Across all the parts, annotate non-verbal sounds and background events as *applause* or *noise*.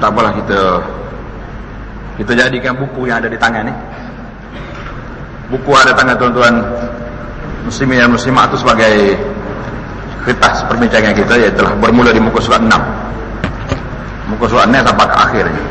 tak apalah kita kita jadikan buku yang ada di tangan ni. Buku ada tangan tuan-tuan muslimin dan muslimat itu sebagai kertas perbincangan kita iaitu bermula di muka surat 6 muka surat 6 sampai ke akhirnya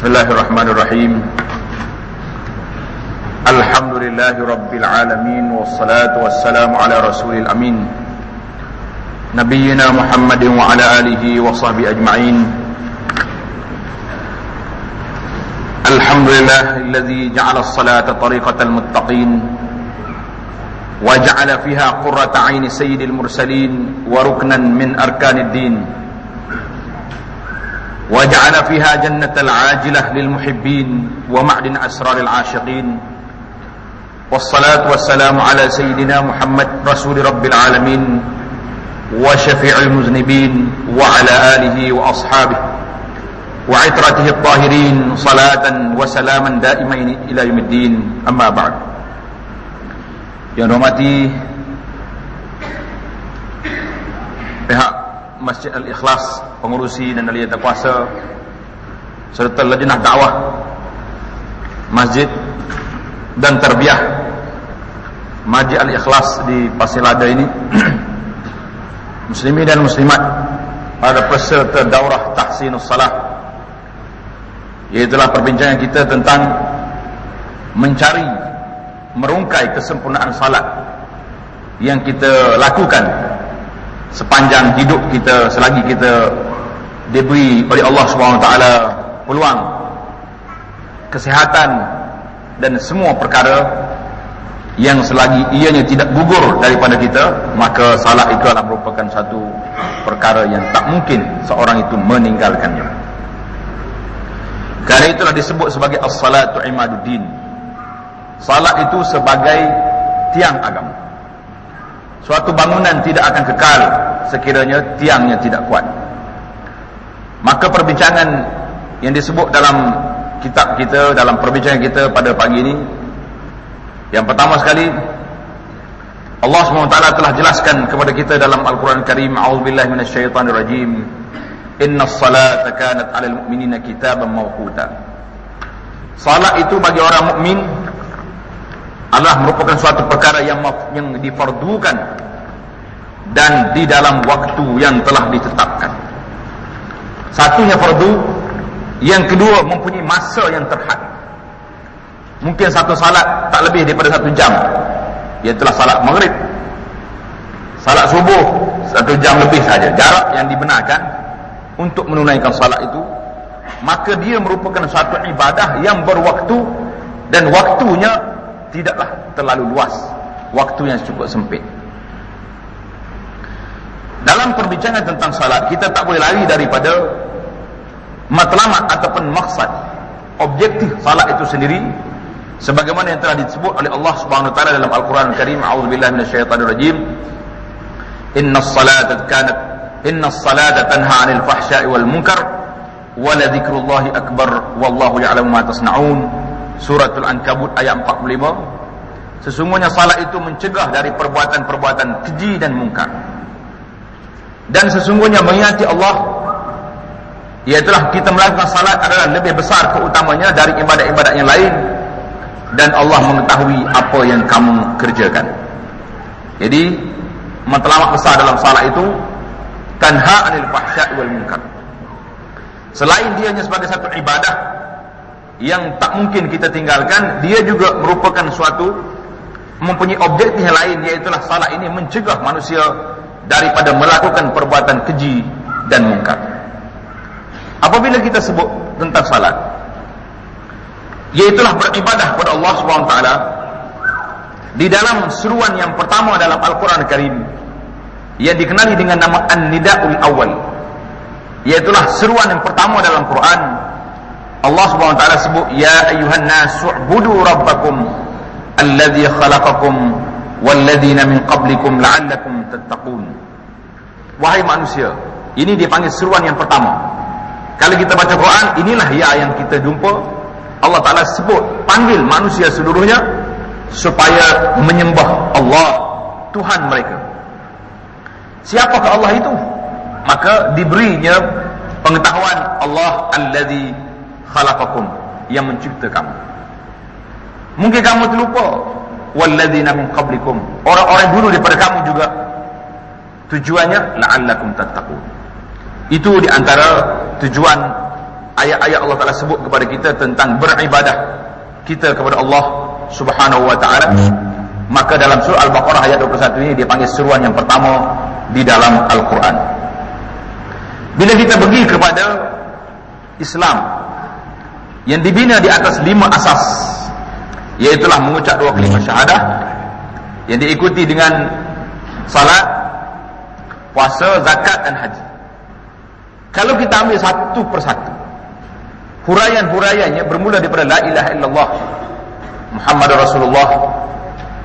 بسم الله الرحمن الرحيم. الحمد لله رب العالمين والصلاة والسلام على رسول الأمين. نبينا محمد وعلى آله وصحبه أجمعين. الحمد لله الذي جعل الصلاة طريقة المتقين وجعل فيها قرة عين سيد المرسلين وركنا من أركان الدين. وجعل فيها جنة العاجلة للمحبين ومعدن أسرار العاشقين. والصلاة والسلام على سيدنا محمد رسول رب العالمين وشفيع المذنبين وعلى آله وأصحابه وعترته الطاهرين صلاة وسلاما دائمين إلى يوم الدين. أما بعد. yang dihormati pihak Masjid Al-Ikhlas pengurusi dan ahli kuasa serta lajnah dakwah masjid dan terbiah Masjid Al-Ikhlas di Pasir Lada ini *clears throat* muslimin dan muslimat pada peserta daurah tahsinus salah iaitulah perbincangan kita tentang mencari merungkai kesempurnaan salat yang kita lakukan sepanjang hidup kita selagi kita diberi oleh Allah SWT peluang kesihatan dan semua perkara yang selagi ianya tidak gugur daripada kita maka salat itu adalah merupakan satu perkara yang tak mungkin seorang itu meninggalkannya kerana itulah disebut sebagai as-salatu imaduddin Salat itu sebagai tiang agama. Suatu bangunan tidak akan kekal sekiranya tiangnya tidak kuat. Maka perbincangan yang disebut dalam kitab kita, dalam perbincangan kita pada pagi ini, yang pertama sekali, Allah SWT telah jelaskan kepada kita dalam Al-Quran Karim, A'udzubillah minasyaitanirrajim, Inna salata kanat alal mu'minina kitaban mawquta. Salat itu bagi orang mukmin adalah merupakan suatu perkara yang yang difardukan dan di dalam waktu yang telah ditetapkan. Satunya fardu, yang kedua mempunyai masa yang terhad. Mungkin satu salat tak lebih daripada satu jam. Iaitulah salat maghrib. Salat subuh satu jam lebih saja. Jarak yang dibenarkan untuk menunaikan salat itu, maka dia merupakan suatu ibadah yang berwaktu dan waktunya tidaklah terlalu luas waktu yang cukup sempit. Dalam perbincangan tentang salat kita tak boleh lari daripada matlamat ataupun maksad objektif salat itu sendiri sebagaimana yang telah disebut oleh Allah Subhanahu taala dalam Al-Quran Al-Karim a'udzubillahi minasyaitonirrajim inna salata kanat inna salata tanha 'anil fahsya'i wal munkar wa la akbar wallahu ya'lamu ma tasna'un suratul ankabut ayat 45 sesungguhnya salat itu mencegah dari perbuatan-perbuatan keji dan mungkar dan sesungguhnya mengingati Allah iaitulah kita melakukan salat adalah lebih besar keutamanya dari ibadat-ibadat yang lain dan Allah mengetahui apa yang kamu kerjakan. Jadi matlamat besar dalam salat itu tanha anil fahsya wal munkar. Selain dia hanya sebagai satu ibadah yang tak mungkin kita tinggalkan, dia juga merupakan suatu mempunyai objektif yang lain iaitu salat ini mencegah manusia daripada melakukan perbuatan keji dan munkar. Apabila kita sebut tentang salat, yaitulah beribadah kepada Allah SWT di dalam seruan yang pertama dalam Al-Quran Karim yang dikenali dengan nama An-Nida'ul Awal yaitulah seruan yang pertama dalam Quran Allah SWT sebut Ya ayuhan nasu'budu rabbakum alladhi khalaqakum walladhina min qablikum la'allakum tattaqun. Wahai manusia ini dipanggil seruan yang pertama. Kalau kita baca Quran inilah ya yang kita jumpa. Allah Ta'ala sebut panggil manusia seluruhnya supaya menyembah Allah Tuhan mereka. Siapakah Allah itu? Maka diberinya pengetahuan Allah alladhi khalaqakum yang mencipta kamu. Mungkin kamu terlupa walladzina min qablikum. Orang-orang dulu daripada kamu juga. Tujuannya la'allakum tattaqun. Itu di antara tujuan ayat-ayat Allah Taala sebut kepada kita tentang beribadah kita kepada Allah Subhanahu wa taala. Maka dalam surah Al-Baqarah ayat 21 ini dia panggil seruan yang pertama di dalam Al-Quran. Bila kita pergi kepada Islam yang dibina di atas lima asas iaitulah mengucap dua kalimat syahadah yang diikuti dengan salat puasa zakat dan haji. Kalau kita ambil satu persatu huraian-huraiannya bermula daripada la ilaha illallah Muhammad Rasulullah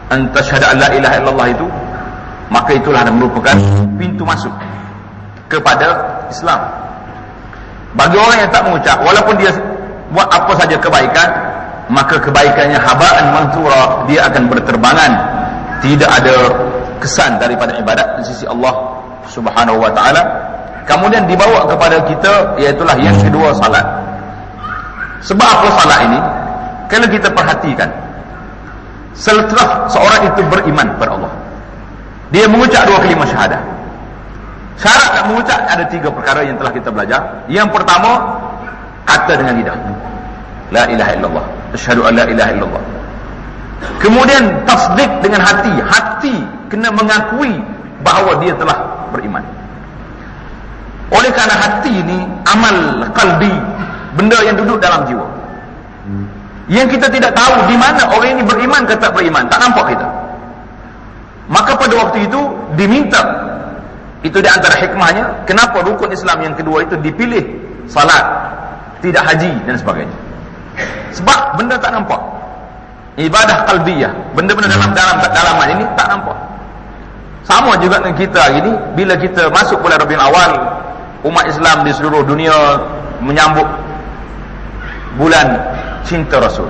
anta la ilaha illallah itu maka itulah yang merupakan pintu masuk kepada Islam. Bagi orang yang tak mengucap walaupun dia buat apa saja kebaikan maka kebaikannya habaan mantura dia akan berterbangan. Tidak ada kesan daripada ibadat di sisi Allah Subhanahu wa taala. Kemudian dibawa kepada kita iaitu yang kedua salat. Sebab apa salat ini? Kalau kita perhatikan Setelah seorang itu beriman kepada Allah Dia mengucap dua kalimat syahadah. Syarat nak mengucap ada tiga perkara yang telah kita belajar. Yang pertama Kata dengan lidah La ilaha illallah. Asyhadu an la ilaha illallah. Kemudian tasdik dengan hati. Hati kena mengakui bahawa dia telah beriman. Oleh kerana hati ini Amal kalbi benda yang duduk dalam jiwa. Yang kita tidak tahu di mana orang ini beriman ke tak beriman tak nampak kita. Maka pada waktu itu diminta. Itu di antara hikmahnya kenapa rukun Islam yang kedua itu dipilih salat tidak haji dan sebagainya sebab benda tak nampak ibadah kalbiyah benda-benda dalam dalam dalaman ini tak nampak sama juga dengan kita ini bila kita masuk bulan Rabiul Awal umat Islam di seluruh dunia menyambut bulan cinta Rasul.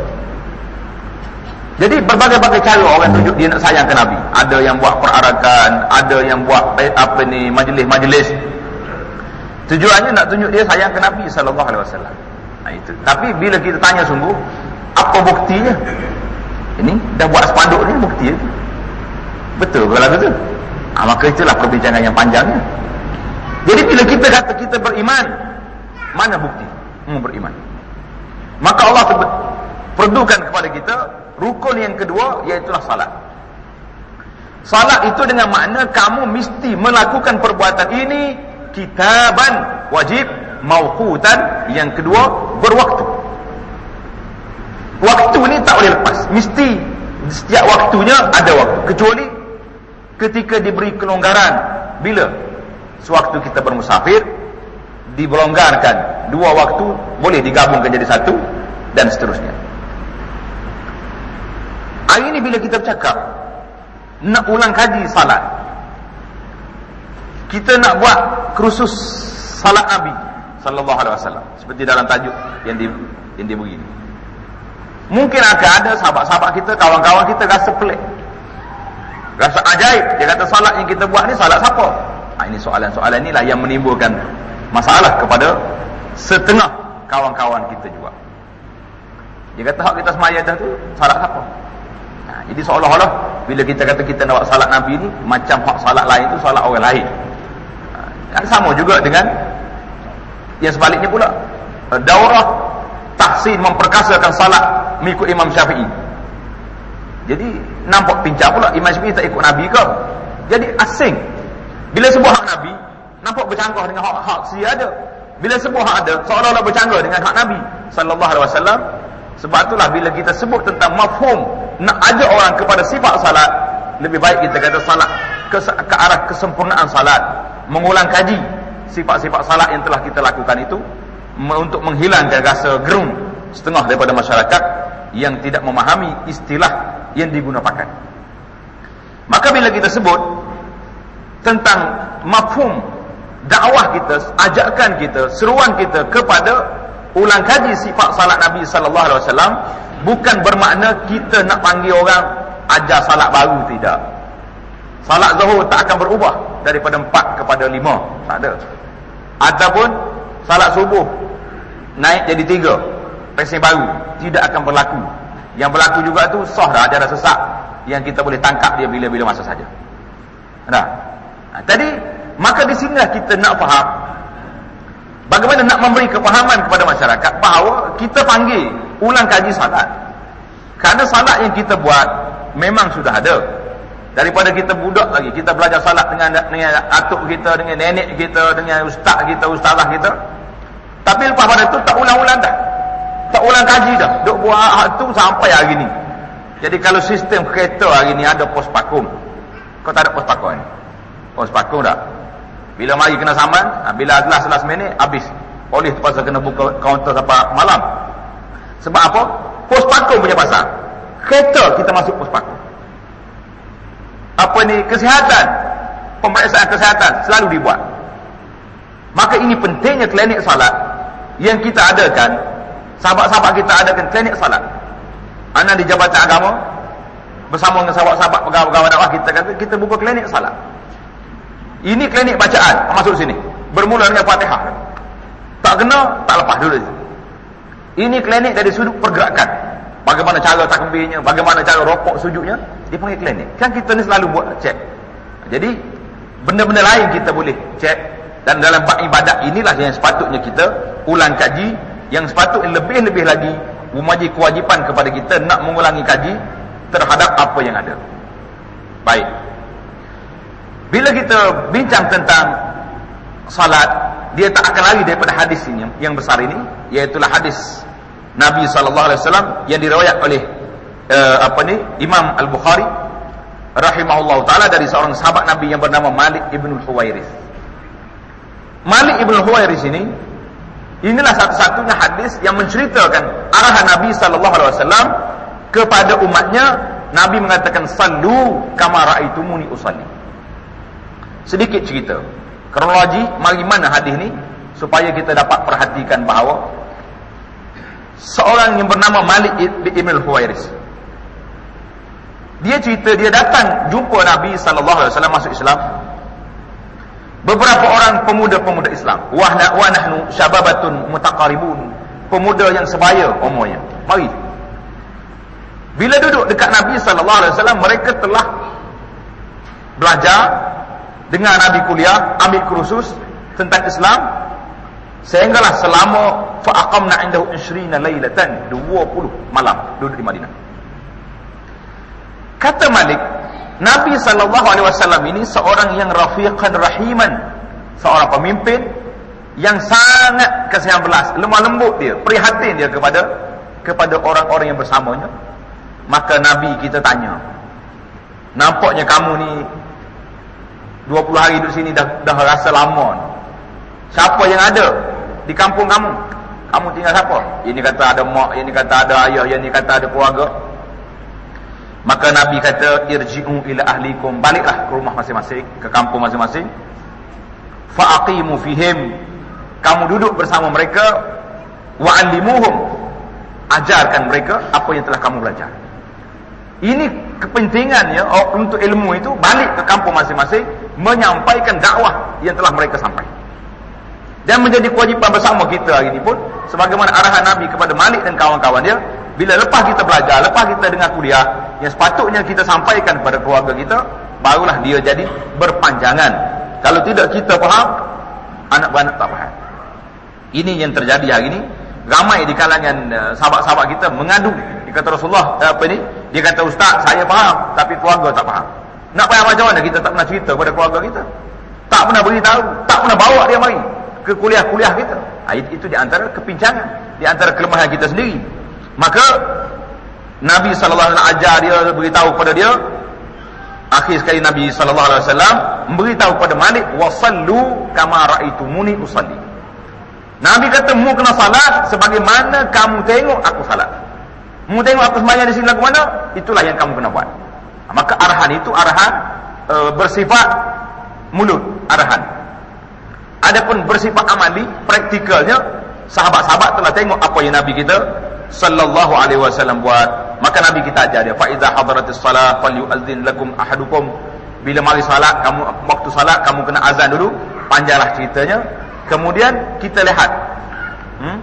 Jadi berbagai-bagai cara orang tunjuk dia nak sayang ke Nabi. Ada yang buat perarakan, ada yang buat eh, apa ni majlis-majlis. Tujuannya nak tunjuk dia sayang ke Nabi sallallahu alaihi wasallam. Itu. Tapi bila kita tanya sungguh, apa buktinya? Ini dah buat spanduk ni bukti itu. Betul ke lagu tu? Ha, maka itulah perbincangan yang panjangnya. Jadi bila kita kata kita beriman, mana bukti? Hmm, beriman. Maka Allah perdukan kepada kita rukun yang kedua iaitu salat. Salat itu dengan makna kamu mesti melakukan perbuatan ini kitaban wajib mauqutan yang kedua berwaktu. Waktu ini tak boleh lepas. Mesti setiap waktunya ada waktu. Kecuali ketika diberi kelonggaran. Bila? Sewaktu kita bermusafir dibelonggarkan dua waktu boleh digabungkan jadi satu dan seterusnya. Hari ini bila kita bercakap nak ulang kaji salat kita nak buat kursus salat Nabi sallallahu alaihi wasallam. Seperti dalam tajuk yang di yang dia beri. Mungkin akan ada sahabat-sahabat kita kawan-kawan kita rasa pelik. Rasa ajaib. Dia kata salat yang kita buat ni salat siapa? Ha, ini soalan-soalan inilah yang menimbulkan masalah kepada setengah kawan-kawan kita juga. Dia kata hak kita semaya dah tu salat siapa? Ha, jadi seolah-olah bila kita kata kita nak buat salat Nabi ni macam hak salat lain tu salat orang lain. Ha, sama juga dengan yang sebaliknya pula daurah tahsin memperkasakan salat mengikut Imam Syafi'i. Jadi nampak pincang pula Imam Syafi'i tak ikut Nabi ke? Jadi asing. Bila sebuah hak Nabi nampak bercanggah dengan hak-hak si ada. Bila sebuah hak ada seolah-olah bercanggah dengan hak Nabi sallallahu alaihi wasallam. Sebab itulah bila kita sebut tentang mafhum nak ajak orang kepada sifat salat lebih baik kita kata salat ke, ke arah kesempurnaan salat mengulang kaji sifat-sifat salat yang telah kita lakukan itu untuk menghilangkan rasa gerung setengah daripada masyarakat yang tidak memahami istilah yang digunakan. Maka bila kita sebut tentang mafhum dakwah kita, ajakan kita, seruan kita kepada ulang kaji sifat salat Nabi sallallahu alaihi wasallam bukan bermakna kita nak panggil orang ajar salat baru tidak. Salat zuhur tak akan berubah daripada empat kepada lima. Tak ada. Ataupun salat subuh naik jadi tiga. Pesen baru tidak akan berlaku. Yang berlaku juga tu sah dah ajaran sesak yang kita boleh tangkap dia bila-bila masa saja. Nah. Ha, tadi maka di sinilah kita nak faham bagaimana nak memberi kepahaman kepada masyarakat bahawa kita panggil ulang kaji salat. Kerana salat yang kita buat memang sudah ada daripada kita budak lagi kita belajar salat dengan dengan atuk kita dengan nenek kita dengan ustaz kita ustazah kita. Tapi lepas pada itu tak ulang-ulang dah. Tak ulang kaji dah. Duk buat tu sampai hari ni. Jadi kalau sistem kereta hari ni ada pos pakum. Kau tak ada pos pakum ni? Pos pakum dah bila mari kena saman ha, bila last last minit habis. Polis terpaksa kena buka kaunter sampai malam. Sebab apa? Pos pakum punya pasal. Kereta kita masuk pos pakum apa ni? Kesihatan. Pemeriksaan kesihatan selalu dibuat. Maka ini pentingnya klinik salat yang kita adakan. Sahabat-sahabat kita adakan klinik salat anak di jabatan agama? Bersama dengan sahabat-sahabat pegawai-pegawai dakwah kita kata kita buka klinik salat ini klinik bacaan. Masuk sini. Bermula dengan fatihah. Tak kena tak lepas dulu. Ini klinik dari sudut pergerakan bagaimana cara takbirnya bagaimana cara rokok sujudnya dia panggil klinik kan kita ni selalu buat cek jadi benda-benda lain kita boleh cek dan dalam bab ibadat inilah yang sepatutnya kita ulang kaji. Yang sepatutnya lebih-lebih lagi memajik kewajipan kepada kita nak mengulangi kaji terhadap apa yang ada. Baik. Bila kita bincang tentang salat dia tak akan lari daripada hadis ini yang besar ini iaitulah hadis Nabi SAW yang diriwayat oleh uh, apa ni Imam Al Bukhari rahimahullah taala dari seorang sahabat Nabi yang bernama Malik ibn Huwairis. Malik ibn Huwairis ini inilah satu-satunya hadis yang menceritakan arahan Nabi sallallahu alaihi wasallam kepada umatnya Nabi mengatakan sallu kama raaitumuni usalli. Sedikit cerita kronologi mari mana hadis ni supaya kita dapat perhatikan bahawa seorang yang bernama Malik ibn Huwairis dia cerita dia datang jumpa Nabi sallallahu alaihi wasallam masuk Islam. Beberapa orang pemuda-pemuda Islam, wa nahnu syababatun mutaqaribun, pemuda yang sebaya umurnya. Mari. Bila duduk dekat Nabi sallallahu alaihi wasallam, mereka telah belajar dengan Nabi kuliah, ambil kursus tentang Islam sehinggalah selama fa indahu 20 lailatan 20 malam duduk di Madinah. Kata Malik, Nabi sallallahu alaihi wasallam ini seorang yang rafiqan rahiman, seorang pemimpin yang sangat kasihan belas, lemah lembut dia, prihatin dia kepada kepada orang-orang yang bersamanya. Maka Nabi kita tanya, nampaknya kamu ni 20 hari duduk sini dah dah rasa lama ni. Siapa yang ada di kampung kamu? Kamu tinggal siapa? Ini kata ada mak, ini kata ada ayah, ini kata ada keluarga. Maka Nabi kata irji'u ila ahlikum. Baliklah ke rumah masing-masing ke kampung masing-masing. Fa'aqimu fihim. Kamu duduk bersama mereka. Wa'allimuhum. Ajarkan mereka apa yang telah kamu belajar. Ini kepentingannya oh, untuk ilmu itu balik ke kampung masing-masing menyampaikan dakwah yang telah mereka sampaikan dan menjadi kewajipan bersama kita hari ini pun sebagaimana arahan Nabi kepada Malik dan kawan-kawan dia bila lepas kita belajar lepas kita dengar kuliah yang sepatutnya kita sampaikan kepada keluarga kita barulah dia jadi berpanjangan. Kalau tidak kita faham anak-anak tak faham. Ini yang terjadi hari ini. Ramai di kalangan uh, sahabat-sahabat kita mengadu. Dia kata Rasulullah eh, apa ni? Dia kata ustaz saya faham tapi keluarga tak faham. Nak faham macam mana kita tak pernah cerita kepada keluarga kita? Tak pernah beritahu tak pernah bawa dia mari ke kuliah-kuliah kita. Ha, itu di antara kepincangan, di antara kelemahan kita sendiri. Maka Nabi sallallahu alaihi wasallam ajar dia beritahu kepada dia akhir sekali Nabi sallallahu alaihi wasallam memberitahu kepada Malik wasallu kama raitumuni usalli. Nabi kata mu kena salat sebagaimana kamu tengok aku salat. Mu tengok aku sembahyang di sini lagu mana? Itulah yang kamu kena buat. Ha, maka arahan itu arahan e, bersifat mulut, arahan. Adapun bersifat amali, praktikalnya sahabat-sahabat telah tengok apa yang Nabi kita sallallahu alaihi wasallam buat. Maka Nabi kita ajar dia, fa idza hadaratis salat falyu'adzin lakum ahadukum. Bila mari salat, kamu waktu salat kamu kena azan dulu, panjanglah ceritanya. Kemudian kita lihat hmm?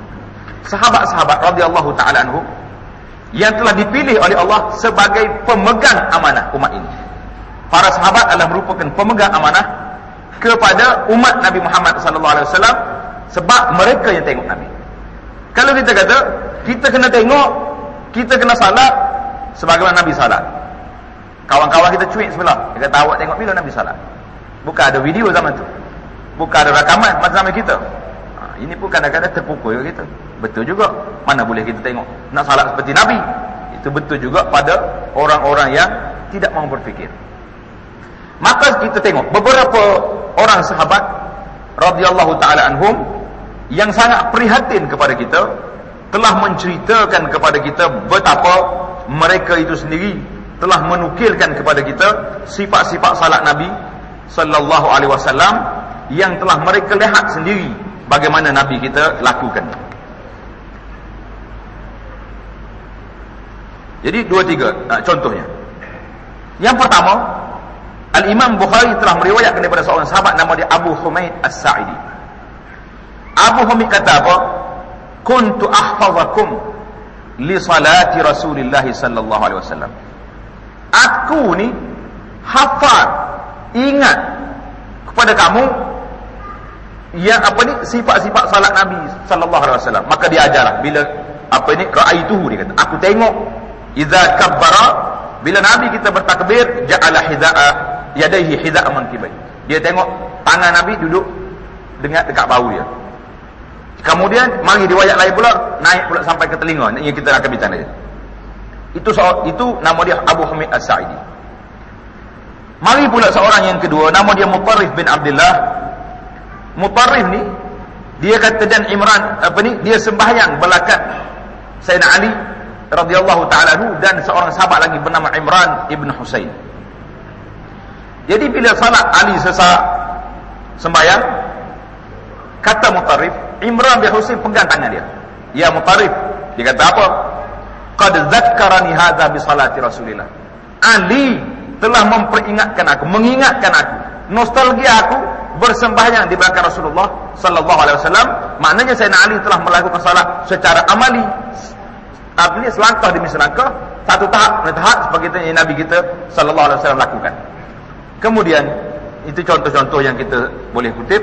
sahabat-sahabat radhiyallahu taala anhu yang telah dipilih oleh Allah sebagai pemegang amanah umat ini. Para sahabat adalah merupakan pemegang amanah kepada umat Nabi Muhammad sallallahu alaihi wasallam sebab mereka yang tengok Nabi. Kalau kita kata kita kena tengok, kita kena salat sebagaimana Nabi salat. Kawan-kawan kita cuit sebelah. Dia kata awak tengok bila Nabi salat. Bukan ada video zaman tu. Bukan ada rakaman masa zaman kita. Ha, ini pun kadang-kadang terpukul kita. Betul juga. Mana boleh kita tengok nak salat seperti Nabi. Itu betul juga pada orang-orang yang tidak mau berfikir. Maka kita tengok beberapa orang sahabat radhiyallahu taala anhum yang sangat prihatin kepada kita telah menceritakan kepada kita betapa mereka itu sendiri telah menukilkan kepada kita sifat-sifat salat Nabi sallallahu alaihi wasallam yang telah mereka lihat sendiri bagaimana Nabi kita lakukan. Jadi dua tiga contohnya. Yang pertama, Al-Imam Bukhari telah meriwayatkan daripada seorang sahabat nama dia Abu Humaid As-Sa'idi. Abu Humaid kata apa? Kuntu ahfazakum li salati Rasulullah sallallahu alaihi wasallam. Aku ni hafal ingat kepada kamu yang apa ni sifat-sifat salat Nabi sallallahu alaihi wasallam. Maka dia ajarlah bila apa ni ra'aituhu dia kata. Aku tengok idza kabbara bila Nabi kita bertakbir ja'ala hida'a yadaihi hiza' mankibai. Dia tengok tangan Nabi duduk dengan dekat bahu dia. Kemudian mari riwayat lain pula naik pula sampai ke telinga yang kita akan bincang lagi. Itu itu nama dia Abu Hamid As-Sa'idi. Mari pula seorang yang kedua nama dia Mutarrif bin Abdullah. Mutarrif ni dia kata dan Imran apa ni dia sembahyang belakang Sayyidina Ali radhiyallahu taala dan seorang sahabat lagi bernama Imran ibn Husain. Jadi bila salat Ali sesak sembahyang kata Mutarif Imran bin Husain pegang tangan dia. Ya Mutarif, dia kata apa? Qad dzakkarani hadza bi salati Rasulillah. Ali telah memperingatkan aku, mengingatkan aku, nostalgia aku bersembahyang di belakang Rasulullah sallallahu alaihi wasallam. Maknanya Sayyidina Ali telah melakukan salat secara amali. Tapi selangkah demi selangkah, satu tahap demi tahap seperti yang Nabi kita sallallahu alaihi wasallam lakukan. Kemudian itu contoh-contoh yang kita boleh kutip.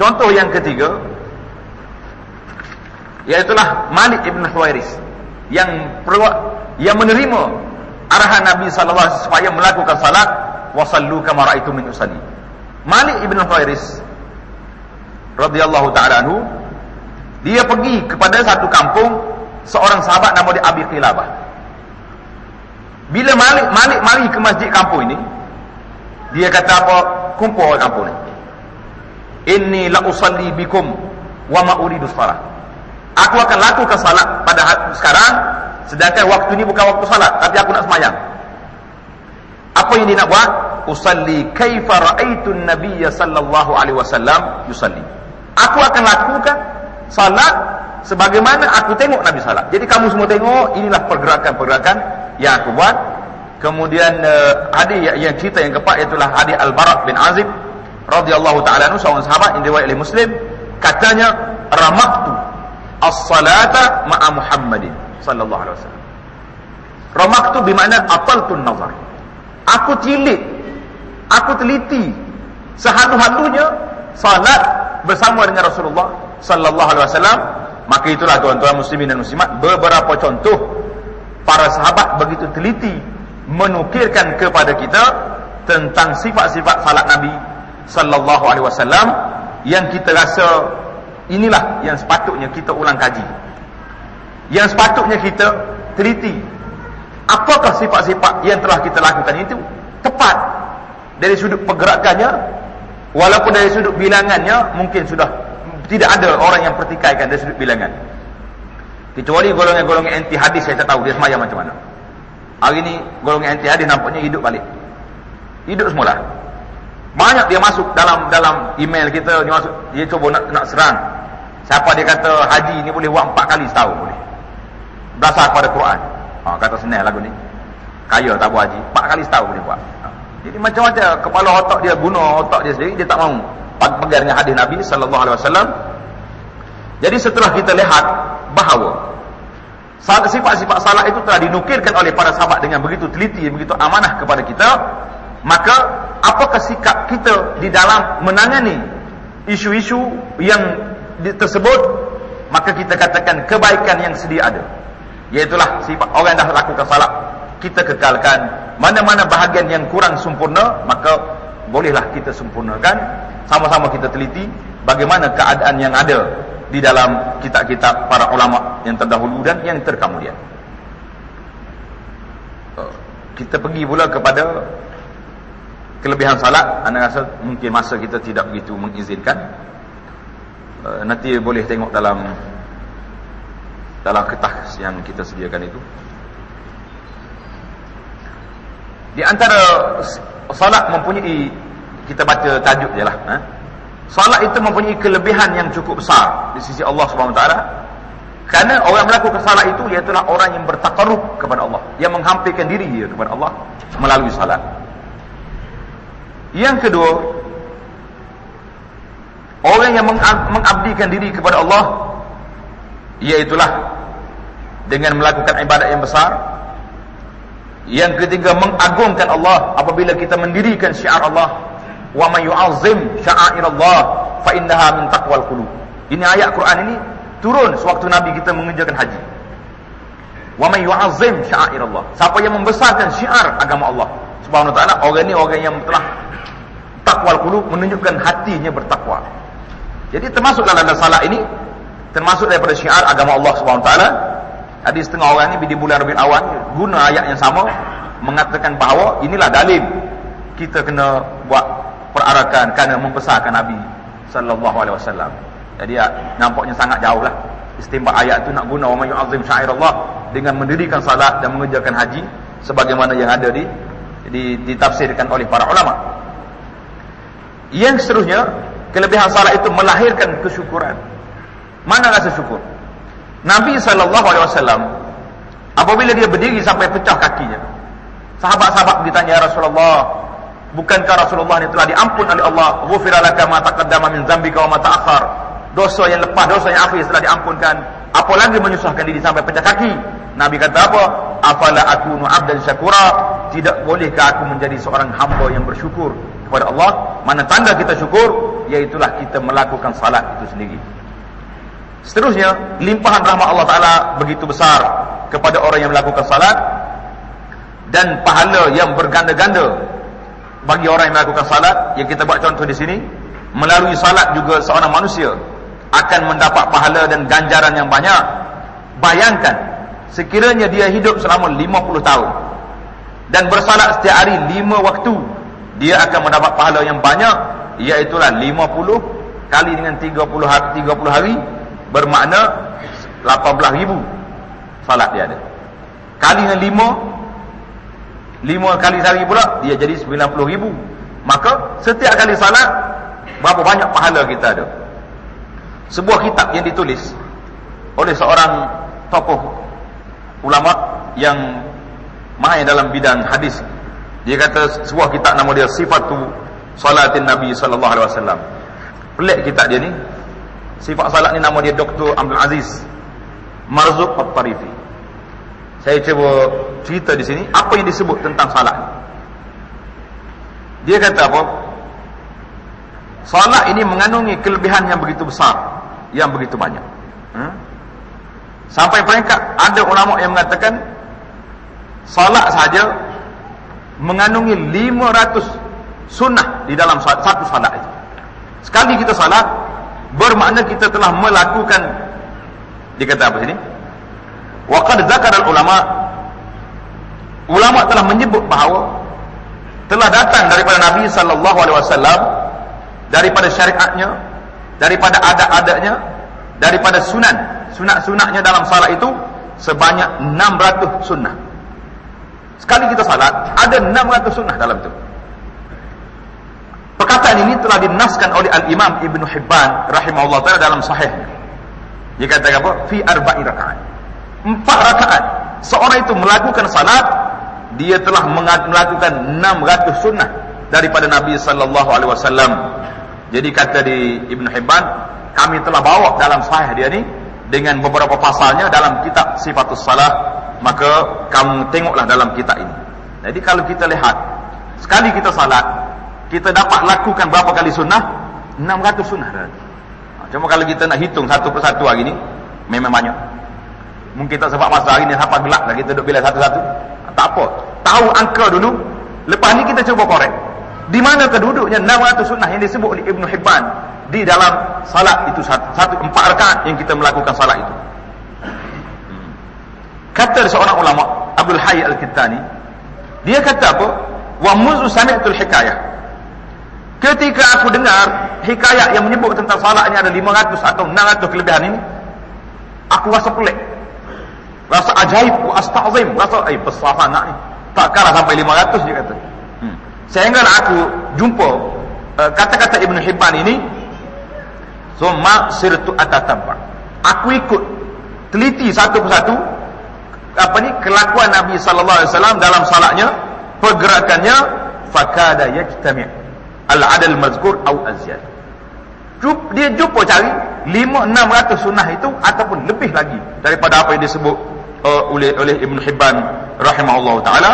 Contoh yang ketiga iaitulah Malik ibn Huwairis yang yang menerima arahan Nabi sallallahu alaihi wasallam supaya melakukan salat wasallu kama raaitu min usalli. Malik ibn Huwairis radhiyallahu taala dia pergi kepada satu kampung seorang sahabat nama dia Abi Qilabah. Bila Malik Malik mari ke masjid kampung ini, dia kata apa? Kumpul orang kampung ni. Inni la usalli bikum wa ma uridu salat. Aku akan lakukan salat pada sekarang sedangkan waktu ini bukan waktu salat tapi aku nak semayang. Apa yang dia nak buat? usalli kaifa ra'aitu an-nabiy sallallahu alaihi wasallam yusalli aku akan lakukan salat sebagaimana aku tengok Nabi salat jadi kamu semua tengok inilah pergerakan-pergerakan yang aku buat. Kemudian uh, hadis yang, cerita yang keempat itulah hadis Al-Bara bin Azib radhiyallahu taala anhu seorang sahabat yang diriwayat oleh Muslim. Katanya ramaktu as-salata ma'a Muhammadin sallallahu alaihi wasallam. Ramaktu bermakna ataltu nazar. Aku cilik aku teliti sehalu-halunya salat bersama dengan Rasulullah sallallahu alaihi wasallam. Maka itulah tuan-tuan muslimin dan muslimat beberapa contoh para sahabat begitu teliti menukirkan kepada kita tentang sifat-sifat salat Nabi sallallahu alaihi wasallam yang kita rasa inilah yang sepatutnya kita ulang kaji. Yang sepatutnya kita teliti apakah sifat-sifat yang telah kita lakukan itu tepat dari sudut pergerakannya walaupun dari sudut bilangannya mungkin sudah tidak ada orang yang pertikaikan dari sudut bilangan kecuali golongan-golongan anti hadis saya tak tahu dia semayang macam mana. Hari ini golongan anti hadis nampaknya hidup balik. Hidup semula. Banyak dia masuk dalam dalam email kita dia masuk dia cuba nak nak serang. Siapa dia kata haji ni boleh buat empat kali setahun boleh? Berdasar pada Quran. Ha, kata senang lagu ni. Kaya tak buat haji empat kali setahun boleh buat. Ha. jadi macam-macam kepala otak dia guna otak dia sendiri dia tak mahu. Pegang dengan hadis Nabi sallallahu alaihi wasallam jadi setelah kita lihat bahawa sifat-sifat salah itu telah dinukirkan oleh para sahabat dengan begitu teliti begitu amanah kepada kita maka apakah sikap kita di dalam menangani isu-isu yang tersebut? Maka kita katakan kebaikan yang sedia ada. Iaitulah sifat orang dah lakukan salat kita kekalkan mana-mana bahagian yang kurang sempurna maka bolehlah kita sempurnakan. Sama-sama kita teliti bagaimana keadaan yang ada di dalam kitab-kitab para ulama yang terdahulu dan yang terkemudian. Uh, kita pergi pula kepada kelebihan salat. Anda rasa mungkin masa kita tidak begitu mengizinkan. Uh, nanti boleh tengok dalam dalam kertas yang kita sediakan itu. Di antara salat mempunyai kita baca tajuk je lah ha? Salat itu mempunyai kelebihan yang cukup besar di sisi Allah SWT kerana orang melakukan salat itu ialah orang yang bertakarub kepada Allah. Yang menghampirkan diri dia kepada Allah melalui salat. Yang kedua orang yang mengabdikan diri kepada Allah iaitulah dengan melakukan ibadat yang besar. Yang ketiga mengagungkan Allah apabila kita mendirikan syiar Allah wa may yu'azzim sya'air Allah fa innaha min taqwal qulub. Ini ayat Quran ini turun sewaktu Nabi kita mengerjakan haji. Wa may yu'azzim sya'air Allah siapa yang membesarkan syiar agama Allah? Subhanahu taala orang ini orang yang telah taqwal qulub menunjukkan hatinya bertakwa. Jadi termasuk dalam salat ini termasuk daripada syiar agama Allah Subhanahu taala ada setengah orang ni di bulan Rabiul Awal guna ayat yang sama mengatakan bahawa inilah dalil kita kena buat perarakan kerana membesarkan Nabi sallallahu alaihi wasallam jadi ya, nampaknya sangat jauhlah istimbat ayat tu nak guna wa yu'azzim Allah dengan mendirikan salat dan mengerjakan haji sebagaimana yang ada di, di ditafsirkan oleh para ulama yang seterusnya kelebihan salat itu melahirkan kesyukuran mana rasa syukur? Nabi sallallahu alaihi wasallam apabila dia berdiri sampai pecah kakinya. Sahabat-sahabat ditanya ya Rasulullah, bukankah Rasulullah ini telah diampun oleh Allah? Ghufira laka ma taqaddama min dzambika wa ma ta'akhkhar. Dosa yang lepas, dosa yang akhir telah diampunkan. Apalagi menyusahkan diri sampai pecah kaki? Nabi kata apa? Afala akunu 'abdan syakura? Tidak bolehkah aku menjadi seorang hamba yang bersyukur kepada Allah? Mana tanda kita syukur? Iaitulah kita melakukan salat itu sendiri. Seterusnya, limpahan rahmat Allah Ta'ala begitu besar kepada orang yang melakukan salat dan pahala yang berganda-ganda bagi orang yang melakukan salat yang kita buat contoh di sini melalui salat juga seorang manusia akan mendapat pahala dan ganjaran yang banyak. Bayangkan sekiranya dia hidup selama 50 tahun dan bersalat setiap hari 5 waktu dia akan mendapat pahala yang banyak iaitulah 50 kali dengan 30 hari, 30 hari bermakna 18 ribu salat dia ada. Kali dengan 5 lima kali sehari pula dia jadi 90 ribu. Maka setiap kali salat berapa banyak pahala kita ada. Sebuah kitab yang ditulis oleh seorang tokoh ulama yang mahir dalam bidang hadis. Dia kata sebuah kitab nama dia sifatu salatin nabi sallallahu alaihi wasallam. Pelik kitab dia ni. Sifat salat ni nama dia Dr. Abdul Aziz Marzuq At-Tarifi saya cuba cerita di sini apa yang disebut tentang salat. Dia kata apa? Salat ini mengandungi kelebihan yang begitu besar yang begitu banyak. Hmm? sampai peringkat ada ulama yang mengatakan salat saja mengandungi 500 sunnah di dalam satu salat itu. Sekali kita salat bermakna kita telah melakukan dikata apa sini waqad zakar al ulama ulama telah menyebut bahawa telah datang daripada Nabi sallallahu alaihi wasallam daripada syariatnya daripada adat-adatnya daripada sunan sunat-sunatnya dalam salat itu sebanyak 600 sunnah. Sekali kita salat ada 600 sunnah dalam itu. Perkataan ini telah dinaskan oleh al-imam Ibn Hibban rahimahullah ta'ala dalam sahihnya. Dia kata apa? fi arba'i rakaat empat rakaat seorang itu melakukan salat dia telah melakukan 600 sunnah daripada Nabi sallallahu alaihi wasallam jadi kata di Ibn Hibban, kami telah bawa dalam sahih dia ni dengan beberapa pasalnya dalam kitab Sifatus Salah, maka kamu tengoklah dalam kitab ini. Jadi kalau kita lihat, sekali kita salat, kita dapat lakukan berapa kali sunnah? 600 sunnah. Ha, cuma kalau kita nak hitung satu persatu hari ni, memang banyak. Mungkin tak sebab masa hari ni sampai gelap dah kita duduk bila satu-satu. Tak apa. Tahu angka dulu, lepas ni kita cuba korek. Di mana keduduknya 600 sunnah yang disebut oleh Ibn Hibban? Di dalam salat itu satu, satu empat rakaat yang kita melakukan salat itu. Kata seorang ulama Abdul Hayy Al-Kittani dia kata apa? Wa muzu sami'tul hikayah. Ketika aku dengar hikayat yang menyebut tentang salatnya ada 500 atau 600 kelebihan ini aku rasa pelik rasa ajaib wa astazim rasa eh besar sangat ni. Tak kalah sampai 500 dia kata. Sehingga aku jumpa uh, kata-kata uh, Ibn Hibban ini Summa sirtu atatabba Aku ikut Teliti satu persatu Apa ni Kelakuan Nabi SAW Dalam salatnya Pergerakannya Fakada yajtami' Al-adal mazkur Au azyad Dia jumpa cari lima enam ratus sunnah itu Ataupun lebih lagi Daripada apa yang disebut uh, oleh, oleh Ibn Hibban Rahimahullah Ta'ala.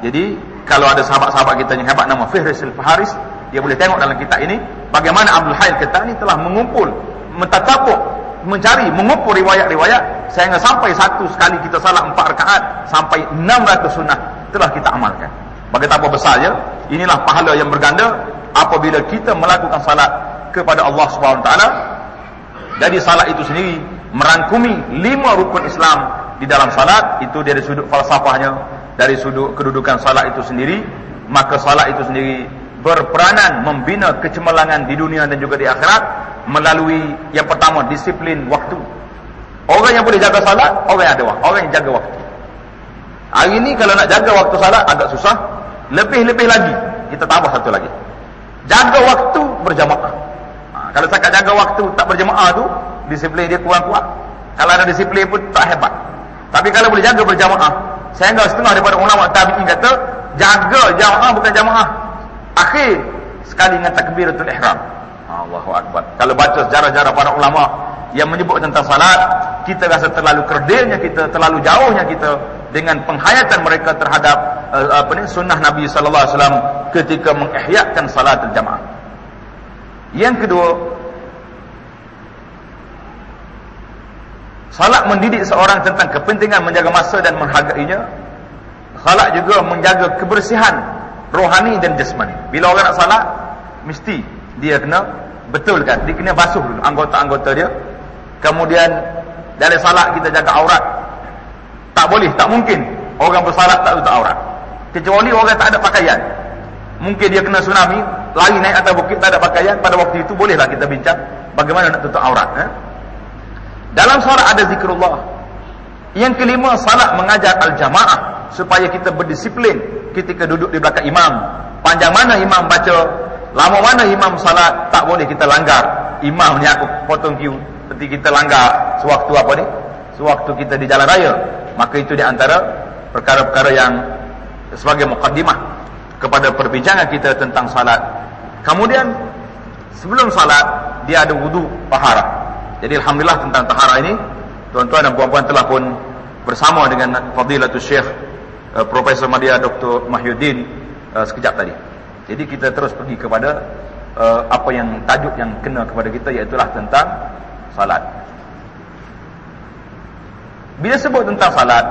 Jadi kalau ada sahabat-sahabat kita yang hebat nama Fihris al-Faharis dia boleh tengok dalam kitab ini bagaimana Abdul kita ini telah mengumpul mentatapuk mencari mengumpul riwayat-riwayat sehingga sampai satu sekali kita salat empat rakaat sampai 600 sunnah telah kita amalkan. Betapa besarnya inilah pahala yang berganda apabila kita melakukan salat kepada Allah Subhanahu taala. Jadi salat itu sendiri merangkumi lima rukun Islam di dalam salat itu dari sudut falsafahnya. Dari sudut kedudukan salat itu sendiri maka salat itu sendiri berperanan membina kecemerlangan di dunia dan juga di akhirat melalui yang pertama disiplin waktu. Orang yang boleh jaga salat orang yang ada waktu. Orang yang jaga waktu. Hari ini kalau nak jaga waktu salat agak susah. Lebih-lebih lagi. Kita tambah satu lagi. Jaga waktu berjamaah. Ha, kalau tak jaga waktu tak berjamaah tu disiplin dia kurang kuat kalau ada disiplin pun tak hebat tapi kalau boleh jaga berjamaah sehingga setengah daripada ulama tabi'in kata jaga jamaah bukan jamaah. Akhir sekali dengan takbiratul ihram. Allahu akbar. Kalau baca sejarah-sejarah para ulama yang menyebut tentang salat kita rasa terlalu kerdilnya kita terlalu jauhnya kita dengan penghayatan mereka terhadap uh, apa ni sunnah Nabi sallallahu alaihi wasallam ketika mengihyakan salat jamaah. Yang kedua Salat mendidik seorang tentang kepentingan menjaga masa dan menghargainya. Salat juga menjaga kebersihan rohani dan jasmani. Bila orang nak salat, mesti dia kena betulkan. Dia kena basuh dulu anggota-anggota dia. Kemudian dari salat kita jaga aurat. Tak boleh, tak mungkin orang bersalat tak tutup aurat. Kecuali orang tak ada pakaian. Mungkin dia kena tsunami, lari naik atas bukit tak ada pakaian. Pada waktu itu bolehlah kita bincang bagaimana nak tutup aurat. Eh? Dalam salat ada zikrullah. Yang kelima, salat mengajar al-jamaah supaya kita berdisiplin ketika duduk di belakang imam. Panjang mana imam baca, lama mana imam salat, tak boleh kita langgar. Imam ni aku potong queue, seperti kita langgar sewaktu apa ni? Sewaktu kita di jalan raya. Maka itu di antara perkara-perkara yang sebagai mukaddimah kepada perbincangan kita tentang salat. Kemudian sebelum salat dia ada wudu taharah. Jadi alhamdulillah tentang taharah ini tuan-tuan dan puan-puan telah pun bersama dengan Fadilatul Syekh uh, Profesor Madya Dr. Mahyuddin uh, sekejap tadi. Jadi kita terus pergi kepada uh, apa yang tajuk yang kena kepada kita iaitu tentang salat. Bila sebut tentang salat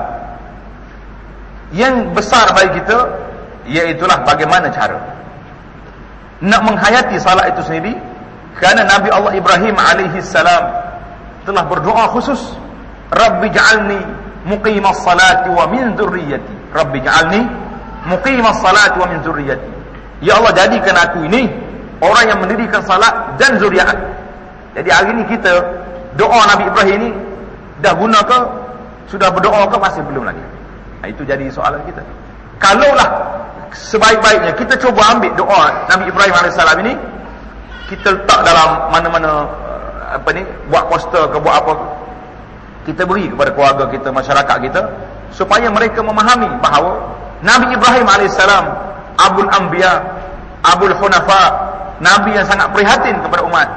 yang besar bagi kita iaitulah bagaimana cara nak menghayati salat itu sendiri kerana Nabi Allah Ibrahim alaihi salam telah berdoa khusus Rabbi ja'alni muqimas salati wa min dzurriyyati Rabbi ja'alni muqimas salati wa min dzurriyyati Ya Allah jadikan aku ini orang yang mendirikan salat dan zuriat. Jadi hari ini kita doa Nabi Ibrahim ini dah guna ke sudah berdoa ke masih belum lagi. Itu jadi soalan kita. Kalaulah sebaik-baiknya kita cuba ambil doa Nabi Ibrahim AS ini kita letak dalam mana-mana uh, apa ni buat poster ke buat apa kita beri kepada keluarga kita masyarakat kita supaya mereka memahami bahawa Nabi Ibrahim AS Abul Anbiya Abul Hunafa Nabi yang sangat prihatin kepada umat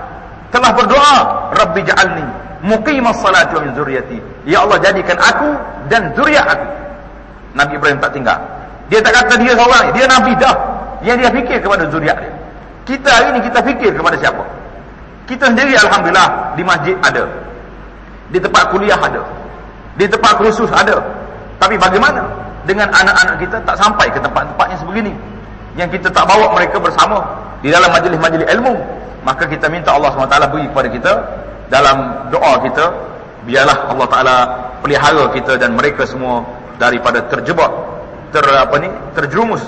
telah berdoa Rabbi ja'alni muqimas salati wa min zurriyati ya Allah jadikan aku dan zuriat aku Nabi Ibrahim tak tinggal. Dia tak kata dia seorang, dia Nabi dah. Yang dia fikir kepada zuriat dia. Kita hari ini kita fikir kepada siapa? Kita sendiri Alhamdulillah di masjid ada. Di tempat kuliah ada. Di tempat kursus ada. Tapi bagaimana dengan anak-anak kita tak sampai ke tempat-tempat yang sebegini? Yang kita tak bawa mereka bersama di dalam majlis-majlis ilmu. Maka kita minta Allah SWT beri kepada kita dalam doa kita. Biarlah Allah Ta'ala pelihara kita dan mereka semua daripada terjebak ter apa ni terjerumus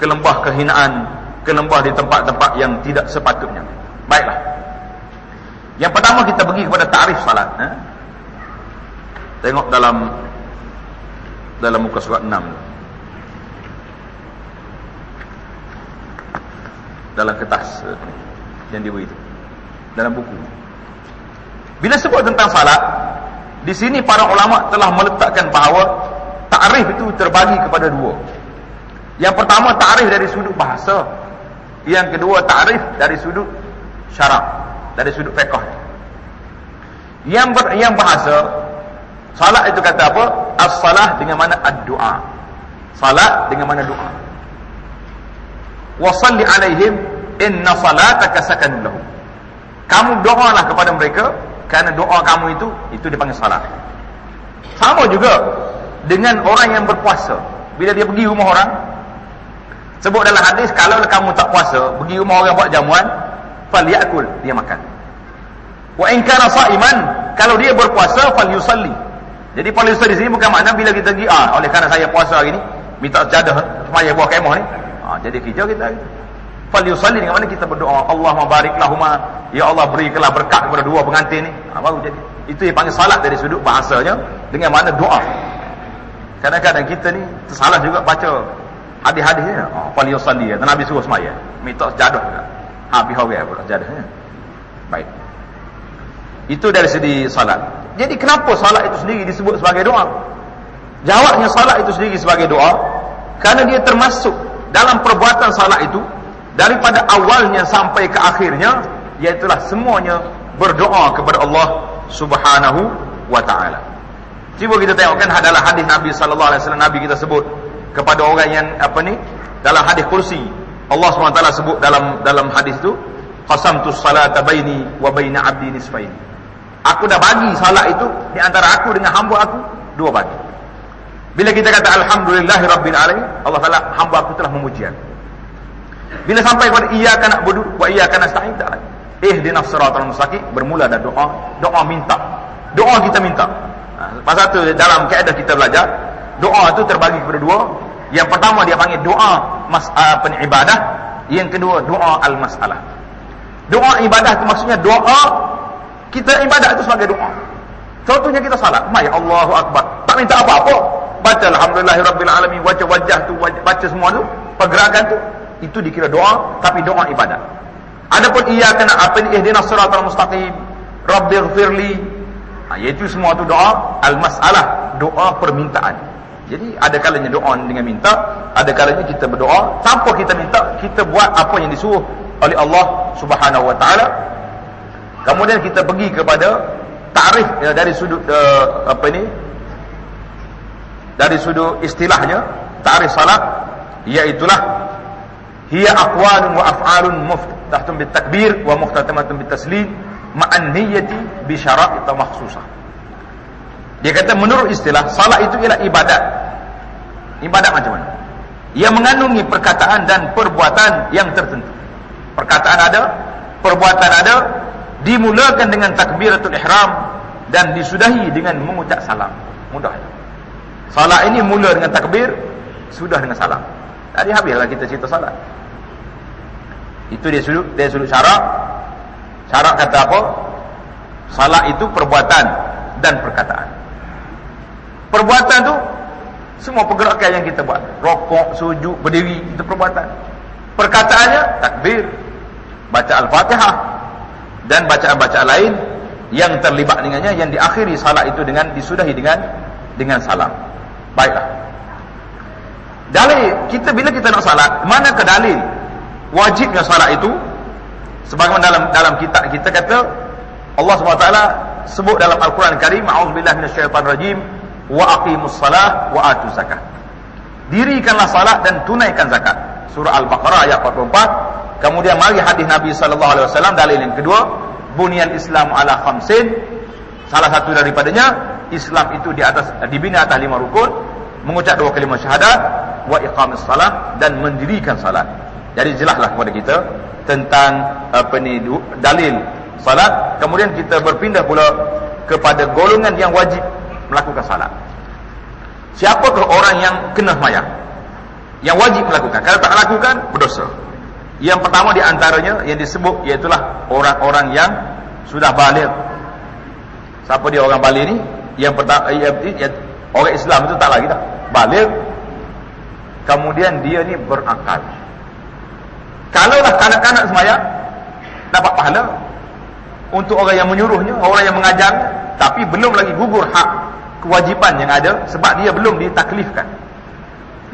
ke lembah kehinaan ke lembah di tempat-tempat yang tidak sepatutnya baiklah yang pertama kita pergi kepada tarif salat eh? tengok dalam dalam muka surat 6 dalam kertas eh, yang diberi itu dalam buku bila sebut tentang salat di sini para ulama telah meletakkan bahawa Ta'rif itu terbagi kepada dua. Yang pertama ta'rif dari sudut bahasa. Yang kedua ta'rif dari sudut syarak, dari sudut fiqh. Yang ber, yang bahasa salat itu kata apa? As-salah dengan mana ad-du'a. Salat dengan mana doa. Wa salli alaihim inna salataka sakanun lahum. Kamu doalah kepada mereka kerana doa kamu itu itu dipanggil salat. Sama juga dengan orang yang berpuasa bila dia pergi rumah orang sebut dalam hadis kalau kamu tak puasa pergi rumah orang buat jamuan falyakul dia makan. Wa in kana saiman kalau dia berpuasa falyusalli. Jadi falyusalli sini bukan makna bila kita pergi ah oleh kerana saya puasa hari ni minta jadah semaya buah kemah ni. Ah jadi kerja kita. Falyusalli dengan mana kita berdoa? Allah barik lahuma ya Allah berikanlah berkat kepada dua pengantin ni. Ah, baru jadi. Itu yang panggil salat dari sudut bahasanya dengan mana doa. Kadang-kadang kita ni tersalah juga baca hadis-hadis ni. Oh, Fali yusalli ya. Nabi suruh semaya. Minta sejadah juga. Habis orang pula sejadah. Ya. Baik. Itu dari segi salat. Jadi kenapa salat itu sendiri disebut sebagai doa? Jawabnya salat itu sendiri sebagai doa. Kerana dia termasuk dalam perbuatan salat itu. Daripada awalnya sampai ke akhirnya. Iaitulah semuanya berdoa kepada Allah subhanahu wa ta'ala. Cuba kita tengokkan adalah hadis Nabi wasallam Nabi kita sebut kepada orang yang apa ni dalam hadis kursi Allah SWT sebut dalam dalam hadis tu qasamtu salata baini wa baina abdi nisfain Aku dah bagi salat itu di antara aku dengan hamba aku dua bagi. Bila kita kata alhamdulillahirabbil alamin Allah Taala hamba aku telah memuji. Bila sampai kepada iyyaka na'budu wa iyyaka nasta'in ta'ala. Ihdinas siratal mustaqim bermula dari doa, doa minta. Doa kita minta. Pasal tu dalam kaedah kita belajar Doa tu terbagi kepada dua. Yang pertama dia panggil doa mas, ni, ibadah. Yang kedua doa al-masalah. Doa ibadah tu maksudnya doa Kita ibadah itu sebagai doa. Contohnya kita salat. Mai Allahu Akbar. Tak minta apa-apa. Baca alhamdulillahirabbil alamin baca wajah tu baca semua tu pergerakan tu itu dikira doa tapi doa ibadat adapun ia kena apa ni ihdinas siratal mustaqim rabbighfirli ha, iaitu semua tu doa al masalah doa permintaan jadi ada kalanya doa dengan minta ada kalanya kita berdoa. Tanpa kita minta kita buat apa yang disuruh oleh Allah Subhanahu wa taala. Kemudian kita pergi kepada tarikh ya, dari sudut uh, apa ini dari sudut istilahnya tarikh salat iaitulah hiya aqwalun wa af'alun muftahatun bit takbir wa muhtatamatun bit taslim ma'an niyyati bi syara'it makhsusah dia kata menurut istilah salat itu ialah ibadat ibadat macam mana ia mengandungi perkataan dan perbuatan yang tertentu perkataan ada perbuatan ada dimulakan dengan takbiratul ihram dan disudahi dengan mengucap salam mudah Salat ini mula dengan takbir, sudah dengan salam. Tadi habislah kita cerita salat. Itu dia sudut, dia sudut syarat. Syarat kata apa? Salat itu perbuatan dan perkataan. Perbuatan tu semua pergerakan yang kita buat. Rokok, sujud, berdiri, itu perbuatan. Perkataannya takbir, baca Al-Fatihah dan bacaan-bacaan lain yang terlibat dengannya yang diakhiri salat itu dengan disudahi dengan dengan salam. Baiklah. Dalil kita bila kita nak salat, mana ke dalil wajibnya salat itu? Sebagaimana dalam dalam kitab kita kata Allah SWT sebut dalam Al-Quran Karim, "A'udzubillahi minasyaitonir rajim, wa aqimus salah wa atuz zakat." Dirikanlah salat dan tunaikan zakat. Surah Al-Baqarah ayat 44. Kemudian mari hadis Nabi sallallahu alaihi wasallam dalil yang kedua, "Bunyal Islam ala khamsin." Salah satu daripadanya Islam itu di atas dibina atas lima rukun, mengucap dua kalimah syahadat, wa iqamis salat dan mendirikan salat. Jadi jelaslah kepada kita tentang apa ni dalil salat. Kemudian kita berpindah pula kepada golongan yang wajib melakukan salat. Siapakah orang yang kena sembahyang? Yang wajib melakukan. Kalau tak lakukan berdosa. Yang pertama di antaranya yang disebut iaitu orang-orang yang sudah balik. Siapa dia orang balik ni? yang pertama yang, yang, orang Islam itu tak lagi dah balik kemudian dia ni berakal kalau lah kanak-kanak semaya dapat pahala untuk orang yang menyuruhnya orang yang mengajarnya tapi belum lagi gugur hak kewajipan yang ada sebab dia belum ditaklifkan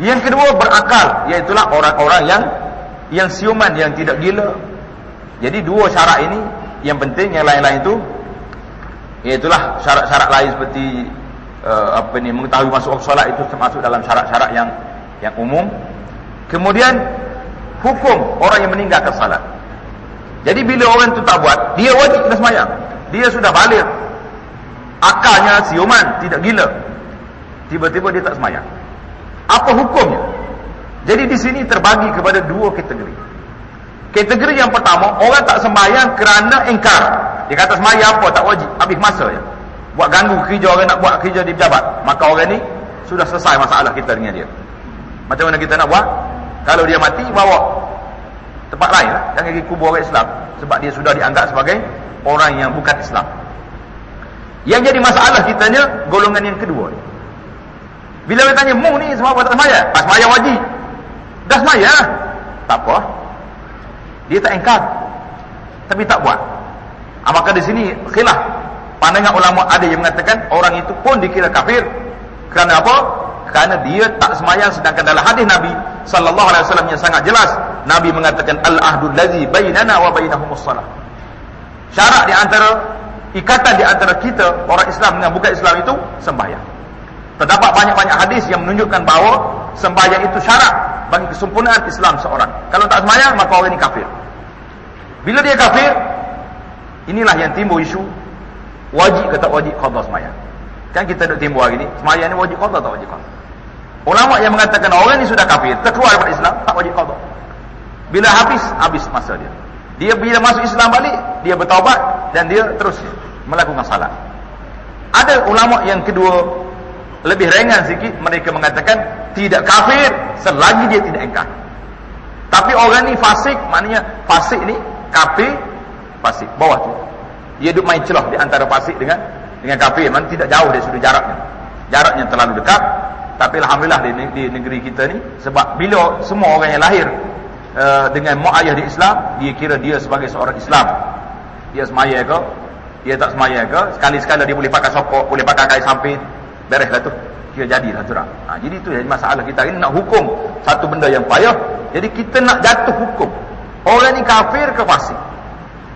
yang kedua berakal iaitulah orang-orang yang yang siuman yang tidak gila jadi dua syarat ini yang penting yang lain-lain itu Itulah syarat-syarat lain seperti uh, apa ni mengetahui masuk waktu solat itu termasuk dalam syarat-syarat yang yang umum. Kemudian hukum orang yang meninggalkan salat. Jadi bila orang itu tak buat, dia wajib kena sembahyang. Dia sudah balik. Akalnya siuman, tidak gila. Tiba-tiba dia tak sembahyang. Apa hukumnya? Jadi di sini terbagi kepada dua kategori. Kategori yang pertama, orang tak sembahyang kerana engkar. Dia kata semaya apa tak wajib, habis masa je. Buat ganggu kerja orang nak buat kerja di pejabat. Maka orang ni sudah selesai masalah kita dengan dia. Macam mana kita nak buat? Kalau dia mati, bawa tempat lain lah. Jangan pergi kubur orang Islam. Sebab dia sudah dianggap sebagai orang yang bukan Islam. Yang jadi masalah kita golongan yang kedua. Bila dia tanya, mu ni semua apa tak semaya? Pas semaya wajib. Dah semaya Tak apa. Dia tak engkar. Tapi tak buat. Ah, maka di sini khilaf pandangan ulama ada yang mengatakan orang itu pun dikira kafir kerana apa? Kerana dia tak semayang sedangkan dalam hadis Nabi sallallahu alaihi wasallam yang sangat jelas Nabi mengatakan al-ahdul ladzi bainana wa bainahumus salah. Syarat di antara ikatan di antara kita orang Islam dengan bukan Islam itu sembahyang. Terdapat banyak-banyak hadis yang menunjukkan bahawa sembahyang itu syarat bagi kesempurnaan Islam seorang. Kalau tak sembahyang maka orang ini kafir. Bila dia kafir, Inilah yang timbul isu wajib ke tak wajib qada sembahyang. Kan kita nak timbul hari ni, sembahyang ni wajib qada tak wajib qada. Ulama yang mengatakan orang ni sudah kafir, terkeluar daripada Islam, tak wajib qada. Bila habis, habis masa dia. Dia bila masuk Islam balik, dia bertaubat dan dia terus melakukan salat. Ada ulama yang kedua lebih ringan sikit mereka mengatakan tidak kafir selagi dia tidak engkar. Tapi orang ni fasik, maknanya fasik ni kafir pasir bawah tu dia duduk main celah di antara pasir dengan dengan kafir memang tidak jauh dari sudut jaraknya jaraknya terlalu dekat Tapi Alhamdulillah di, di negeri kita ni, sebab bila semua orang yang lahir uh, dengan mak ayah di Islam, dia kira dia sebagai seorang Islam. Dia semaya ke, dia tak semaya ke, sekali-sekala dia boleh pakai sokok, boleh pakai kain sampit, bereslah tu. Kira jadilah tu ha, Jadi itu jadi masalah kita ini nak hukum satu benda yang payah. Jadi kita nak jatuh hukum. Orang ni kafir ke fasik?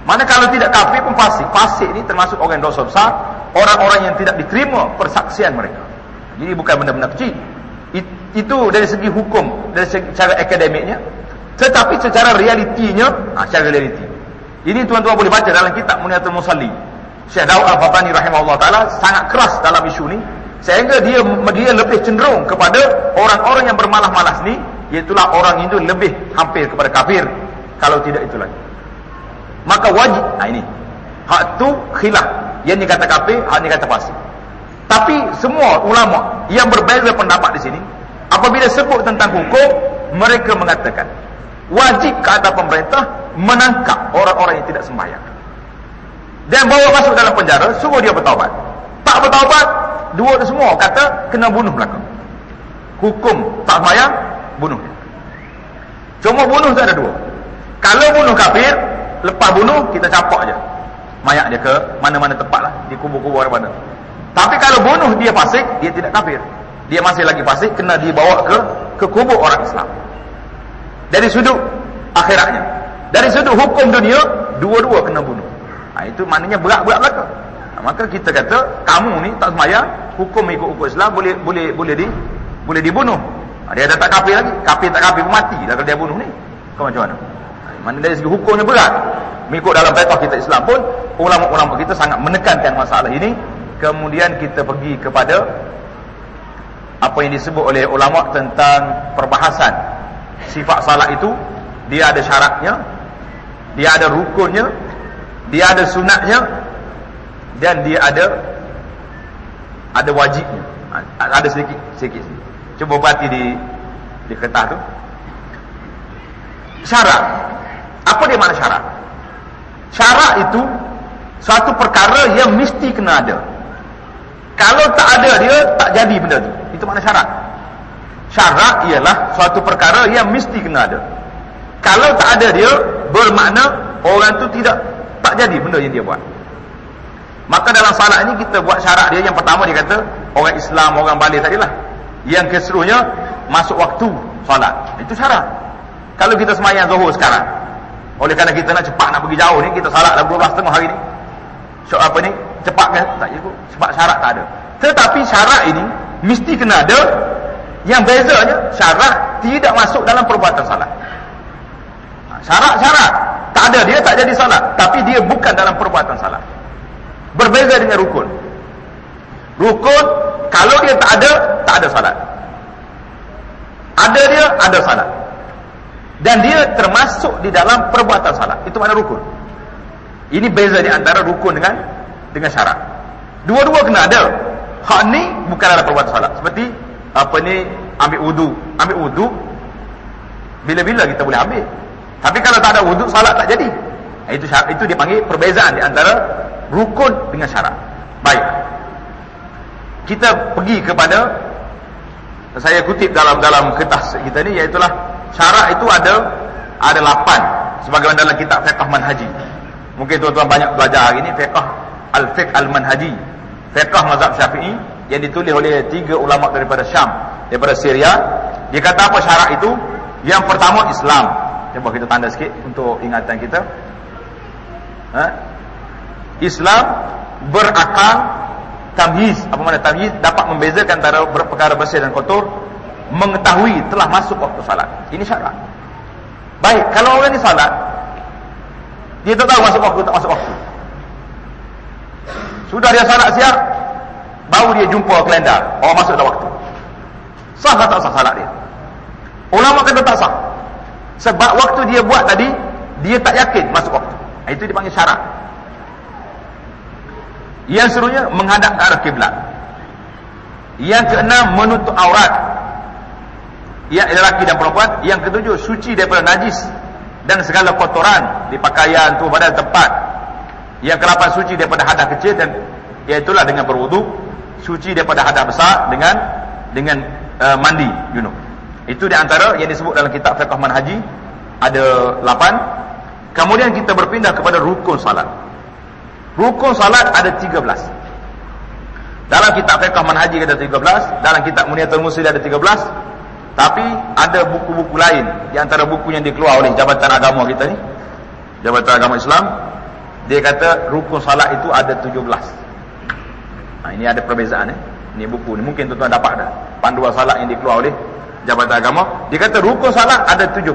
Mana kalau tidak kafir pun fasik. Fasik ni termasuk orang dosa besar. Orang-orang yang tidak diterima persaksian mereka. Jadi bukan benda-benda kecil. It, itu dari segi hukum, dari segi cara akademiknya. Tetapi secara realitinya, ha, secara realiti. Ini tuan-tuan boleh baca dalam kitab Muniatul Musalli. Syekh Daud Al-Fatani rahimahullah ta'ala sangat keras dalam isu ni. Sehingga dia dia lebih cenderung kepada orang-orang yang bermalas-malas ni. Iaitulah orang itu lebih hampir kepada kafir. Kalau tidak itu lagi. Maka wajib, ha ini. Hak tu khilaf. Yang ni kata kafir, hak ni kata fasik. Tapi semua ulama yang berbeza pendapat di sini, apabila sebut tentang hukum, mereka mengatakan wajib ke atas pemerintah menangkap orang-orang yang tidak sembahyang. Dan bawa masuk dalam penjara, suruh dia bertaubat. Tak bertaubat, dua semua kata kena bunuh belakang. Hukum tak sembahyang, bunuh. Cuma bunuh tu ada dua. Kalau bunuh kafir, lepas bunuh kita capak aja. Mayat dia ke mana-mana tempat lah. Di kubur-kubur mana. Tapi kalau bunuh dia fasik, dia tidak kafir. Dia masih lagi fasik, kena dibawa ke ke kubur orang Islam. Dari sudut akhiratnya. Dari sudut hukum dunia, dua-dua kena bunuh. Ha, itu maknanya berat-berat belaka. Ha, maka kita kata, kamu ni tak semaya, hukum ikut hukum Islam boleh boleh boleh di boleh dibunuh. Ha, dia dah tak kafir lagi. Kafir tak kafir mati lah kalau dia bunuh ni. Kau macam mana? Ha, mana dari segi hukumnya berat. Mengikut dalam fiqh kita Islam pun, ulama-ulama kita sangat menekankan masalah ini kemudian kita pergi kepada apa yang disebut oleh ulama tentang perbahasan sifat salat itu dia ada syaratnya dia ada rukunnya dia ada sunatnya dan dia ada ada wajibnya. Ada sedikit sedikit cuba perhati di di kertas tu. Syarat. Apa dia makna syarat? Syarat itu suatu perkara yang mesti kena ada. Kalau tak ada dia, tak jadi benda tu. Itu makna syarat. Syarat ialah suatu perkara yang mesti kena ada. Kalau tak ada dia, bermakna orang tu tidak tak jadi benda yang dia buat. Maka dalam salat ini kita buat syarat dia. Yang pertama dia kata, orang Islam, orang balik tadilah. Yang keseluruhnya, masuk waktu salat. Itu syarat. Kalau kita semayang zuhur sekarang, oleh kerana kita nak cepat nak pergi jauh ni, kita salat dah 12 setengah hari ni. So apa ni? cepat kan tak ikut sebab syarat tak ada tetapi syarat ini mesti kena ada yang bezanya syarat tidak masuk dalam perbuatan salat syarat-syarat tak ada dia tak jadi salat tapi dia bukan dalam perbuatan salat berbeza dengan rukun. Rukun kalau dia tak ada tak ada salat ada dia ada salat dan dia termasuk di dalam perbuatan salat itu mana rukun. Ini beza di antara rukun dengan dengan syarat. Dua-dua kena ada. Hak ni bukan ada perbuatan salat. Seperti apa ni ambil wudu. Ambil wudu bila-bila kita boleh ambil. Tapi kalau tak ada wudu salat tak jadi. Itu syarat itu dipanggil perbezaan di antara rukun dengan syarat. Baik. Kita pergi kepada saya kutip dalam dalam kertas kita ni iaitu syarat itu ada ada lapan sebagaimana dalam kitab fiqh manhaji. Mungkin tuan-tuan banyak belajar hari ni fiqh Al-Fiqh Al-Manhaji Fiqh Mazhab Syafi'i yang ditulis oleh tiga ulama daripada Syam daripada Syria. Dia kata apa syarat itu? Yang pertama Islam. Cuba kita tanda sikit untuk ingatan kita. Ha? Islam berakal tamyiz. Apa makna tamyiz? Dapat membezakan antara perkara bersih dan kotor mengetahui telah masuk waktu salat. Ini syarat. Baik kalau orang ini salat dia tak tahu masuk waktu tak masuk waktu. Sudah dia salat siap, baru dia jumpa kalender. Oh masuk dah waktu. Sah tak sah salat dia? Ulama kata tak sah. Sebab waktu dia buat tadi, dia tak yakin masuk waktu. Itu dipanggil syarat. Yang seterusnya menghadap ke arah kiblat. Yang keenam menutup aurat. Yang lelaki dan perempuan. Yang ketujuh suci daripada najis dan segala kotoran di pakaian tu pada tempat yang kelapan suci daripada hadas kecil dan iaitulah dengan berwudu suci daripada hadas besar dengan dengan uh, mandi junub. Itu di antara yang disebut dalam kitab fiqh manhaji ada 8. Kemudian kita berpindah kepada rukun salat. Rukun salat ada 13. Dalam kitab fiqh manhaji ada 13, dalam kitab Muniatul Muslim ada 13. Tapi ada buku-buku lain di antara buku yang dikeluar oleh Jabatan Agama kita ni. Jabatan Agama Islam dia kata rukun salat itu ada 17. Nah, ini ada perbezaan eh. Ini buku ni mungkin tuan-tuan dapat dah. Panduan salat yang dikeluar oleh Jabatan Agama, dia kata rukun salat ada 17.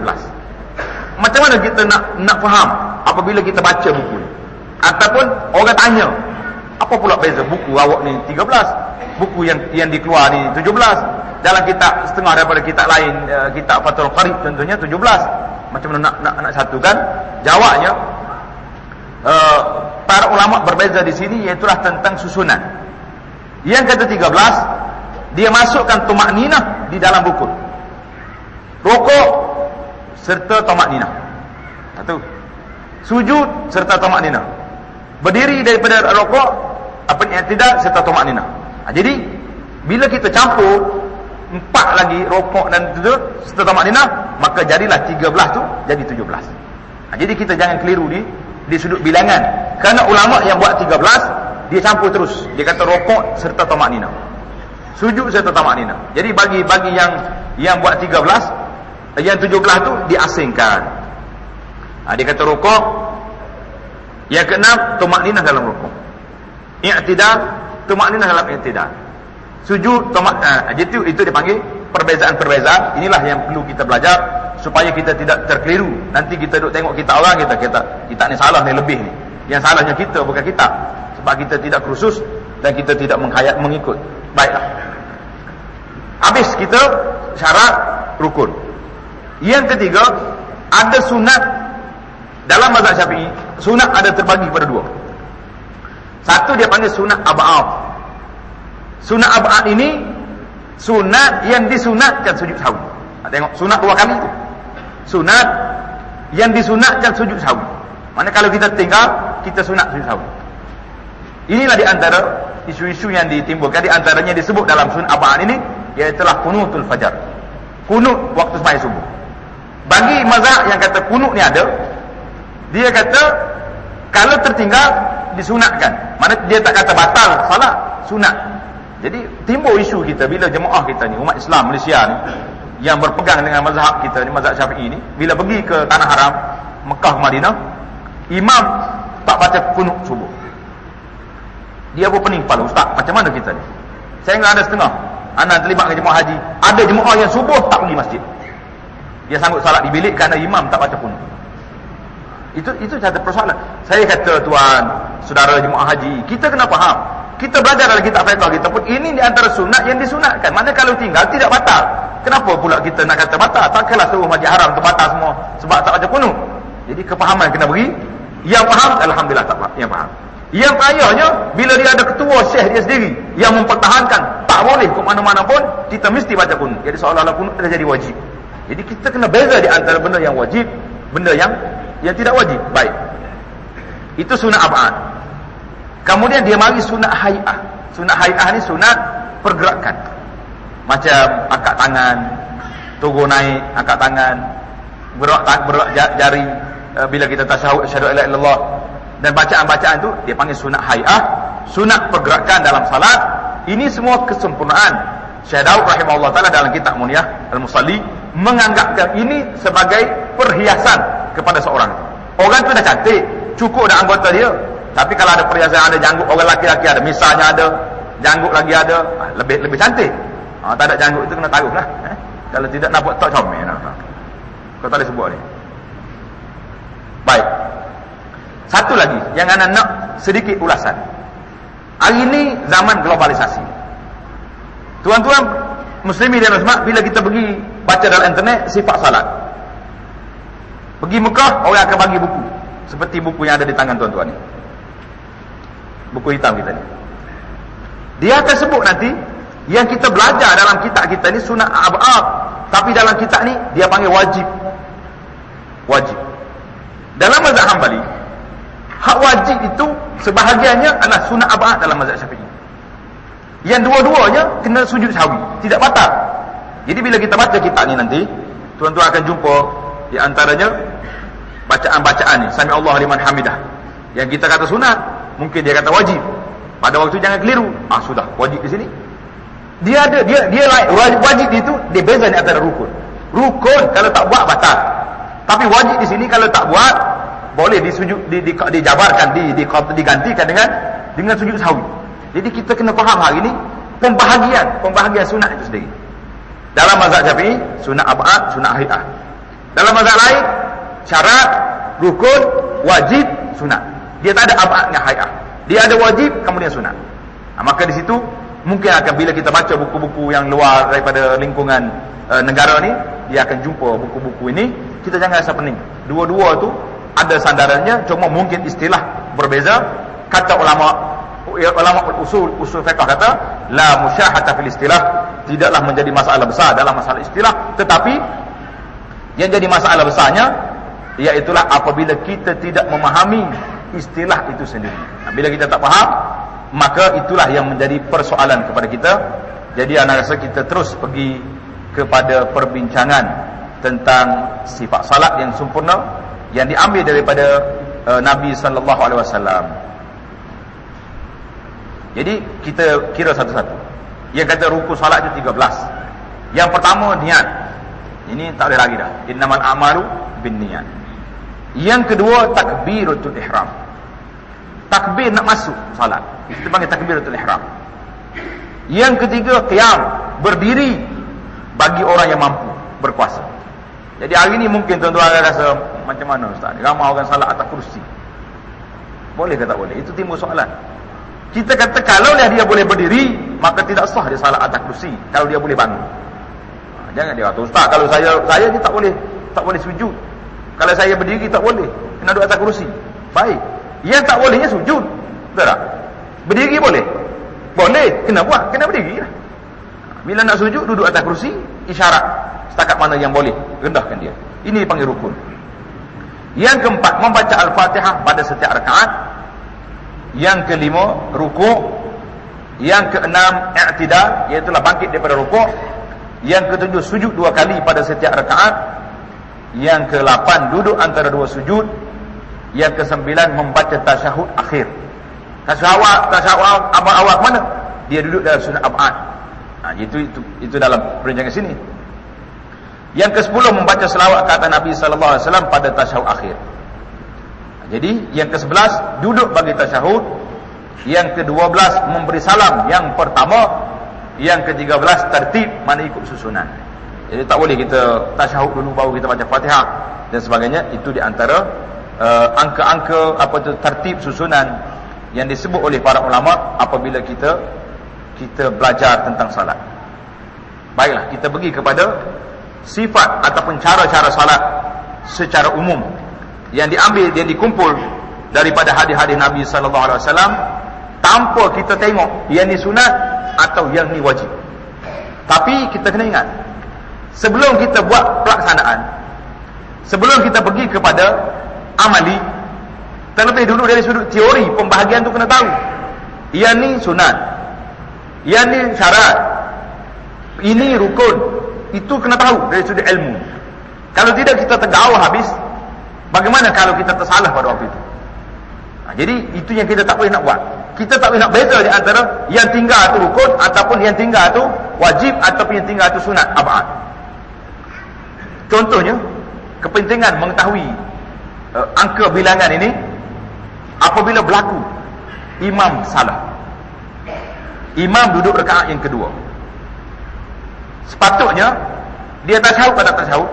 Macam mana kita nak nak faham apabila kita baca buku ni? Ataupun orang tanya, apa pula beza buku awak ni 13, buku yang yang dikeluar ni 17, dalam kitab setengah daripada kitab lain, uh, kitab Fathul Qarib contohnya 17. Macam mana nak nak nak satukan? Jawabnya uh, para ulama berbeza di sini iaitu tentang susunan. Yang kata 13 dia masukkan tumak ninah di dalam buku. Rokok serta tumak ninah. Satu. Sujud serta tumak ninah. Berdiri daripada rokok apa yang tidak serta tumak ninah. Ha, jadi bila kita campur empat lagi rokok dan itu serta tumak ninah maka jadilah 13 tu jadi 17. Ha, jadi kita jangan keliru di di sudut bilangan. Kerana ulama yang buat 13 dia campur terus. Dia kata rokok serta tamak nina sujud serta tamak nina jadi bagi bagi yang yang buat 13 yang 17 tu diasingkan. Ha, dia kata rokok. Yang keenam tamak nina dalam rokok. I'tidal tamak nina dalam i'tidal. Sujud tamak ha, jadi itu, itu dipanggil perbezaan-perbezaan. Inilah yang perlu kita belajar supaya kita tidak terkeliru. Nanti kita duduk tengok kita orang kita kita kita ni salah ni lebih ni. Yang salahnya kita bukan kita sebab kita tidak khusus dan kita tidak menghayat mengikut. Baiklah. Habis kita syarat rukun. Yang ketiga ada sunat. Dalam mazhab syafi'i sunat ada terbagi pada dua. Satu dia panggil sunat ab'ad sunat ab'ad ini sunat yang disunatkan sujud sahwi. Tengok sunat dua kali itu sunat yang disunatkan sujud sahwi. Mana kalau kita tinggal kita sunat sujud sahwi Inilah di antara isu-isu yang ditimbulkan di antaranya disebut dalam sun abaan ini iaitu kunutul fajar. Kunut waktu sembahyang subuh. Bagi mazhab yang kata kunut ni ada, dia kata kalau tertinggal disunatkan. Mana dia tak kata batal salat, sunat. Jadi timbul isu kita bila jemaah kita ni umat Islam Malaysia ni yang berpegang dengan mazhab kita ni mazhab Syafi'i ni bila pergi ke tanah haram Mekah Madinah imam tak baca kunut subuh dia pun pening kepala ustaz. Macam mana kita ni? Saya ingat ada setengah. Anak terlibat dengan jemaah haji. Ada jemaah yang subuh tak pergi masjid. Dia sanggup salat di bilik kerana imam tak baca pun. Itu itu satu persoalan. Saya kata tuan saudara jemaah haji kita kena faham. Kita belajar dalam kitab fiqh kita pun ini di antara sunat yang disunatkan. Mana kalau tinggal tidak batal. Kenapa pula kita nak kata batal? Takkanlah suruh masjid haram terbatal semua sebab tak baca kuno jadi kepahaman kena beri. Yang faham alhamdulillah tak faham yang faham yang ayahnya bila dia ada ketua syekh dia sendiri yang mempertahankan tak boleh ke mana-mana pun kita mesti baca kunut. Jadi seolah-olah kunut telah jadi wajib. Jadi kita kena beza di antara benda yang wajib, benda yang yang tidak wajib. Baik. Itu sunat abad. Kemudian dia mari sunat hay'ah. Sunat hay'ah ni sunat pergerakan. Macam akak tangan, turun naik akak tangan, berak berak jari eh, bila kita tasyahud syahadu ila illallah dan bacaan-bacaan itu dia panggil sunat hay'ah sunat pergerakan dalam salat. Ini semua kesempurnaan. Syekh Daud rahimahullah ta'ala dalam kitab Muniyah Al-Musalli menganggapkan ini sebagai perhiasan kepada seorang. Orang itu dah cantik cukup dah anggota dia. Tapi kalau ada perhiasan ada janggut orang laki-laki ada misalnya ada janggut lagi ada ah, lebih lebih cantik. Ha, tak ada janggut itu kena taruh lah eh? kalau tidak buat tak comel nah. kau tak boleh sebut ni. Baik satu lagi yang anda nak sedikit ulasan. Hari ini zaman globalisasi. Tuan-tuan muslimin dan muslimat bila kita pergi baca dalam internet sifat salat. Pergi Mekah orang akan bagi buku seperti buku yang ada di tangan tuan-tuan ni. Buku hitam kita ni. Dia akan sebut nanti yang kita belajar dalam kitab kita ni sunat abad tapi dalam kitab ni dia panggil wajib. Wajib. Dalam mazhab Hambali hak wajib itu sebahagiannya adalah sunat abad dalam mazhab syafi'i yang dua-duanya kena sujud sahwi tidak batal Jadi bila kita baca kitab ni nanti, tuan-tuan akan jumpa di antaranya bacaan-bacaan ni. Sami Allah liman hamidah. Yang kita kata sunat, mungkin dia kata wajib. Pada waktu jangan keliru. Ah sudah, wajib di sini. Dia ada dia dia lain wajib itu dia beza ni antara rukun. Rukun kalau tak buat batal. Tapi wajib di sini kalau tak buat boleh disujud di, di, dijabarkan di, di, digantikan dengan dengan sujud sahwi. Jadi kita kena faham hari ini pembahagian pembahagian sunat itu sendiri. Dalam mazhab Syafi'i sunat abad, sunat hayah. Dalam mazhab lain syarat, rukun, wajib, sunat. Dia tak ada abad dengan hayah. Dia ada wajib kemudian sunat. Nah, maka di situ mungkin akan bila kita baca buku-buku yang luar daripada lingkungan uh, negara ni, dia akan jumpa buku-buku ini, kita jangan rasa pening. Dua-dua tu ada sandarannya, cuma mungkin istilah berbeza. Kata ulama ulama usul usul fiqh kata la musyahata fil istilah tidaklah menjadi masalah besar dalam masalah istilah tetapi yang jadi masalah besarnya iaitu apabila kita tidak memahami istilah itu sendiri. Bila kita tak faham, maka itulah yang menjadi persoalan kepada kita. Jadi anak rasa kita terus pergi kepada perbincangan tentang sifat salat yang sempurna yang diambil daripada uh, Nabi sallallahu alaihi wasallam. Jadi kita kira satu-satu. Yang kata rukun salat itu 13. Yang pertama niat. Ini tak boleh lagi dah. Innamal a'malu binniyat. Yang kedua takbiratul ihram. Takbir nak masuk salat. Itu panggil takbiratul ihram. Yang ketiga qiyam, berdiri bagi orang yang mampu berkuasa. Jadi hari ini mungkin tuan-tuan rasa macam mana ustaz? Ramai orang salat atas kursi. Boleh ke tak boleh? Itu timbul soalan. Kita kata kalau dia boleh berdiri, maka tidak sah dia salat atas kursi kalau dia boleh bangun. Ha, jangan dia kata ustaz kalau saya saya ni tak boleh tak boleh sujud. Kalau saya berdiri tak boleh. Kena duduk atas kerusi. Baik. Yang tak bolehnya sujud. Betul tak? Berdiri boleh? Boleh. Kena buat. Kena berdiri lah. Bila nak sujud, duduk atas kerusi. Isyarat. Setakat mana yang boleh. Rendahkan dia. Ini dipanggil rukun. Yang keempat, membaca Al-Fatihah pada setiap rakaat. Yang kelima, rukuk. Yang keenam, i'tidal. Iaitulah bangkit daripada rukuk. Yang ketujuh, sujud dua kali pada setiap rakaat. Yang ke-8 duduk antara dua sujud. Yang ke-9 membaca tasyahud akhir. Tasyahud tasyahud awal-awal mana? Dia duduk dalam sunat abad. Ha, itu itu itu dalam perbincangan sini. Yang ke-10 membaca selawat kata Nabi sallallahu alaihi wasallam pada tasyahud akhir. Jadi yang ke-11 duduk bagi tasyahud. Yang ke-12 memberi salam yang pertama. Yang ke-13 tertib mana ikut susunan. Jadi tak boleh kita tasyahud dulu baru kita baca Fatihah dan sebagainya. Itu di antara uh, angka-angka apa tu tertib susunan yang disebut oleh para ulama apabila kita kita belajar tentang salat. Baiklah, kita pergi kepada sifat ataupun cara-cara salat secara umum yang diambil yang dikumpul daripada hadis-hadis Nabi sallallahu alaihi wasallam tanpa kita tengok yang ni sunat atau yang ni wajib. Tapi kita kena ingat sebelum kita buat pelaksanaan sebelum kita pergi kepada amali terlebih dulu dari sudut teori pembahagian tu kena tahu yang ni sunat yang ni syarat ini rukun itu kena tahu dari sudut ilmu kalau tidak kita tergaul habis bagaimana kalau kita tersalah pada waktu itu ha, jadi itu yang kita tak boleh nak buat kita tak boleh nak beza di antara yang tinggal itu rukun ataupun yang tinggal itu wajib ataupun yang tinggal itu sunat abad Contohnya, kepentingan mengetahui uh, angka bilangan ini apabila berlaku imam salah. Imam duduk rakaat yang kedua. Sepatutnya dia tak tahu pada tasyahud.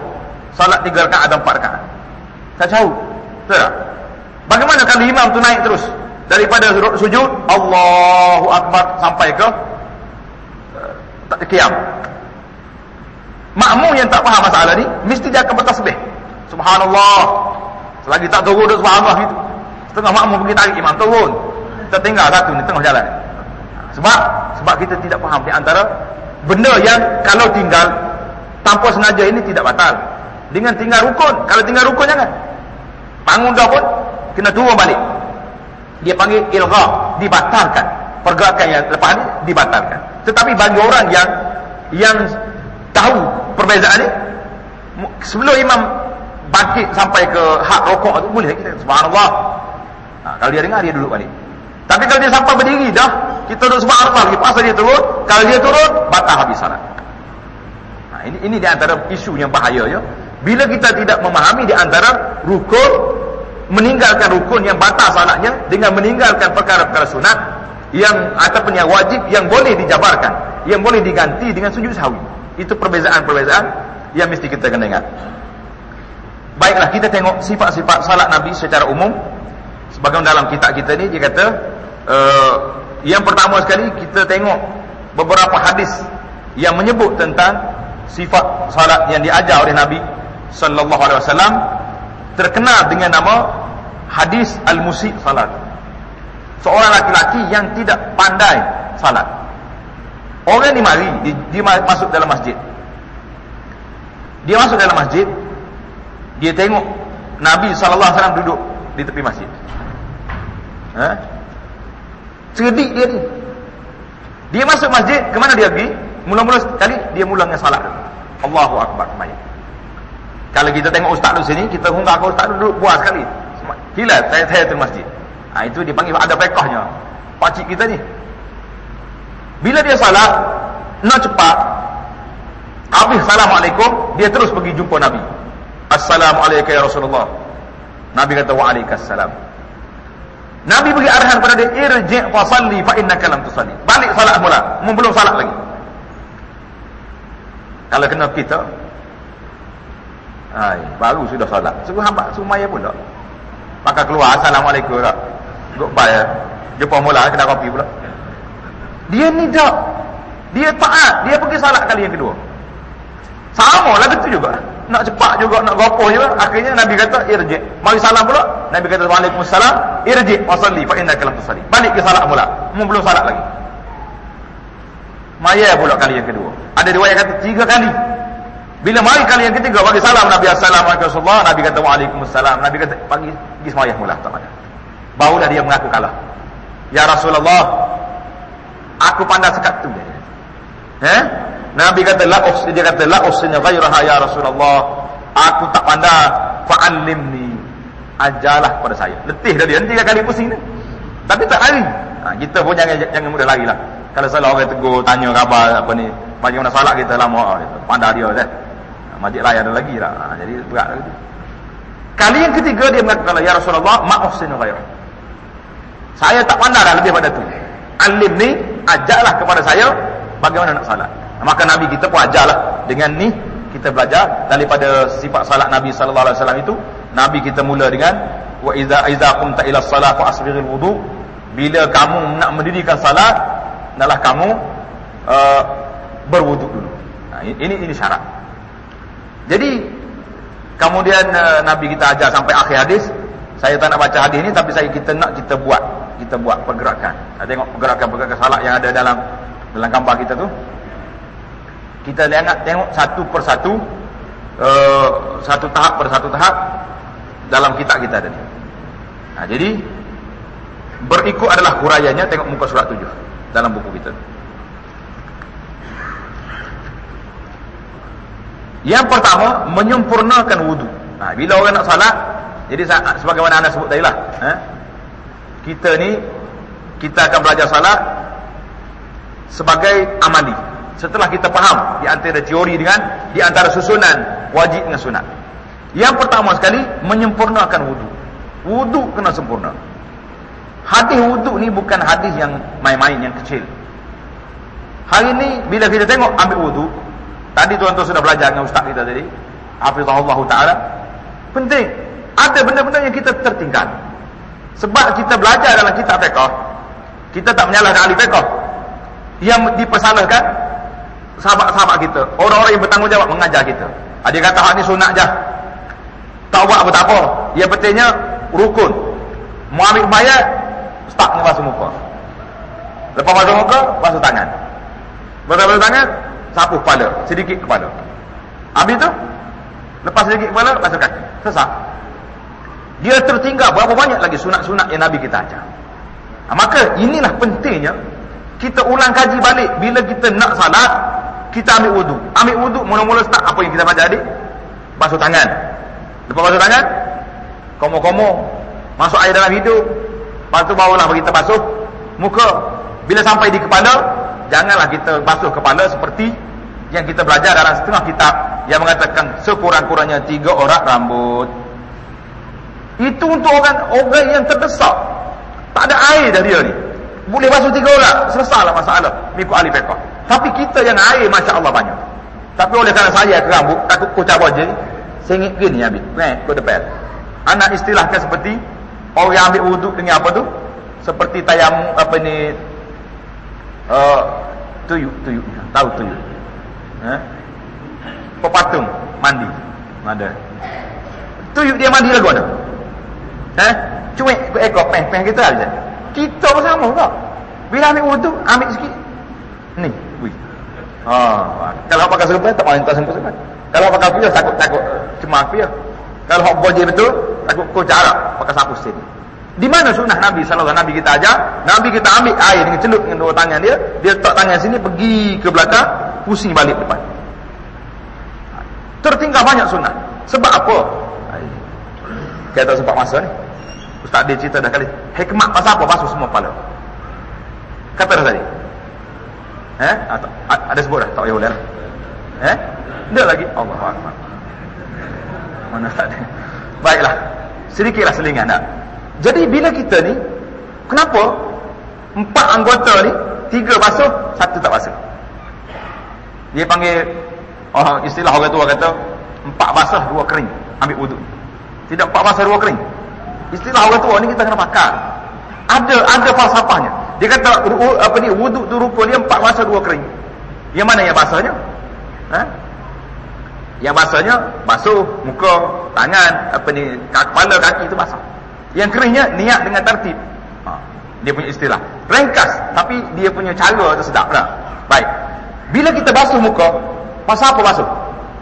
Salat tiga rakaat atau empat rakaat. Tasyahud. Betul tak? Bagaimana kalau imam tu naik terus daripada sujud Allahu akbar sampai ke tak qiyam. Makmum yang tak faham masalah ni mesti dia akan bertasbih. Subhanallah. Selagi tak turun dah subhanallah gitu. Setengah makmum pergi tarik imam turun. Tertinggal satu ni tengah jalan. Sebab sebab kita tidak faham di antara benda yang kalau tinggal tanpa sengaja ini tidak batal. Dengan tinggal rukun, kalau tinggal rukun jangan. Bangun dah pun kena turun balik. Dia panggil ilgha, dibatalkan. Pergerakan yang lepas ni dibatalkan. Tetapi bagi orang yang yang tahu perbezaan ni sebelum imam bangkit sampai ke hak rokok tu boleh kita subhanallah ha, kalau dia dengar dia duduk balik tapi kalau dia sampai berdiri dah kita duduk subhanallah lagi pasal dia turun. Kalau dia turun batal habis salat ha, ini ini di antara isu yang bahaya ya. Bila kita tidak memahami di antara rukun meninggalkan rukun yang batal salatnya dengan meninggalkan perkara-perkara sunat yang ataupun yang wajib yang boleh dijabarkan yang boleh diganti dengan sujud sahwi itu perbezaan-perbezaan yang mesti kita kena ingat. Baiklah kita tengok sifat-sifat salat Nabi secara umum. Sebagaimana dalam kitab kita ni dia kata uh, yang pertama sekali kita tengok beberapa hadis yang menyebut tentang sifat salat yang diajar oleh Nabi sallallahu alaihi wasallam terkenal dengan nama hadis al-musi salat seorang laki-laki yang tidak pandai salat. Orang ni mari, dia, masuk dalam masjid. Dia masuk dalam masjid, dia tengok Nabi SAW duduk di tepi masjid. Ha? Cerdik dia ni. Dia masuk masjid, ke mana dia pergi? Mula-mula sekali, dia mula dengan salat. Allahu Akbar. Semayang. Kalau kita tengok ustaz di sini, kita hunggah ke ustaz duduk puas sekali. Hilat, saya, saya tu masjid. Ha, itu dipanggil ada pekahnya. Pakcik kita ni. Bila dia salat, nak cepat. Habis Assalamualaikum, dia terus pergi jumpa Nabi. Assalamualaikum ya Rasulullah. Nabi kata waalaikumsalam. Nabi bagi arahan kepada dia, irji' fa salli fa innaka lam tusalli. Balik salat mula, belum salat lagi. Kalau kena kita, Hai, baru sudah salat. Suruh hamba, suruh maya pula. Maka keluar, Assalamualaikum. Goodbye ya. Jumpa mula kena kopi pula. Dia ni tak. Dia taat. Dia pergi salat kali yang kedua. Sama lah betul juga. Nak cepat juga, nak gopoh juga. Akhirnya Nabi kata, irji. Mari salam pula. Nabi kata, Waalaikumsalam. Irji. Wasalli. Fa'inna kalam tusalli. Balik ke salat pula. Mu belum salat lagi. Maya pula kali yang kedua. Ada dua yang kata, tiga kali. Bila mari kali yang ketiga, bagi salam Nabi Assalamualaikum Nabi kata, Waalaikumsalam. Nabi kata, pagi, pergi semayah mula. Tak ada. Barulah dia mengaku kalah. Ya Rasulullah, aku pandai sekat tu. Eh? Nabi kata la usni dia kata la usni ghairaha ya Rasulullah. Aku tak pandai fa'allimni. Ajalah kepada saya. Letih dah dia. Tiga kali pusing ni. Tapi tak lari. Ha, kita pun jangan jangan mudah lari lah. Kalau salah orang tegur, tanya khabar apa ni. Bagaimana salat kita lama. Oh, pandai dia kan. Majid raya ada lagi lah. Ha, jadi berat lagi. Kali yang ketiga dia mengatakan, Ya Rasulullah, ma'ufsin ghairah. Saya tak pandai dah lebih pada tu. Alim ni ajarlah kepada saya bagaimana nak salat. Maka Nabi kita pun ajarlah dengan ni kita belajar daripada sifat salat Nabi sallallahu alaihi wasallam itu. Nabi kita mula dengan wa iza iza qumta ila salat fa asbighil wudu. Bila kamu nak mendirikan salat, hendaklah kamu uh, berwuduk dulu. Nah, ini ini syarat. Jadi kemudian uh, Nabi kita ajar sampai akhir hadis, saya tak nak baca hadis ni tapi saya kita nak kita buat kita buat pergerakan. Ha, tengok pergerakan-pergerakan salat yang ada dalam dalam gambar kita tu. Kita lihat tengok satu persatu uh, satu tahap per satu tahap dalam kitab kita tadi. Ha, jadi berikut adalah huraiannya tengok muka surat tujuh dalam buku kita. Yang pertama menyempurnakan wudu. Ha, bila orang nak salat, jadi sebagaimana anda sebut tadi lah, eh? kita ni kita akan belajar salat sebagai amali setelah kita faham di antara teori dengan di antara susunan wajib dengan sunat. Yang pertama sekali menyempurnakan wudu. Wudu kena sempurna. Hadis wudu ni bukan hadis yang main-main yang kecil. Hari ni bila kita tengok ambil wudu. Tadi tuan-tuan sudah belajar dengan ustaz kita tadi. Hafizahullah ta'ala. Penting. Ada benda-benda yang kita tertinggal. Sebab kita belajar dalam kitab fiqh, kita tak menyalahkan ahli fiqh. Yang dipersalahkan sahabat-sahabat kita, orang-orang yang bertanggungjawab mengajar kita. Ada kata hak ni sunat je. Tak buat apa tak apa. Yang pentingnya rukun. Mau ambil bayat, start dengan basuh muka. Lepas basuh muka, basuh tangan. Basuh tangan, sapu kepala, sedikit kepala. Habis tu, lepas sedikit kepala, basuh kaki. Selesai. Dia tertinggal berapa banyak lagi sunat-sunat yang Nabi kita ajar. Ha, maka inilah pentingnya kita ulang kaji balik bila kita nak salat, kita ambil wudu. Ambil wudu mula-mula start apa yang kita baca tadi? Basuh tangan. Lepas basuh tangan, komo-komo, masuk air dalam hidung. Lepas tu bawalah kita basuh muka. Bila sampai di kepala, janganlah kita basuh kepala seperti yang kita belajar dalam setengah kitab yang mengatakan sekurang-kurangnya tiga orang rambut. Itu untuk orang orang yang terdesak. Tak ada air dah dia ni. Boleh basuh tiga orang, selesailah masalah. Mengikut ahli fiqh. Tapi kita yang air masya-Allah banyak. Tapi oleh kerana saya ke rambut takut je, saya ingat gini ambil. Eh, ke depan. Anak istilahkan seperti orang yang ambil wuduk dengan apa tu? Seperti tayam apa ni uh, tuyuk tuyuk tahu tuyuk eh? pepatung mandi ada tuyuk dia mandi lagu ada eh? cuik ekor peh peh kita aja kita pun sama tak bila ambil wuduk ambil sikit ni oh, kalau pakai serban tak mahu tak serban kalau pakai piyah takut takut cuma piyah kalau hok boje betul takut kau cara pakai sapu sini di mana sunnah Nabi sallallahu alaihi Nabi kita ajar? Nabi kita ambil air dengan celup dengan dua tangan dia, dia letak tangan sini pergi ke belakang, pusing balik depan. Tertinggal banyak sunnah. Sebab apa? Kita sempat masa ni. Ustaz dia cerita dah kali. Hikmat pasal apa basuh semua kepala? Kata dah tadi. Eh? Atau, ada sebut dah? Tak payah boleh lah. Eh? Dia lagi. Allah Akbar. Mana tak ada? Baiklah. Sedikitlah selingan tak? Jadi bila kita ni kenapa empat anggota ni tiga basuh satu tak basuh? Dia panggil oh, istilah orang tua kata empat basah dua kering ambil wuduk. Tidak empat basah dua kering. Istilah orang tua ni kita kena pakar. Ada ada falsafahnya. Dia kata apa ni wuduk tu rupa dia empat basah dua kering. Yang mana yang basahnya? Ha? Yang basahnya basuh muka, tangan, apa ni kepala, kaki itu basah. Yang keringnya niat dengan tertib. Ha, dia punya istilah. Ringkas tapi dia punya cara tu sedap lah. Baik. Bila kita basuh muka, pasal apa basuh?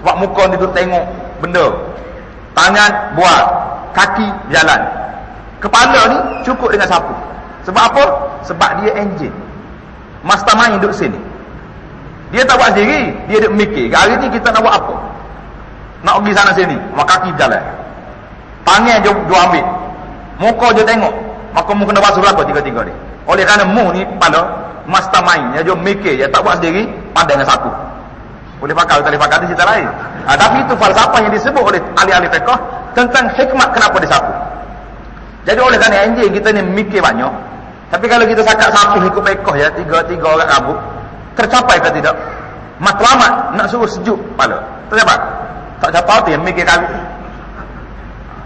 Sebab muka ni tu tengok benda. Tangan buat, kaki jalan. Kepala ni cukup dengan sapu. Sebab apa? Sebab dia enjin. Mastermind duduk sini. Dia tak buat sendiri, dia duduk mikir. Hari ni kita nak buat apa? Nak pergi sana sini, mak kaki jalan. Tangan dia, dia ambil. Muka dia tengok. Maka mu kena basuh berapa tiga-tiga ni. Oleh kerana mu ni pada mastermind. Dia mikir. Dia tak buat sendiri. Pandai dengan satu. Boleh pakai atau boleh pakai di cerita lain. Ha, tapi itu falsafah yang disebut oleh ahli-ahli fiqah tentang hikmat kenapa disapu. Jadi oleh kerana anjing kita ni mikir banyak. Tapi kalau kita sakat sapu ikut fiqah ya. Tiga-tiga orang rambut. Tercapai ke tidak? Matlamat nak suruh sejuk pada. Tercapai? Tak capai tu yang mikir kali.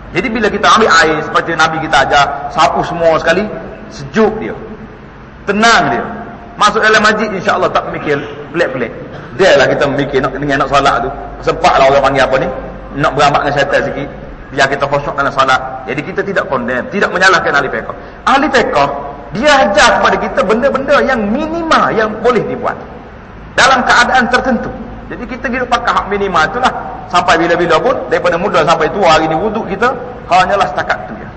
Jadi bila kita ambil air seperti Nabi kita ajar, sapu semua sekali, sejuk dia. Tenang dia. Masuk dalam masjid insya-Allah tak mikir pelik-pelik. Dia lah kita mikir nak dengan nak solat tu. Sempatlah orang panggil apa ni? Nak berambat dengan syaitan sikit. Biar kita khusyuk dalam solat. Jadi kita tidak condemn, tidak menyalahkan ahli fiqh. Ahli fiqh dia ajar kepada kita benda-benda yang minima yang boleh dibuat dalam keadaan tertentu. Jadi kita kira pakai hak minima itulah sampai bila-bila pun daripada muda sampai tua hari ni wuduk kita hanyalah setakat tu ya.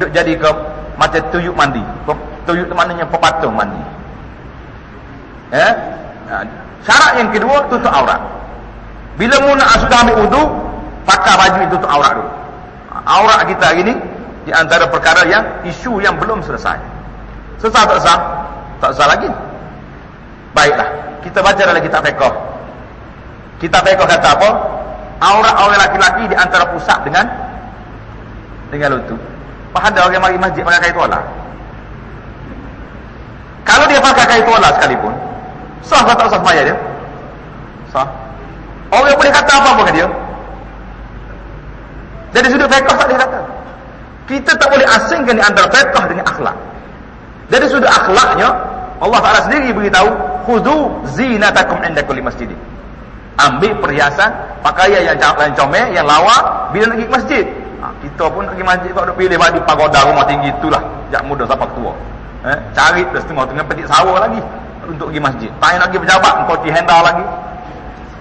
Duk jadi ke macam tuyuk mandi. Tuyuk tu maknanya pepatung mandi. Eh? Ha, syarat yang kedua tutup aurat. Bila mu nak sudah ambil wuduk, pakai baju itu tutup aurat dulu. Aurat kita hari ni di antara perkara yang isu yang belum selesai. Selesai tak sah? Tak sah lagi. Baiklah, kita baca dalam kitab fiqh. Kitab fiqh kata apa? Aurat-aurat laki-laki di antara pusat dengan dengan lutut. Padahal orang mari masjid pakai kain tuala. Kalau dia pakai kain tuala sekalipun, sah atau tak sah semaya dia? Sah. Orang boleh kata apa pun dia? Jadi sudut fiqh tak kata. Kita tak boleh asingkan antara fiqh dengan akhlak. Dari sudut akhlaknya, Allah Taala sendiri beritahu, "Khudhu zinatakum 'inda kulli masjidin." ambil perhiasan pakaian yang yang comel yang lawa bila nak pergi masjid ha, kita pun pergi masjid kau nak pilih baju pagoda rumah tinggi itulah jak muda sampai tua eh, cari dah setengah tengah petik sawah lagi untuk pergi masjid tak nak pergi pejabat kau pergi handal lagi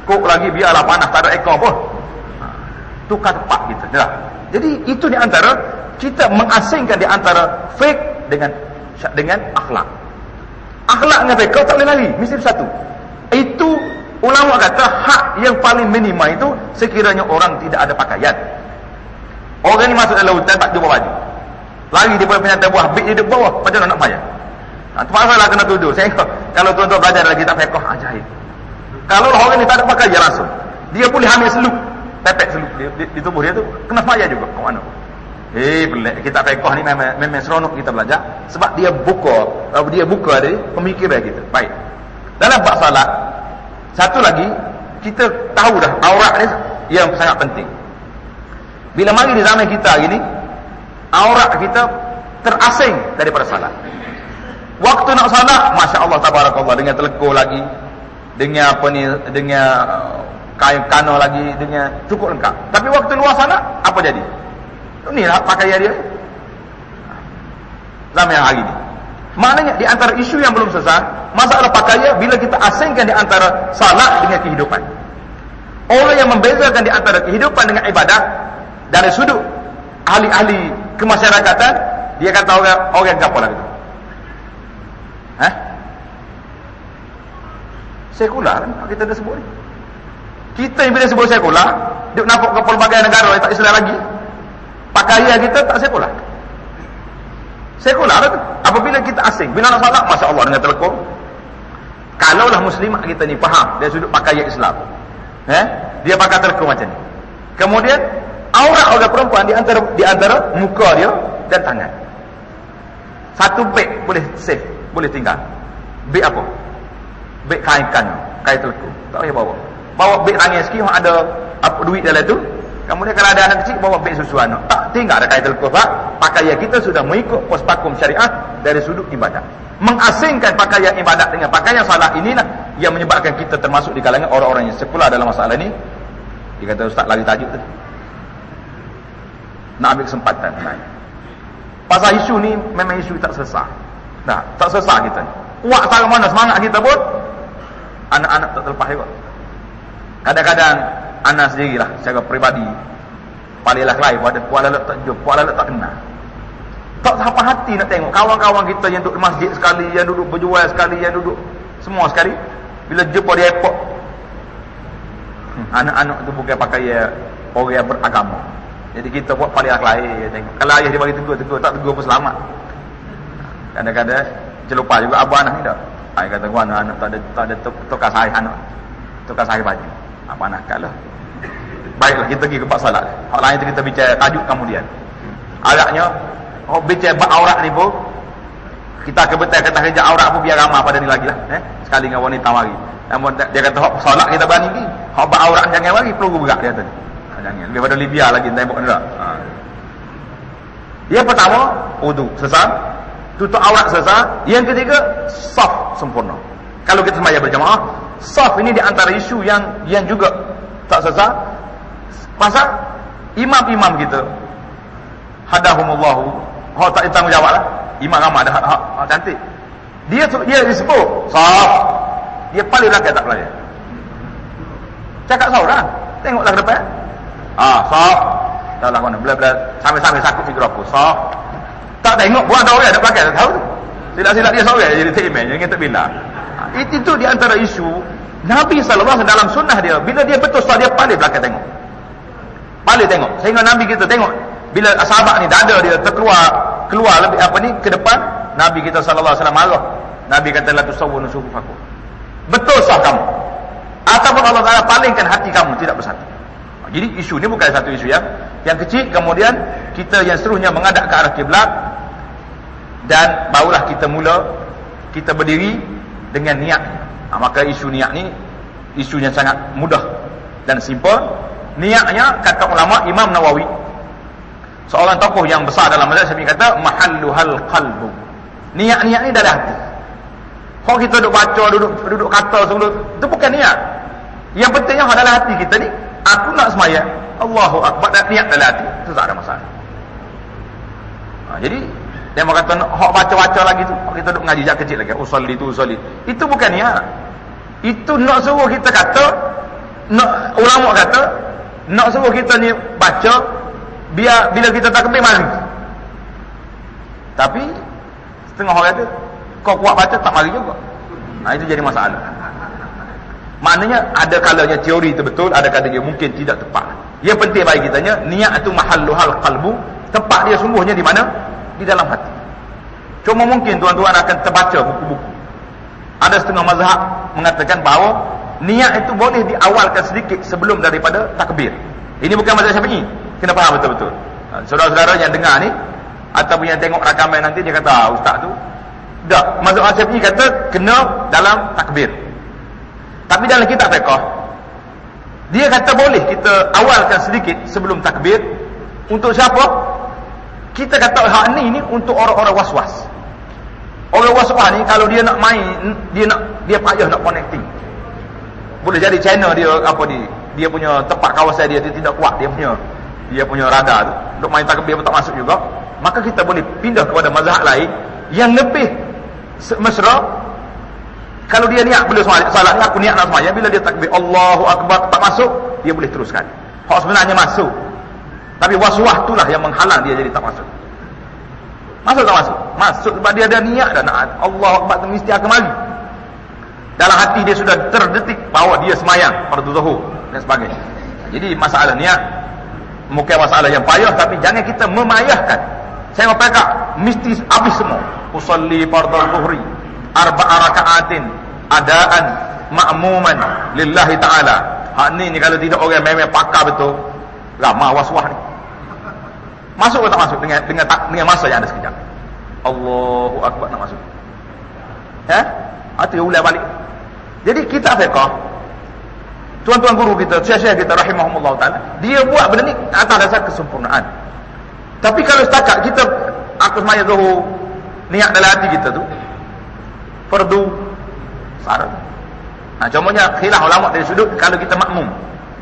kok lagi biarlah panas tak ada ekor pun tukar tepat kita dah. jadi itu di antara kita mengasingkan di antara fake dengan dengan akhlak akhlak dengan fake kau tak boleh lari mesti satu itu ulama kata hak yang paling minima itu sekiranya orang tidak ada pakaian orang ni masuk dalam hutan tak jumpa baju lari di bawah penyantai buah bik di bawah mana nak payah Ha, terpaksa lah kena tuduh. *laughs* Saya kalau tuan-tuan belajar lagi tak fekoh ajaib. Kalau orang ni tak ada pakai langsung. Dia boleh ambil seluk. Pepek seluk di, di, di tubuh dia tu. Kena payah juga. Ke mana? Eh, boleh. Kita fekoh ni memang, memang seronok kita belajar. Sebab dia buka. Dia buka dia pemikiran kita. Baik. Dalam bab salat. Satu lagi. Kita tahu dah aurat ni yang sangat penting. Bila mari di zaman kita ini. Aurat kita terasing daripada salat. Waktu nak salat, masya-Allah tabarakallah dengan telekor lagi, dengan apa ni, dengan kain kano lagi, dengan cukup lengkap. Tapi waktu luar salat, apa jadi? Ini lah pakaian dia. Zaman yang hari ini. Maknanya di antara isu yang belum selesai, masalah pakaian bila kita asingkan di antara salat dengan kehidupan. Orang yang membezakan di antara kehidupan dengan ibadat dari sudut ahli-ahli kemasyarakatan, dia kata orang orang apa lagi tu? Eh? Sekular kan kita dah sebut ni. Kita yang bila sebut sekular, dia nampak ke pelbagai negara yang tak Islam lagi. Pakaian kita tak sekular. Sekular tu. Apabila kita asing, bila nak salat, Masya Allah dengan telekor. Kalaulah muslimah kita ni faham dari sudut pakaian Islam. Eh? Dia pakai telekor macam ni. Kemudian, aurat orang perempuan di antara di antara muka dia dan tangan. Satu beg boleh save boleh tinggal. Beg apa? Beg kain kan, kain telku. Tak payah bawa. Bawa beg rangis sikit ada apa duit dalam tu. Kemudian kalau ada anak kecil bawa beg susu anak. Tak tinggal ada kain telku pak. Pakaian kita sudah mengikut pos pakum syariat dari sudut ibadat. Mengasingkan pakaian ibadat dengan pakaian salat inilah yang menyebabkan kita termasuk di kalangan orang-orang yang sekular dalam masalah ini. Dia kata ustaz lari tajuk tu. Nak ambil kesempatan naik. Pasal isu ni memang isu tak selesai. Nah, tak sesat kita ni. Kuat sangat mana semangat kita pun anak-anak tak terlepas juga. Kadang-kadang anak sendirilah secara peribadi palilah kelai pada puan lalat tak jumpa, puan lalat tak kenal. Tak sampai hati nak tengok kawan-kawan kita yang duduk di masjid sekali, yang duduk berjual sekali, yang duduk semua sekali. Bila jumpa di airport, hmm, anak-anak tu bukan pakai orang yang beragama. Jadi kita buat palilah kelai tengok. Kalau ayah dia bagi tegur-tegur, tak tegur pun selamat. Kadang-kadang celupa juga abu anak ni dah. Ai kata gua anak, anak tak ada tak ada tukar sahih anak. Tukar sahih baju. Apa nak kalah. Baiklah kita pergi ke bab salat. Hak lain kita bicara tajuk kemudian. Agaknya oh bicara aurat ni pun kita kebetulan kata kerja aurat pun biar ramah pada ni lagi lah. Eh? Sekali dengan wanita mari. Namun dia kata hak salat kita berani ni. Hak bab aurat jangan mari perlu berat dia tu. Ha, jangan. Lebih pada Libya lagi tembok ni dah. Ha. Dia pertama wudu sesam tutup aurat selesai. Yang ketiga, saf sempurna. Kalau kita sembahyang berjamaah, saf ini di antara isu yang yang juga tak selesai. Pasal imam-imam kita hadahumullahu, hak tak ditanggungjawab lah. Imam ramai ada hak, hak, hak cantik. Dia dia disebut saf. Dia paling belakang tak pelayan. Cakap seorang, tengoklah ke depan. Ah, saf. Dah lah mana, bila-bila sampai-sampai sakut figura aku. Saf. Tak tengok buang tahu ada pakai tak tahu tu. Silap-silap dia seorang jadi temen jangan tak bila. Itu tu di antara isu Nabi sallallahu dalam sunnah dia bila dia betul soal dia paling belakang tengok. Paling tengok. Sehingga Nabi kita tengok bila sahabat ni dada dia terkeluar keluar lebih apa ni ke depan Nabi kita wasallam marah. Nabi kata la tusawwunu sufufakum. Betul sah kamu. Ataupun Allah Taala palingkan hati kamu tidak bersatu. Jadi isu ni bukan satu isu yang yang kecil kemudian kita yang seterusnya menghadap ke arah kiblat dan barulah kita mula kita berdiri dengan niat. Ha, maka isu niat ni isunya sangat mudah dan simple. Niatnya kata ulama Imam Nawawi seorang tokoh yang besar dalam mazhab Syafi'i kata mahalluhal qalbu. Niat-niat ni dari hati. Kalau kita duduk baca, duduk duduk kata sebelum itu bukan niat. Yang pentingnya adalah hati kita ni aku nak semayang Allahu Akbar dan niat dalam hati itu tak ada masalah ha, jadi dia mau kata hok baca-baca lagi tu. Kita duduk ngaji jak kecil lagi. Usolli tu usolli. Itu bukan niat. Itu nak suruh kita kata nak ulama kata nak suruh kita ni baca biar bila kita tak kembali mari. Tapi setengah orang kata kau kuat baca tak mari juga. Nah ha, itu jadi masalah. Maknanya ada kalanya teori itu betul, ada kalanya mungkin tidak tepat. Yang penting bagi kita niat itu mahalluhal qalbu, tempat dia sungguhnya di mana? Di dalam hati. Cuma mungkin tuan-tuan akan terbaca buku-buku. Ada setengah mazhab mengatakan bahawa niat itu boleh diawalkan sedikit sebelum daripada takbir. Ini bukan mazhab Syafi'i. Kena faham betul-betul. Ha, saudara-saudara yang dengar ni ataupun yang tengok rakaman nanti dia kata, ah, "Ustaz tu tak, mazhab Syafi'i kata kena dalam takbir." Tapi dalam kitab fiqh dia kata boleh kita awalkan sedikit sebelum takbir untuk siapa? Kita kata hak ni ni untuk orang-orang was-was. Orang was-was ni kalau dia nak main dia nak dia payah nak connecting. Boleh jadi channel dia apa ni? Dia punya tempat kawasan dia dia tidak kuat dia punya dia punya radar tu. Untuk main takbir pun tak masuk juga. Maka kita boleh pindah kepada mazhab lain yang lebih mesra kalau dia niat boleh solat, salat ni aku niat nak sembahyang bila dia takbir Allahu akbar tak masuk, dia boleh teruskan. Hak sebenarnya masuk. Tapi waswah itulah yang menghalang dia jadi tak masuk. Masuk tak masuk? Masuk sebab dia ada niat dan Allah akbar tu mesti akan mari. Dalam hati dia sudah terdetik bahawa dia semayang fardu zuhur dan sebagainya. Jadi masalah niat mungkin masalah yang payah tapi jangan kita memayahkan. Saya mau pegang mesti habis semua. Usalli fardhu zuhri arba'a raka'atin adaan ma'muman lillahi ta'ala hak ni kalau tidak orang memang pakar betul ramah waswah ni masuk atau tak masuk? Dengan dengan tak, dengan masa yang ada sekejap. Allahu akbar nak masuk. Eh hati ulang balik. Jadi kita fiqah. Tuan-tuan guru kita syekh-syekh kita rahimahumullah taala dia buat benda ni atas dasar kesempurnaan. Tapi kalau setakat kita aku semaya zuhur niat dalam hati kita tu fardu Farad. Nah, contohnya khilaf ulama dari sudut kalau kita makmum.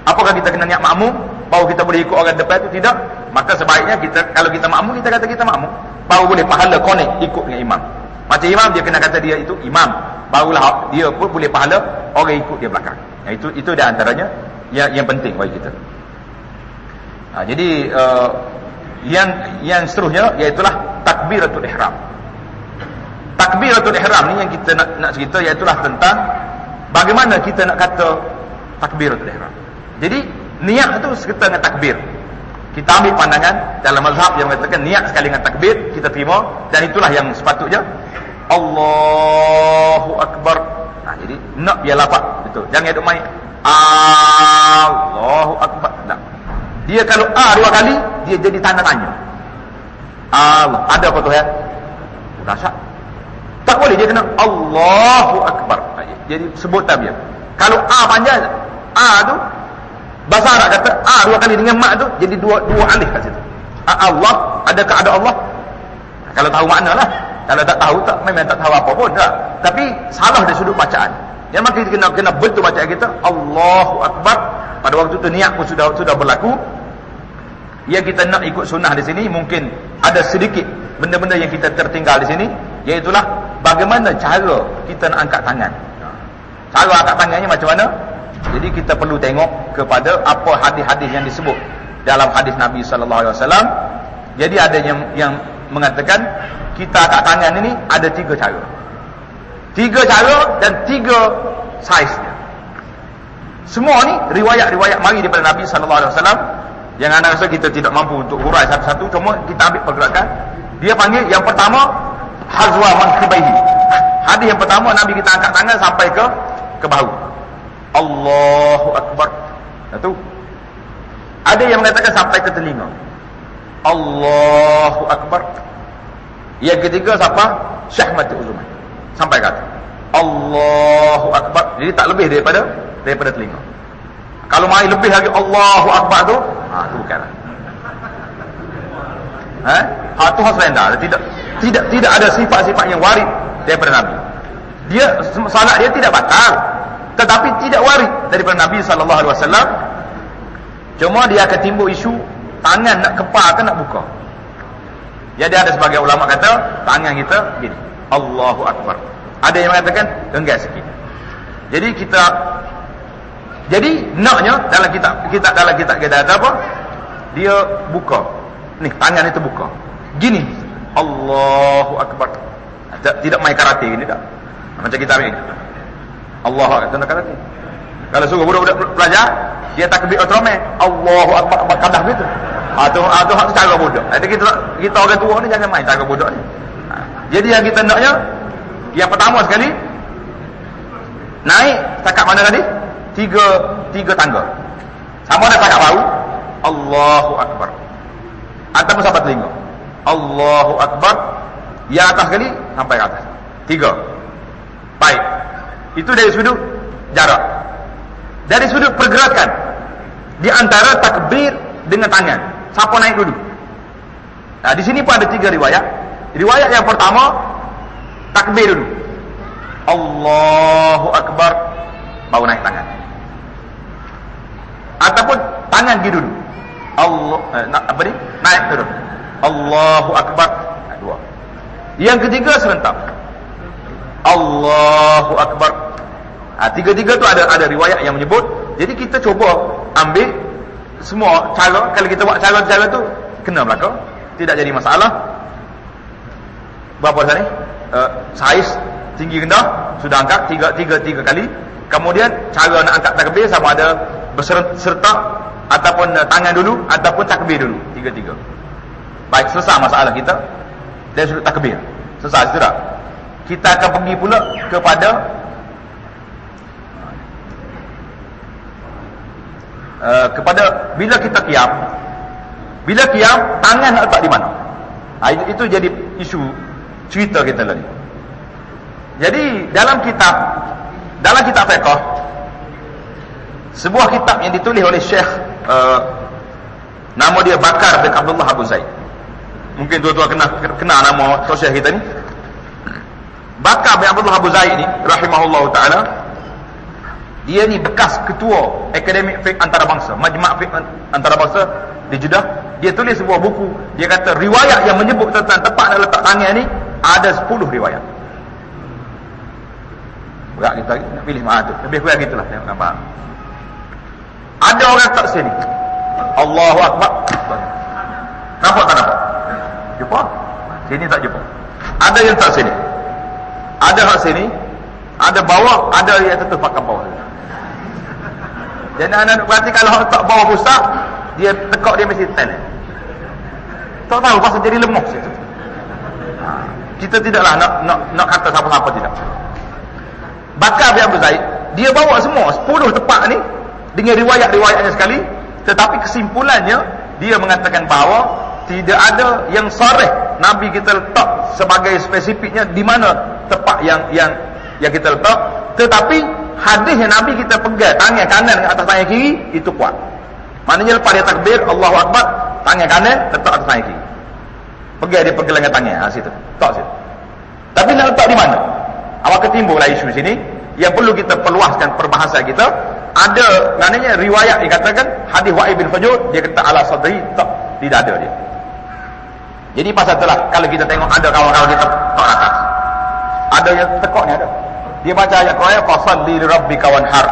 Apakah kita kena niat makmum baru kita boleh ikut orang depan itu tidak? Maka sebaiknya kita kalau kita makmum kita kata kita makmum baru boleh pahala connect ikut dengan imam. Macam imam dia kena kata dia itu imam, barulah dia pun boleh pahala orang ikut dia belakang. Nah, itu itu di antaranya yang yang penting bagi kita. Nah, jadi uh, yang yang seterusnya iaitu takbiratul ihram takbiratul ihram ni yang kita nak nak cerita iaitu tentang bagaimana kita nak kata takbiratul ihram. Jadi niat tu sekitar dengan takbir. Kita ambil pandangan dalam mazhab yang mengatakan niat sekali dengan takbir kita terima dan itulah yang sepatutnya Allahu akbar. Nah, jadi nak biar lafaz betul. Jangan duk main Allahu akbar. Tak. Dia kalau a dua kali dia jadi tanda tanya. Allah ada apa tu ya? Dahsyat. Tak boleh dia kena Allahu Akbar. Jadi sebutan dia. Kalau A panjang, A tu bahasa Arab kata A dua kali dengan mak tu jadi dua dua alif kat situ. A Allah, adakah ada Allah? Kalau tahu makna lah. Kalau tak tahu tak memang tak tahu apa pun tak. Tapi salah dari sudut bacaan. Yang maka kita kena kena betul bacaan kita Allahu Akbar. Pada waktu tu niat pun sudah sudah berlaku. Yang kita nak ikut sunnah di sini mungkin ada sedikit benda-benda yang kita tertinggal di sini Iaitulah bagaimana cara kita nak angkat tangan. Cara angkat tangannya macam mana? Jadi kita perlu tengok kepada apa hadis-hadis yang disebut dalam hadis Nabi sallallahu alaihi wasallam. Jadi ada yang yang mengatakan kita angkat tangan ini ada tiga cara. Tiga cara dan tiga saiz. Semua ni riwayat-riwayat mari daripada Nabi sallallahu alaihi wasallam yang anda rasa kita tidak mampu untuk hurai satu-satu cuma kita ambil pergerakan. Dia panggil yang pertama hazwa mankibaihi. Hadis yang pertama Nabi kita angkat tangan sampai ke ke bahu. Allahu akbar. Satu. Ada yang mengatakan sampai ke telinga. Allahu akbar. Yang ketiga siapa? Syahmat uzumah. Sampai kata. Allahu akbar. Jadi tak lebih daripada daripada telinga. Kalau mai lebih lagi Allahu akbar tu, ha tu bukanlah. Eh? Ha tu harus rendah. Tidak tidak tidak ada sifat-sifat yang warid daripada Nabi. Dia salat dia tidak batal, tetapi tidak warid daripada Nabi sallallahu alaihi wasallam. Cuma dia akan timbul isu tangan nak kepal ke nak buka. Jadi ada sebagai ulama kata tangan kita gini. Allahu akbar. Ada yang mengatakan enggak sikit. Jadi kita jadi naknya dalam kitab kita dalam kitab kita ada apa? Dia buka. Nih tangan itu buka. Gini Allahu Akbar. Tidak main karate ini tak. Macam kita ambil. Allahu Akbar. Tentang karate. Kalau suruh budak-budak belajar, dia takbir otomatis. Allahu akbar kadah gitu. Ha tu ha tu hak cara budak. Jadi kita kita orang tua ni jangan main cara budak ni. Jadi yang kita naknya yang pertama sekali naik takat mana tadi? Tiga tiga tangga. Sama ada takat baru. Allahu akbar. Ataupun sampai telinga. Allahu akbar. Yang atas sekali sampai ke atas. Tiga. Baik. Itu dari sudut jarak. Dari sudut pergerakan. Di antara takbir dengan tangan. Siapa naik dulu? Nah, di sini pun ada tiga riwayat. Riwayat yang pertama, takbir dulu. Allahu Akbar. Baru naik tangan. Ataupun tangan gitu dulu. Allah, eh, apa ni? Naik dulu. Allahu Akbar. Nah, dua. Yang ketiga serentak. Allahu Akbar. Ha, tiga-tiga tu ada ada riwayat yang menyebut. Jadi kita cuba ambil semua cara. Kalau kita buat cara-cara tu, kena belakang. Tidak jadi masalah. Berapa sana ni? Uh, saiz tinggi rendah sudah angkat tiga tiga tiga kali. Kemudian cara nak angkat takbir sama ada berserta ataupun uh, tangan dulu ataupun takbir dulu tiga-tiga. Baik selesai masalah kita dari sudut takbir. Selesai sudah kita akan pergi pula kepada uh, kepada bila kita kiam bila kiam tangan nak letak di mana? Ha, itu, jadi isu cerita kita tadi jadi dalam kitab dalam kitab fiqh sebuah kitab yang ditulis oleh Syekh uh, nama dia Bakar bin Abdullah Abu Zaid. Mungkin tuan-tuan kenal, kenal nama sosial kita ni. Bakar bin Abdullah Abu Zaid ni rahimahullah taala dia ni bekas ketua akademik fiqh antarabangsa majma' fiqh antarabangsa di Jeddah. Dia tulis sebuah buku. Dia kata riwayat yang menyebut tentang tempat nak letak tangan ni ada 10 riwayat. Berat kita nak pilih mana tu? Lebih kurang gitulah yang nampak ada orang tak sini. Allahu Akbar. Nampak tak nampak? Jumpa? Sini tak jumpa? Ada yang tak sini. Ada hak sini. Ada bawah ada yang tetap pakai bawah jadi anda berarti kalau hak tak bawah pusat dia tekak dia mesti tel tak tahu pasal jadi lemuk situ. Ha. kita tidaklah nak nak nak kata siapa-siapa tidak. Bakar biar berzaid dia bawa semua 10 tempat ni dengan riwayat-riwayatnya sekali tetapi kesimpulannya dia mengatakan bahawa tidak ada yang sarih Nabi kita letak sebagai spesifiknya di mana tepat yang yang yang kita letak. Tetapi hadis yang Nabi kita pegang tangan kanan ke atas tangan kiri itu kuat. Maknanya lepas dia takbir Allahu Akbar tangan kanan letak atas tangan kiri. Pegang dia pegang dengan tangan. Ha, situ. Tak situ. Tapi nak letak di mana? Awak ketimbullah isu sini. Yang perlu kita perluaskan perbahasan kita ada maknanya riwayat dikatakan hadis Wa'id bin Fajur dia kata ala sadri tak tidak ada dia. Jadi pasal itulah kalau kita tengok ada kawan-kawan kita tak atas. Ada yang tekok ni ada. Dia baca ayat Quran fasalli li rabbika wanhar.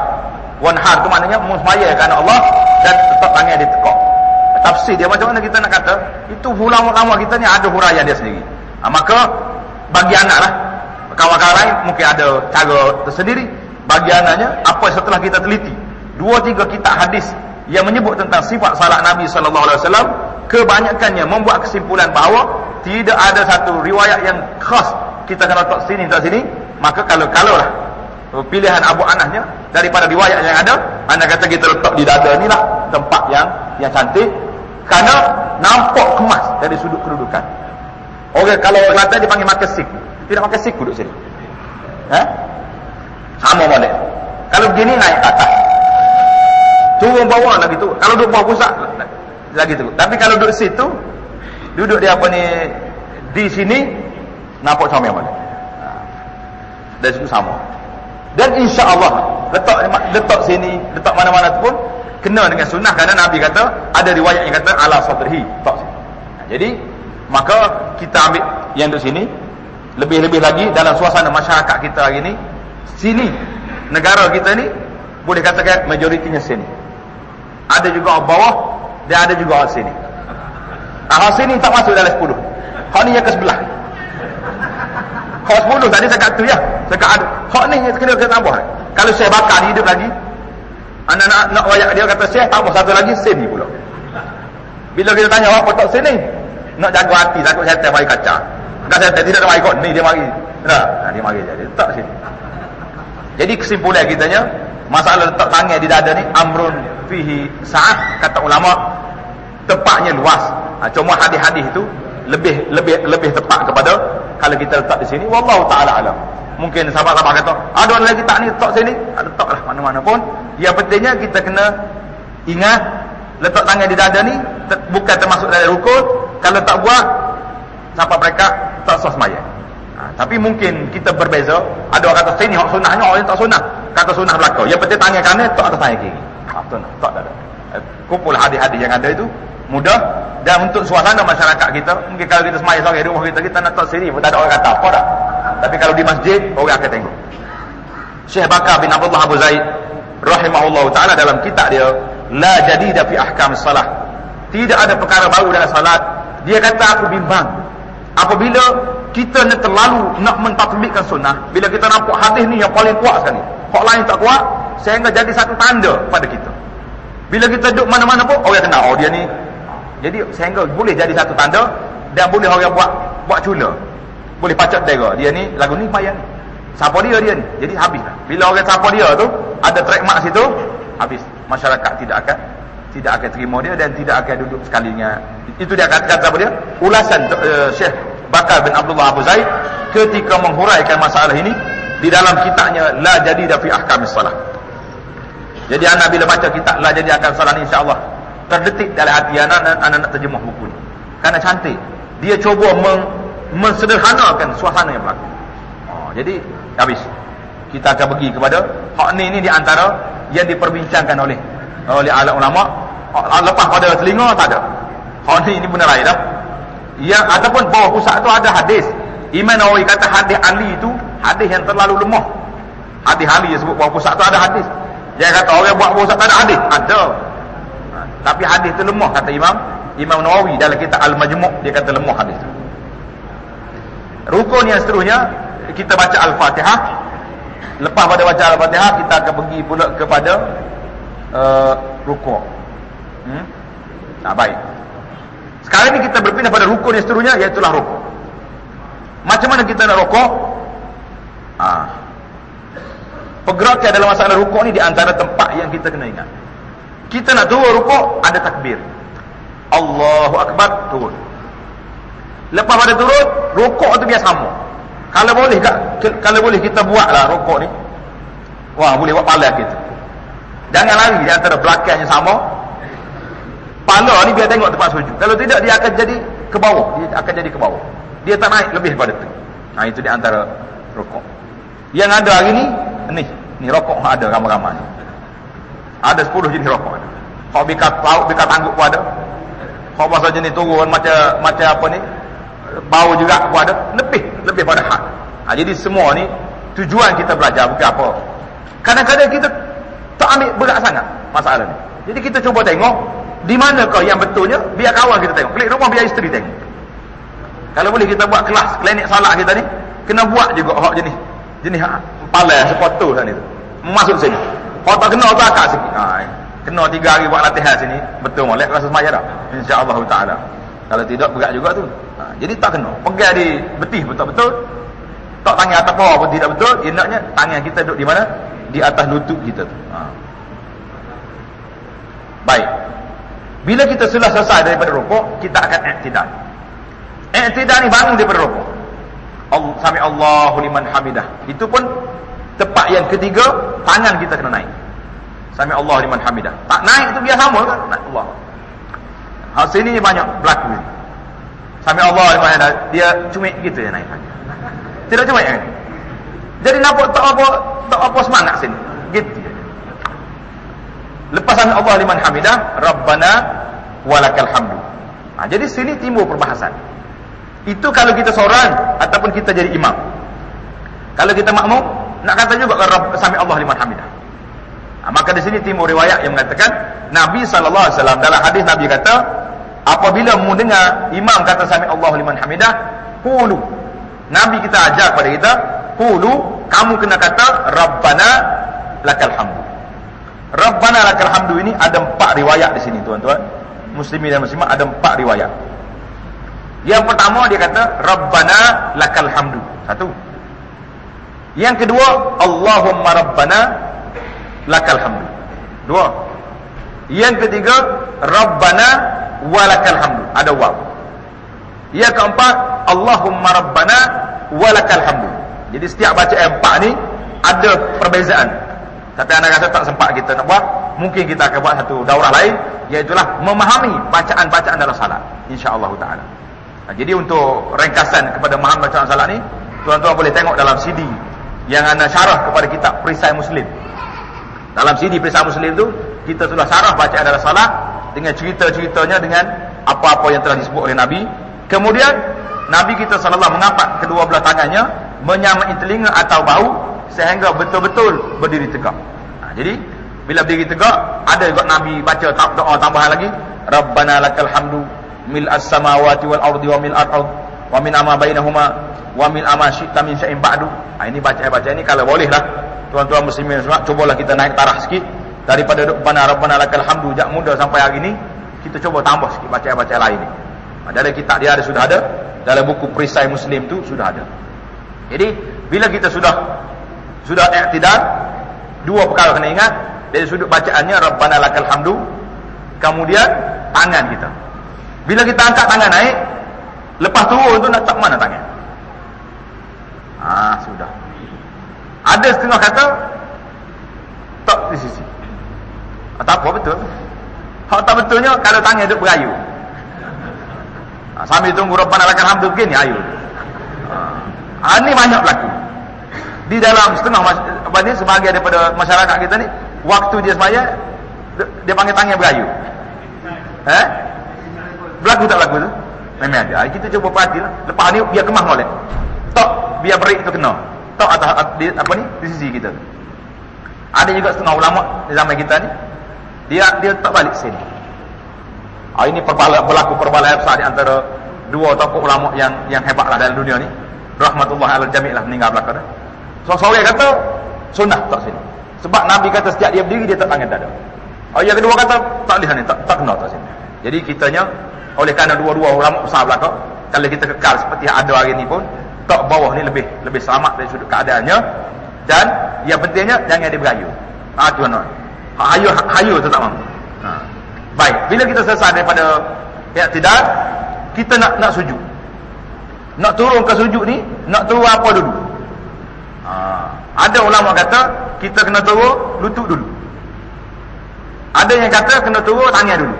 Wanhar tu maknanya musmaya kerana Allah dan tetap tangan dia tekok. Tafsir dia macam mana kita nak kata? Itu ulama-ulama kita ni ada huraian dia sendiri. Ha, maka bagi anak lah kawan-kawan lain mungkin ada cara tersendiri bagi anaknya apa setelah kita teliti dua tiga kitab hadis yang menyebut tentang sifat salat Nabi sallallahu alaihi wasallam kebanyakannya membuat kesimpulan bahawa tidak ada satu riwayat yang khas kita kena letak sini tak sini maka kalau kalau lah pilihan Abu Anahnya daripada riwayat yang ada anda kata kita letak di dada ni lah tempat yang yang cantik. Kerana nampak kemas dari sudut kedudukan. Okey, kalau orang Kelantan dipanggil makan sik. Tidak makan sik duduk sini. Eh? sama boleh kalau begini naik atas. Turun bawah lagi tu. Kalau duduk bawah pusat lagi tu. Tapi kalau duduk situ, duduk dia apa ni di sini nampak comel mana. Dan situ sama. Dan insya Allah letak letak sini, letak mana-mana pun kena dengan sunnah kerana Nabi kata ada riwayat yang kata ala sadrihi, tak sini. Jadi maka kita ambil yang di sini lebih-lebih lagi dalam suasana masyarakat kita hari ini sini negara kita ni boleh katakan majoritinya sini ada juga bawah dia ada juga sini. Ah, sini tak masuk dalam 10. Hal ni yang ke sebelah. Hal 10 tadi kata tu ya. Kata ada. Hal ni yang kena kena tambah. Kalau saya bakar hidup lagi, Anak nak nak wayak dia kata Syekh tambah satu lagi sen ni pula. Bila kita tanya apa tak sen ni? Nak jaga hati takut syaitan mari kaca. Enggak syaitan tidak mari kot ni dia mari. Nah, dia mari jadi tak sini. Jadi kesimpulan kitanya masalah letak tangan di dada ni amrun fihi sa'at kata ulama tepatnya luas. Ha, cuma hadis-hadis itu lebih lebih lebih tepat kepada kalau kita letak di sini. Wallahu taala alam. Mungkin sahabat-sahabat kata ada orang lagi tak ni letak sini? Letak lah mana-mana pun. Yang pentingnya kita kena ingat letak tangan di dada ni bukan termasuk dari rukun. Kalau tak buat sampai mereka tak sah semaya. Ha, tapi mungkin kita berbeza. Ada orang kata sini hak sunnahnya orang tak sunnah. Kata sunnah belakang yang penting tangan kanan tak atas tangan kiri. Ha, tak ada eh, kumpul hadis-hadis yang ada itu mudah. Dan untuk suasana masyarakat kita mungkin kalau kita semaya sore di rumah kita kita nak tak sini pun tak ada orang kata apa dah. Tapi kalau di masjid orang akan tengok. Syekh Bakar bin Abdullah Abu Zaid rahimahullah taala dalam kitab dia la jadida fi ahkam salah. Tidak ada perkara baru dalam salat. Dia kata aku bimbang. Apabila kita nak terlalu nak mentatbikkan sunnah bila kita nampak hadis ni yang paling kuat sekali hak lain tak kuat sehingga jadi satu tanda pada kita. Bila kita duduk mana-mana pun orang kenal oh dia ni jadi sehingga boleh jadi satu tanda dan boleh orang buat buat cula. Boleh pacak dera. Dia ni lagu ni payah ni. Siapa dia dia ni? Jadi habislah. Bila orang siapa dia tu ada track mark situ, habis. Masyarakat tidak akan tidak akan terima dia dan tidak akan duduk sekalinya. Itu dia kata apa dia? Ulasan uh, Syekh Bakar bin Abdullah Abu Zaid ketika menghuraikan masalah ini di dalam kitabnya La Jadi Fi Ahkamis Salah. Jadi anak bila baca kitab La Jadi Ahkamis Salah ni insya-Allah terdetik dalam hati anak dan anak nak terjemah buku ni. Karena cantik. Dia cuba meng, mensederhanakan suasana yang berlaku. Oh, jadi habis. Kita akan pergi kepada hak ni ni di antara yang diperbincangkan oleh oleh alam ulama. Lepas pada telinga tak ada. Hak ni ini benar dah. Yang ataupun bawah pusat tu ada hadis. Imam Nawawi kata hadis Ali itu hadis yang terlalu lemah. Hadis Ali yang sebut bawah pusat tu ada hadis. Dia kata orang buat pusat tak ada hadis. Ada. Tapi hadis itu lemah kata Imam Imam Nawawi dalam kitab Al-Majmu' dia kata lemah hadis itu. Rukun yang seterusnya kita baca Al-Fatihah. Lepas pada baca Al-Fatihah kita akan pergi pula kepada uh, rukuk. Hmm? Nah, baik. Sekarang ini kita berpindah pada rukun yang seterusnya iaitu rukuk. Macam mana kita nak rukuk? Ah. Pergerakan dalam masalah rukuk ni di antara tempat yang kita kena ingat. Kita nak turun rukuk, ada takbir. Allahu Akbar, turun. Lepas pada turun, rukuk tu biasa sama. Kalau boleh tak? Kalau boleh kita buatlah rukuk ni. Wah, boleh buat pala kita. Jangan lari di antara belakangnya sama. Pala ni biar tengok tempat sujud. Kalau tidak, dia akan jadi ke bawah. Dia akan jadi ke bawah. Dia tak naik lebih daripada tu. Nah, itu di antara rukuk. Yang ada hari ni, ni. Ni rokok ada ramai-ramai. Ada 10 jenis rokok. Kau bikat lauk, bikat tangguk pun ada. Kau masa jenis turun macam macam apa ni? Bau juga pun ada. Lebih, lebih pada hak. Ha, jadi semua ni tujuan kita belajar bukan apa. Kadang-kadang kita tak ambil berat sangat masalah ni. Jadi kita cuba tengok di mana kau yang betulnya biar kawan kita tengok. Klik rumah biar isteri tengok. Kalau boleh kita buat kelas klinik salat kita ni kena buat juga hak jenis jenis hak pala sepatu sana tu. Masuk sini. Kalau tak kena akak sikit. Ha, kena tiga hari buat latihan sini. Betul molek rasa semaya tak? InsyaAllah ta'ala. Kalau tidak berat juga tu. Ha, jadi tak kena. Pegang di betih betul-betul. Tak tangan atas bawah pun tidak betul. Indaknya tangan kita duduk di mana? Di atas lutut kita tu. Ha. Baik. Bila kita sudah selesai daripada rokok, kita akan iktidal. Iktidal ni bangun daripada rokok. Sami Allahu liman hamidah. Itu pun Tepat yang ketiga, tangan kita kena naik. Sami Allah liman hamidah. Tak naik itu biasa sama kan? Naik Allah. Hal sini banyak berlaku ini. Sami Allah liman hamidah. Dia cumik gitu ya naik. Tidak cumik kan? Jadi nampak tak apa tak apa semangat sini. Gitu. Lepas sami Allah liman hamidah, Rabbana walakal hamdu. Ha, jadi sini timbul perbahasan. Itu kalau kita seorang ataupun kita jadi imam. Kalau kita makmum, nak kata juga sami Allah liman hamidah. Nah, maka di sini timur riwayat yang mengatakan Nabi wasallam dalam hadis Nabi kata apabila mendengar imam kata sami Allah liman hamidah, qulu. Nabi kita ajar kepada kita, qulu kamu kena kata Rabbana lakal hamdu. Rabbana lakal hamdu ini ada empat riwayat di sini tuan-tuan. Muslimin dan muslimat ada empat riwayat. Yang pertama dia kata Rabbana lakal hamdu. Satu. Yang kedua Allahumma Rabbana lakal hamdu. Dua. Yang ketiga Rabbana walakal hamdu. Ada waw. Yang keempat Allahumma Rabbana walakal hamdu. Jadi setiap baca empat ni ada perbezaan tapi anda kata tak sempat kita nak buat, mungkin kita akan buat satu daurah lain, iaitu memahami bacaan-bacaan dalam salat. Insya-Allah taala. Jadi untuk ringkasan kepada memahami bacaan salat ni, tuan-tuan boleh tengok dalam CD yang anda syarah kepada kitab Perisai Muslim. Dalam CD Perisai Muslim tu, kita sudah syarah bacaan dalam salat dengan cerita-ceritanya dengan apa-apa yang telah disebut oleh Nabi. Kemudian Nabi kita sallallahu mengangkat kedua belah tangannya menyamai telinga atau bau sehingga betul-betul berdiri tegak. Ha, jadi bila berdiri tegak, ada juga Nabi baca doa tambahan lagi, Rabbana lakal hamdu mil as-samawati wal ardi wa mil al-ard wa min ama bainahuma wa min ama syi'ta min syai'in ba'du. Ha, ini baca-baca ini kalau boleh lah. Tuan-tuan muslimin semua, cubalah kita naik tarah sikit daripada Rabbana Rabbana lakal hamdu jak muda sampai hari ini, kita cuba tambah sikit baca-baca lain ni. Ha, dari kitab dia ada sudah ada, dalam buku perisai muslim tu sudah ada. Jadi bila kita sudah sudah i'tidal dua perkara kena ingat dari sudut bacaannya rabbana lakal hamdu kemudian tangan kita bila kita angkat tangan naik lepas turun tu nak tak mana tangan? Ah sudah. Ada setengah kata tak di sisi. Ah, tak apa betul. Hak tak betulnya kalau tangan duduk berayu. Ah, sambil tunggu rabbana lakal hamdu begini ayu. Ah, ini banyak berlaku. Di dalam setengah apa ni sebagai daripada masyarakat kita ni waktu dia semaya dia panggil tangan berayu. Eh? Berlaku tak berlaku tu memang ada. Kita cuba perhatilah lepas ni biar kemah molek tok biar berik tu kena. Tok atas di, apa ni? Di sisi kita. Ada juga setengah ulama di zaman kita ni. Dia dia tak balik sini. Ah ini perbala, berlaku perbalahan besar di antara dua tokoh ulama yang yang hebatlah dalam dunia ni. Rahmatullah alal jami' lah meninggal belakang Seorang kata sunnah tak sini. Sebab Nabi kata setiap dia berdiri dia tak tangan dada. Oh yang kedua kata tak lihat ni tak tak kena tak sini. Jadi kitanya oleh kerana dua-dua ulama besar belakang kalau kita kekal seperti yang ada hari ni pun tak bawah ni lebih lebih selamat dari sudut keadaannya dan yang pentingnya jangan dia berayu. Ah tuan tuan. Ha, hayu hayu tu tak mampu. Ha. Baik, bila kita selesai daripada ya tidak kita nak nak sujud. Nak turun ke sujud ni, nak turun apa dulu? Ha. Ada ulama kata kita kena turun lutut dulu. Ada yang kata kena turun tangan dulu.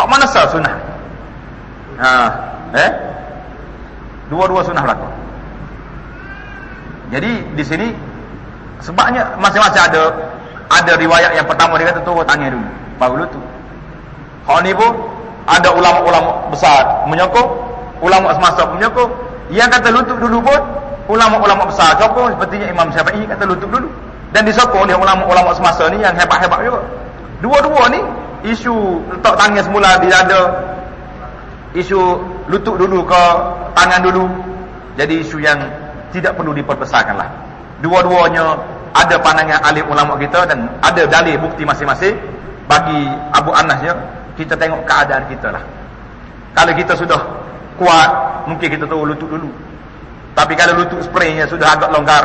Hak mana sah sunnah? Ha, eh? Dua-dua sunnah berlaku. Jadi di sini sebabnya masing-masing ada ada riwayat yang pertama dia kata turun tangan dulu baru lutut. Hak ni pun ada ulama-ulama besar menyokong, ulama semasa menyokong. Yang kata lutut dulu pun ulama-ulama besar sokong sepertinya Imam Syafi'i kata lutut dulu dan disokong oleh ulama-ulama semasa ni yang hebat-hebat juga dua-dua ni isu letak tangan semula di dada isu lutut dulu ke tangan dulu jadi isu yang tidak perlu diperbesarkan lah dua-duanya ada pandangan alim ulama kita dan ada dalil bukti masing-masing bagi Abu Anasnya kita tengok keadaan kita lah kalau kita sudah kuat mungkin kita tahu lutut dulu tapi kalau lutut spraynya sudah agak longgar,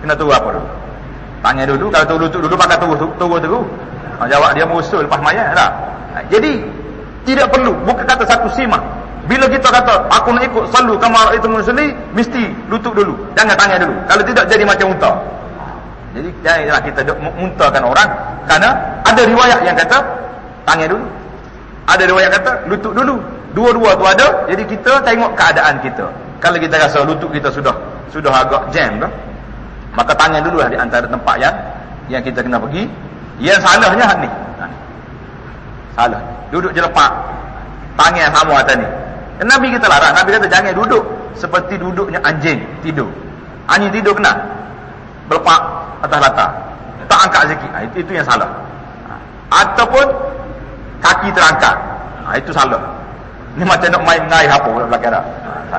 kena tunggu apa dulu? Tanya dulu, kalau tu lutut dulu pakai tunggu tunggu. Ha, jawab dia musul lepas mayat? Ha, jadi tidak perlu bukan kata satu sima. Bila kita kata aku nak ikut selalu kamar itu musli, mesti lutut dulu. Jangan tanya dulu. Kalau tidak jadi macam unta. Jadi janganlah kita muntahkan orang karena ada riwayat yang kata tanya dulu. Ada riwayat kata lutut dulu. Dua-dua tu ada, jadi kita tengok keadaan kita. Kalau kita rasa lutut kita sudah sudah agak jam dah, maka tanya dulu lah di antara tempat yang yang kita kena pergi. Yang salahnya ni. Ha. Salah. Duduk je lepak. Tangan sama atas ni. Nabi kita larang. Nabi kata jangan duduk seperti duduknya anjing tidur. Anjing tidur kena. Berlepak atas latar. Tak angkat sikit. Ha, itu, itu yang salah. Ha. Ataupun kaki terangkat. Ha, itu salah. Ini macam nak main mengair apa belakang dah. Ha,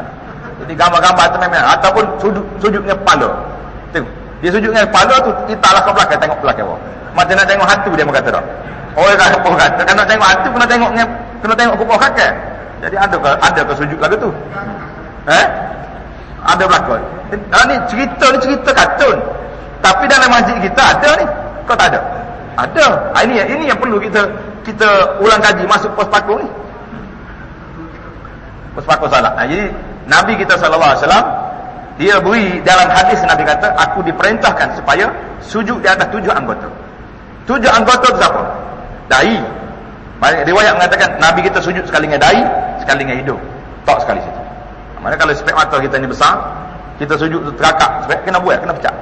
jadi gambar-gambar tu memang ataupun sujud sujudnya kepala. Tengok. Dia sujudnya kepala tu kita lah ke belakang tengok belakang bawah. Macam nak tengok hantu dia berkata tak. Orang kata apa kata kan nak tengok hantu kena tengok kena tengok kukuh kakek. Jadi ada ke ada ke sujud lagu tu? Eh? Ada berlakon. Ah, ni cerita ni cerita kartun. Tapi dalam masjid kita ada ni. Kau tak ada? Ada. Ah, ini ini yang perlu kita kita ulang kaji masuk pos pakung ni. Pos pakung salah. Ah, jadi Nabi kita wasallam dia beri dalam hadis Nabi kata aku diperintahkan supaya sujud di atas tujuh anggota. Tujuh anggota siapa? Dai. Riwayat mengatakan Nabi kita sujud sekali dengan dai, sekali dengan hidung. Tak sekali situ. Mana kalau spek mata kita ni besar, kita sujud tu terakak, spek kena buat, kena pecah.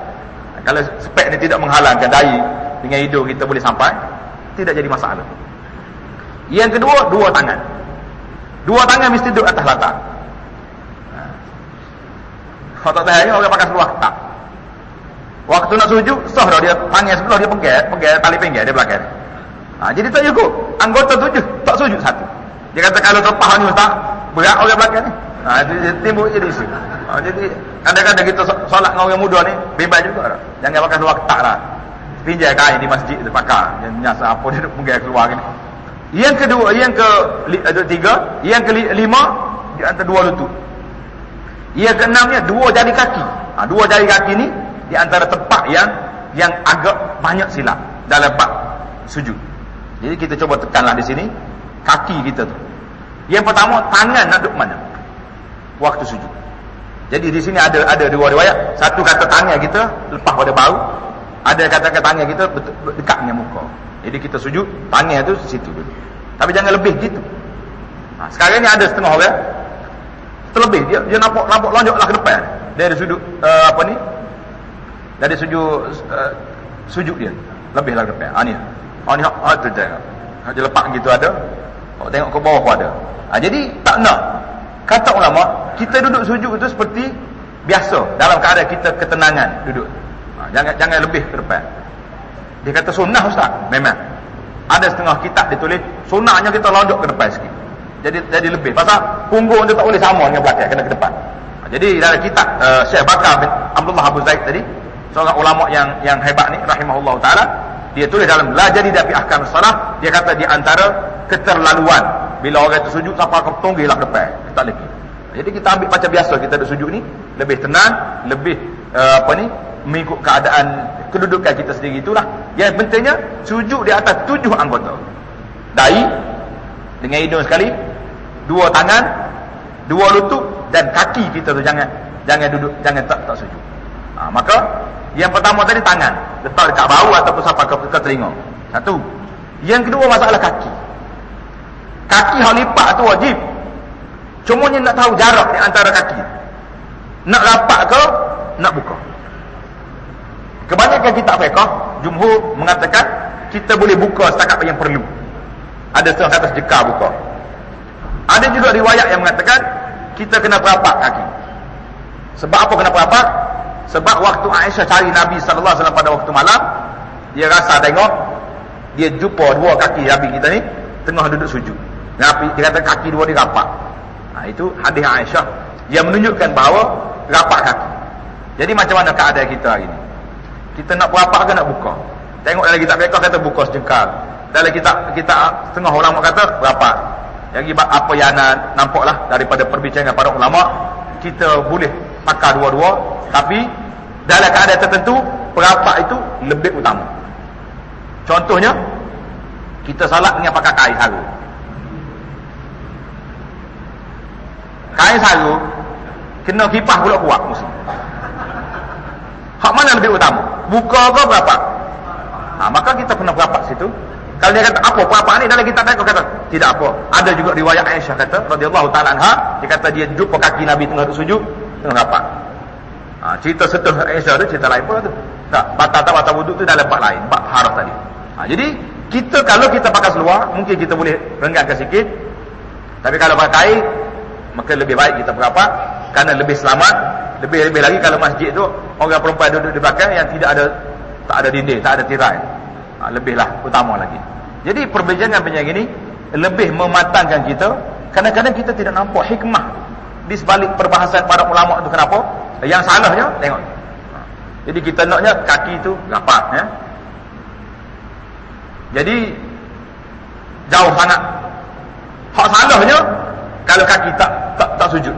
Kalau spek ni tidak menghalangkan dai dengan hidung kita boleh sampai, tidak jadi masalah. Yang kedua, dua tangan. Dua tangan mesti duduk atas latar. Kalau tak tahan orang pakai seluar tak. Waktu nak sujud, sah dah dia tangan sebelah dia pegang, pegang tali pinggir dia belakang. Ha, jadi tak cukup. Anggota tujuh tak sujud satu. Dia kata kalau terpah ni tak berat orang belakang ni. Ha, jadi timbul jadi isu. Ha, jadi kadang-kadang kita solat dengan orang muda ni bebas juga tak? Jangan pakai seluar tak lah. Pinjai kain di masjid tu pakai. Yang nyasa apa dia duk pegang keluar ni. Yang kedua, yang ke ada tiga, yang kelima di antara dua lutut. Yang keenamnya dua jari kaki. Ha, dua jari kaki ni di antara tempat yang yang agak banyak silap dalam bab sujud. Jadi kita cuba tekanlah di sini kaki kita tu. Yang pertama tangan nak duduk mana? Waktu sujud. Jadi di sini ada ada dua riwayat. Satu kata tangan kita lepas pada bau. Ada kata kata tangan kita dekat dengan muka. Jadi kita sujud tangan tu situ dulu. Tapi jangan lebih gitu. Ha, sekarang ni ada setengah orang terlebih dia dia nampak nampak lonjoklah ke depan dari sudut uh, apa ni dari sujud uh, sujud dia. Lebihlah ke depan ha ni. Ha ni ha tu dia. Ha dia lepak gitu ada. Oh, tengok ke bawah pun ada. Ha, jadi tak nak. Kata ulama kita duduk sujud itu seperti biasa. Dalam keadaan kita ketenangan duduk. Ha, jangan jangan lebih ke depan. Dia kata sunnah ustaz. Memang. Ada setengah kitab ditulis sunnahnya kita lonjok ke depan sikit. Jadi jadi lebih. Pasal punggung dia tak boleh sama dengan belakang kena ke depan. Ha, jadi dalam kitab uh, Syekh Bakar bin Abdullah Abu Zaid tadi seorang ulama yang yang hebat ni rahimahullah taala dia tulis dalam la jadi dapi ahkam salat dia kata di antara keterlaluan bila orang itu sujud sampai ke tonggihlah ke depan? Tak lagi. Jadi kita ambil macam biasa kita duduk sujud ni lebih tenang lebih uh, apa ni mengikut keadaan kedudukan kita sendiri. Itulah yang pentingnya sujud di atas tujuh anggota. Dai dengan hidung sekali dua tangan dua lutut dan kaki kita tu jangan jangan duduk jangan tak tak sujud ha, maka yang pertama tadi tangan. Letak dekat bahu ataupun sampai ke, ke telinga. Satu. Yang kedua masalah kaki. Kaki hal lipat tu wajib. Cuma ni nak tahu jarak di antara kaki. Nak rapat ke nak buka. Kebanyakan kita fiqah jumhur mengatakan kita boleh buka setakat yang perlu. Ada setengah kata sejeka buka. Ada juga riwayat yang mengatakan kita kena perapat kaki. Sebab apa kena perapat? Sebab waktu Aisyah cari Nabi sallallahu alaihi wasallam pada waktu malam, dia rasa tengok dia jumpa dua kaki Nabi kita ni tengah duduk sujud. Nabi dia kata kaki dua ni rapat. Nah, itu hadis Aisyah yang menunjukkan bahawa rapat kaki. Jadi macam mana keadaan kita hari ni? Kita nak perapat ke nak buka? Tengok dalam kitab fiqh kata buka sejengkal. Dalam kitab kita setengah ulama kata rapat. Yang apa yang nampaklah daripada perbincangan para ulama, kita boleh pakai dua-dua, tapi dalam keadaan tertentu, perapak itu lebih utama. Contohnya, kita salat dengan pakai kain saru. Kain saru, kena kipah pula kuat mesti. Hak mana lebih utama? Buka ke berapa? Ha, maka kita kena berapa situ. Kalau dia kata apa apa ni dalam kitab mereka kata tidak apa. Ada juga riwayat Aisyah kata radhiyallahu taala anha dia kata dia jumpa kaki Nabi tengah duduk sujud tengah rapat. Ha, cerita setuh Aisyah tu cerita lain pula tu. Tak batal tak batal wuduk tu dalam bab lain, bab haras tadi. Ha, jadi kita kalau kita pakai seluar mungkin kita boleh renggangkan sikit. Tapi kalau pakai maka lebih baik kita berapat kerana lebih selamat lebih-lebih lagi kalau masjid tu orang perempuan duduk di belakang yang tidak ada tak ada dinding, tak ada tirai ha, lebihlah utama lagi jadi perbincangan-perbincangan ini lebih mematangkan kita kadang-kadang kita tidak nampak hikmah di sebalik perbahasan para ulama itu kenapa yang salahnya tengok jadi kita naknya kaki itu rapat ya Jadi jauh sangat. Hak salahnya kalau kaki tak tak, tak sujud.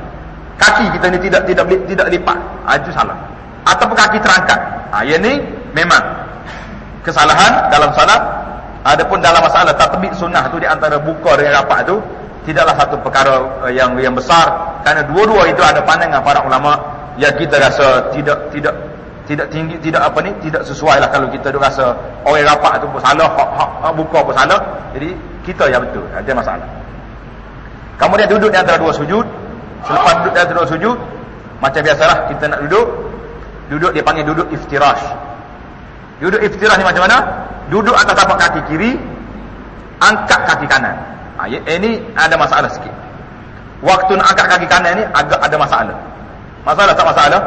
Kaki kita ni tidak tidak tidak lipat. Ha, itu salah. Ataupun kaki terangkat. Ha, yang ni memang kesalahan dalam salat. Adapun dalam masalah tatbik sunnah tu di antara buka dengan rapat tu tidaklah satu perkara eh, yang yang besar kerana dua-dua itu ada pandangan para ulama yang kita rasa tidak tidak tidak tinggi tidak apa ni tidak sesuai lah kalau kita duk rasa orang rapat tu pun salah hak, hak, buka pun salah. Jadi kita yang betul. Ada masalah. Kemudian duduk di antara dua sujud selepas duduk di antara dua sujud macam biasalah kita nak duduk duduk dia panggil duduk iftirash. Duduk iftirash ni macam mana? Duduk atas tapak kaki kiri angkat kaki kanan. Ha, ini ada masalah sikit waktu nak angkat kaki kanan ni agak ada masalah masalah tak masalah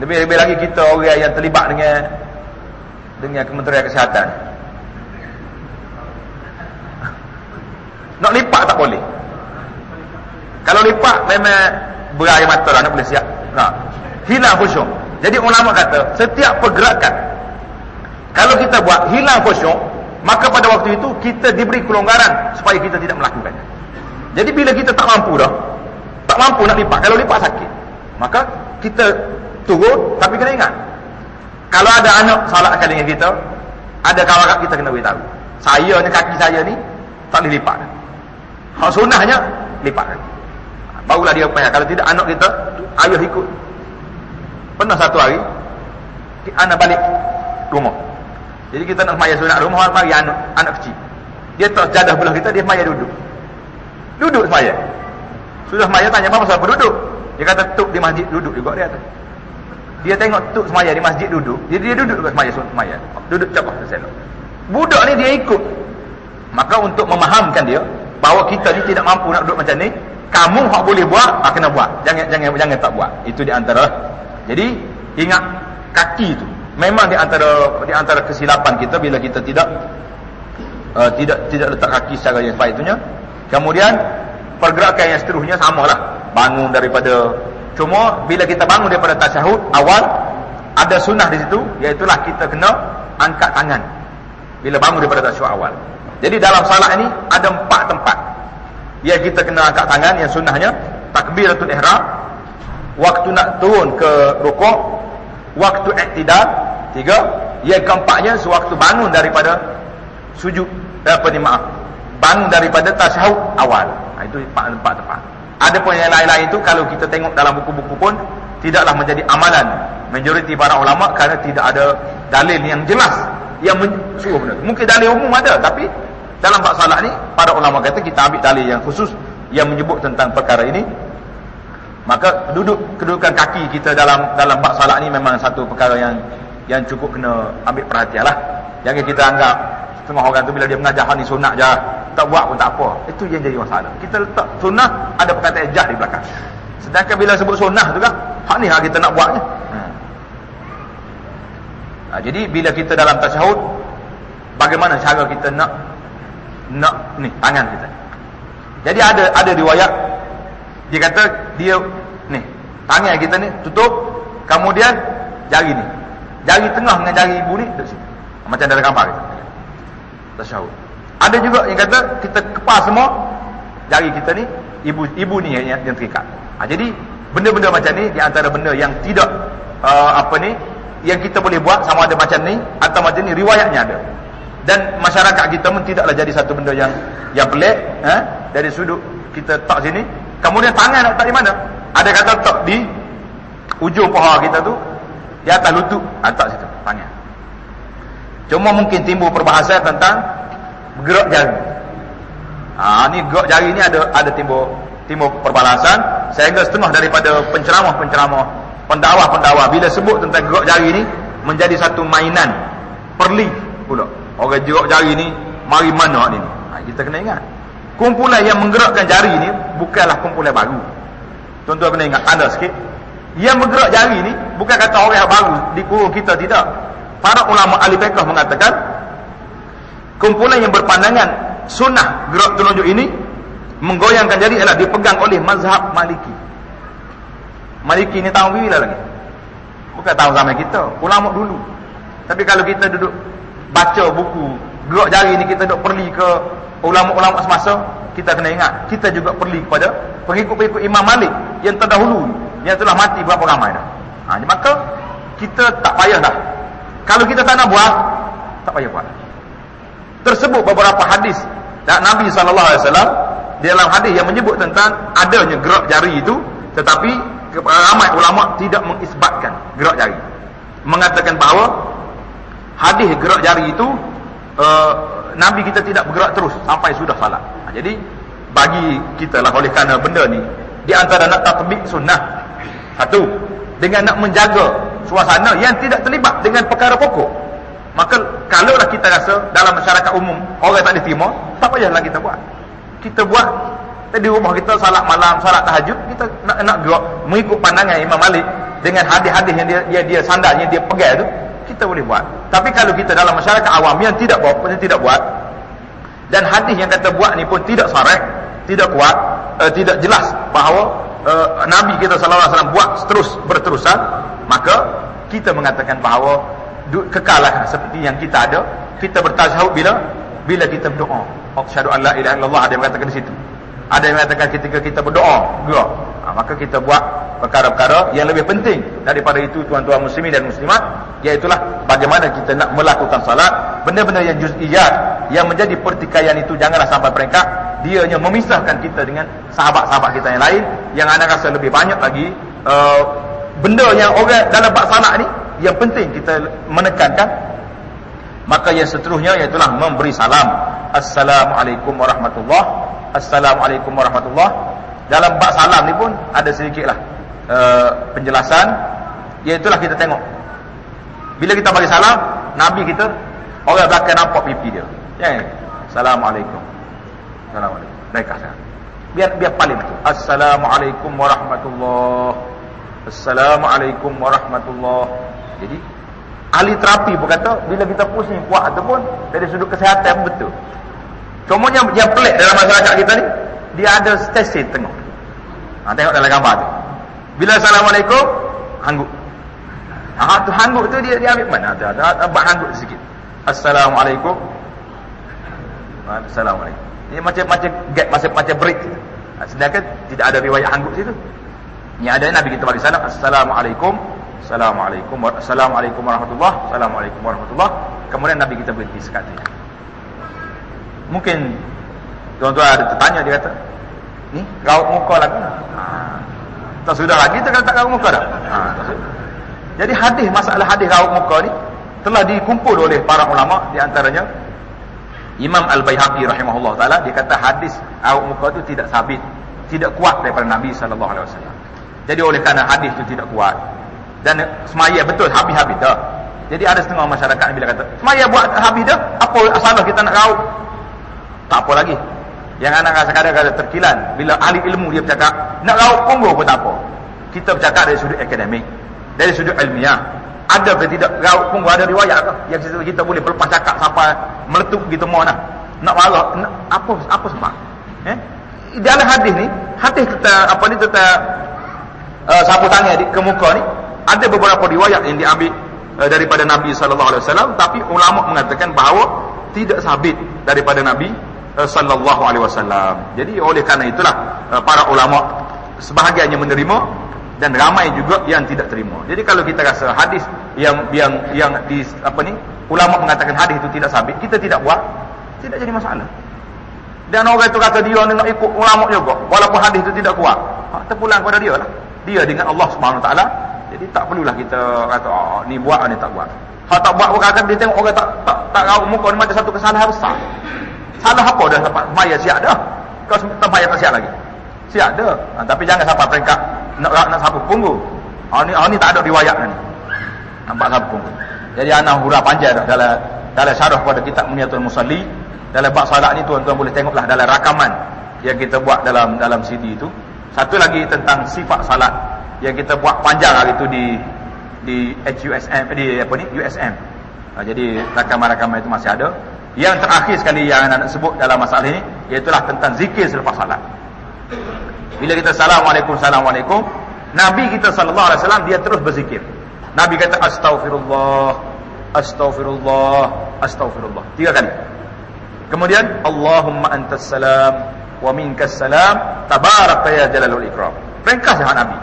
lebih-lebih lagi kita orang yang terlibat dengan dengan Kementerian Kesihatan. Nak lipat tak boleh. Kalau lipat memang berair mata lah nak boleh siap. Nah, hilang khusyuk. Jadi ulama kata, setiap pergerakan kalau kita buat hilang khusyuk, maka pada waktu itu kita diberi kelonggaran supaya kita tidak melakukan. Jadi bila kita tak mampu dah, tak mampu nak lipat, kalau lipat sakit, maka kita turun tapi kena ingat kalau ada anak salah akan dengan kita ada kawan kita kena beritahu saya ni kaki saya ni tak boleh lipat. Hak sunnahnya lipat. Barulah dia payah kalau tidak anak kita ayah ikut. Pernah satu hari anak balik rumah. Jadi kita nak semaya sunat rumah mari anak anak kecil. Dia tak jadah belah kita dia semaya duduk duduk semaya sudah semaya tanya apa pasal duduk dia kata tuk di masjid duduk juga dia kata dia tengok tuk semaya di masjid duduk. Jadi dia duduk dekat semaya semaya. Duduk cepat selesai. Budak ni dia ikut. Maka untuk memahamkan dia bahawa kita ni tidak mampu nak duduk macam ni, kamu hak boleh buat, ah kena buat. Jangan jangan jangan tak buat. Itu di antara. Jadi ingat kaki tu. Memang di antara di antara kesilapan kita bila kita tidak uh, tidak tidak letak kaki secara yang itunya. Kemudian pergerakan yang seterusnya samalah. Bangun daripada Cuma bila kita bangun daripada tasyahud awal ada sunnah di situ iaitu kita kena angkat tangan bila bangun daripada tasyahud awal. Jadi dalam salat ini ada empat tempat. Ya kita kena angkat tangan yang sunnahnya takbiratul ihram, waktu nak turun ke rukuk, waktu iktidal, tiga, yang keempatnya sewaktu bangun daripada sujud apa ni maaf. Bangun daripada tasyahud awal. Ha, itu empat, tempat. Ada pun yang lain-lain itu kalau kita tengok dalam buku-buku pun tidaklah menjadi amalan majoriti para ulama kerana tidak ada dalil yang jelas yang suruh benda. Mungkin dalil umum ada tapi dalam bab salat ni para ulama kata kita ambil dalil yang khusus yang menyebut tentang perkara ini. Maka duduk kedudukan kaki kita dalam dalam bab salat ni memang satu perkara yang yang cukup kena ambil perhatianlah. Jangan kita anggap setengah orang tu bila dia mengajar ni sunat je. Tak buat pun tak apa. Itu yang jadi masalah. Kita letak sunnah ada perkataan jah di belakang. Sedangkan bila sebut sunnah tu kan hak ni hak kita nak buatnya. Hmm. ha, jadi bila kita dalam tasyahud bagaimana cara kita nak nak ni tangan kita? Jadi ada ada riwayat. Dia kata dia ni tangan kita ni tutup kemudian jari ni. Jari tengah dengan jari ibu ni macam dalam gambar kita tasyahud ada juga yang kata kita kepas semua jari kita ni ibu ibu ni yang yang terikat. Ha, jadi benda-benda macam ni di antara benda yang tidak uh, apa ni yang kita boleh buat sama ada macam ni atau macam ni riwayatnya ada. Dan masyarakat kita pun tidaklah jadi satu benda yang yang pelik eh dari sudut kita tak sini. Kemudian tangan nak tak di mana? Ada kata tak di ujung paha kita tu di atas lutut, atas situ tangan. Cuma mungkin timbul perbahasan tentang gerak jari. Ha ni gerak jari ni ada ada timbul timbul perbalasan sehingga setengah daripada penceramah-penceramah pendakwah-pendakwah bila sebut tentang gerak jari ni menjadi satu mainan perli pula. Orang gerak jari ni mari mana ni? Ha, kita kena ingat. Kumpulan yang menggerakkan jari ni bukanlah kumpulan baru. Tuan-tuan kena ingat ada sikit. Yang bergerak jari ni bukan kata orang baru di kurung kita tidak. Para ulama ahli fiqh mengatakan kumpulan yang berpandangan sunnah gerak telunjuk ini menggoyangkan jari adalah dipegang oleh mazhab maliki. Maliki ni tahu bila lagi. Bukan tahu zaman kita ulama dulu. Tapi kalau kita duduk baca buku gerak jari ni kita dok perli ke ulama-ulama semasa kita kena ingat kita juga perli kepada pengikut-pengikut Imam Malik yang terdahulu yang telah mati berapa ramai dah? Ha, maka kita tak payah dah kalau kita tak nak buat tak payah buat. Tersebut beberapa hadis dan Nabi SAW di dalam hadis yang menyebut tentang adanya gerak jari itu tetapi ramai ulama tidak mengisbatkan gerak jari. Mengatakan bahawa hadis gerak jari itu uh, Nabi kita tidak bergerak terus sampai sudah salat. Ha, jadi bagi kita lah oleh kerana benda ni. Di antara nak tatbik sunnah satu dengan nak menjaga suasana yang tidak terlibat dengan perkara pokok Maka kalaulah kita rasa dalam masyarakat umum orang tak diterima, tak payahlah kita buat. Kita buat di rumah kita salat malam, salat tahajud, kita nak nak gerak mengikut pandangan Imam Malik dengan hadis-hadis yang dia dia, dia sandal yang dia pegang tu, kita boleh buat. Tapi kalau kita dalam masyarakat awam yang tidak buat, yang tidak buat dan hadis yang kata buat ni pun tidak sarih, tidak kuat, uh, tidak jelas bahawa uh, Nabi kita wasallam buat terus berterusan, maka kita mengatakan bahawa kekalah seperti yang kita ada. Kita bertazahud bila? Bila kita berdoa. Asyhadu an la ilaha illallah ada yang mengatakan di situ. Ada yang mengatakan ketika kita berdoa gerak ha, maka kita buat perkara-perkara yang lebih penting daripada itu tuan-tuan muslimin dan muslimat iaitulah bagaimana kita nak melakukan salat. Benda-benda yang juz'iyat yang menjadi pertikaian itu janganlah sampai peringkat dia hanya memisahkan kita dengan sahabat-sahabat kita yang lain yang anda rasa lebih banyak lagi uh, benda yang orang dalam bab salat ni yang penting kita menekankan. Maka yang seterusnya iaitu memberi salam. Assalamualaikum warahmatullahi assalamualaikum warahmatullahi dalam bab salam ni pun ada sedikitlah uh, penjelasan. Iaitu kita tengok. Bila kita bagi salam nabi kita orang belakang nampak pipi dia. Ya. Assalamualaikum assalamualaikum naiklah saya biar biar paling betul assalamualaikum warahmatullahi assalamualaikum warahmatullahi jadi ahli terapi pun kata bila kita pusing kuat ataupun dari sudut kesihatan betul. Contohnya yang pelik dalam masyarakat kita ni dia ada stesen tengok. Ha, tengok dalam gambar tu. Bila assalamualaikum hangguk. Ha tu hangguk tu dia dia ambil mana? Ada ada hangguk sikit. Assalamualaikum. Assalamualaikum. Ini macam macam gap macam macam break. Ha, sedangkan tidak ada riwayat hangguk situ. Yang ada Nabi kita bagi salam. Assalamualaikum. Assalamualaikum Assalamualaikum warahmatullahi Assalamualaikum warahmatullahi Kemudian Nabi kita berhenti sekatnya Mungkin Tuan-tuan ada tertanya dia kata Ni raut muka lagi ha. Tak sudah lagi kita kata tak raut muka dah. Ha, Jadi hadis masalah hadis raut muka ni Telah dikumpul oleh para ulama Di antaranya Imam Al-Bayhaqi rahimahullah ta'ala Dia kata hadis raut muka itu tidak sabit Tidak kuat daripada Nabi SAW Jadi oleh kerana hadis itu tidak kuat dan semaya betul habis-habis dah. Jadi ada setengah masyarakat bila kata, semaya buat habis dah, apa salah kita nak raut? Tak apa lagi. Yang anak rasa kadang-kadang terkilan bila ahli ilmu dia bercakap, nak raut punggung pun tak apa. Kita bercakap dari sudut akademik, dari sudut ilmiah. Ada ke tidak raut punggung ada riwayat ke yang kita, kita boleh berlepas cakap sampai meletup gitu mau nak. Nak marah, nak, apa apa sebab? Eh? Dalam hadis ni, hadis kita apa ni kita uh, sapu tangan di ke muka ni, ada beberapa riwayat yang diambil uh, daripada Nabi sallallahu alaihi wasallam tapi ulama mengatakan bahawa tidak sabit daripada Nabi uh, sallallahu alaihi wasallam. Jadi oleh kerana itulah para ulama sebahagiannya menerima dan ramai juga yang tidak terima. Jadi kalau kita rasa hadis yang yang yang di apa ni ulama mengatakan hadis itu tidak sabit, kita tidak buat, tidak jadi masalah. Dan orang itu kata dia nak ikut ulama juga walaupun hadis itu tidak kuat. Ha, terpulang kepada dia lah. Dia dengan Allah Subhanahu Taala jadi tak perlulah kita kata oh, ni buat ni tak buat. Kalau tak buat orang dia tengok orang tak tak tak raut muka ni macam satu kesalahan besar. Salah apa dah dapat maya siap dah. Kau tak maya tak siap lagi. Siap dah. Ha, tapi jangan sampai peringkat nak nak sapu punggung. Ha ni ha, ni tak ada riwayat ni. Nampak sapu punggung. Jadi anak huruf panjang dah dalam dalam syarah pada kitab Muniatul Musalli dalam bab salat ni tuan-tuan boleh tengoklah dalam rakaman yang kita buat dalam dalam CD itu. Satu lagi tentang sifat salat yang kita buat panjang hari itu di di HUSM di apa ni USM. Ha, jadi rakaman-rakaman itu masih ada. Yang terakhir sekali yang anda nak sebut dalam masalah ini iaitu tentang zikir selepas salat. Bila kita assalamualaikum assalamualaikum, Nabi kita sallallahu alaihi wasallam dia terus berzikir. Nabi kata astaghfirullah, astaghfirullah, astaghfirullah. Tiga kali. Kemudian Allahumma antas salam wa minkas salam tabarak ya jalalul ikram. Ringkas ya Nabi.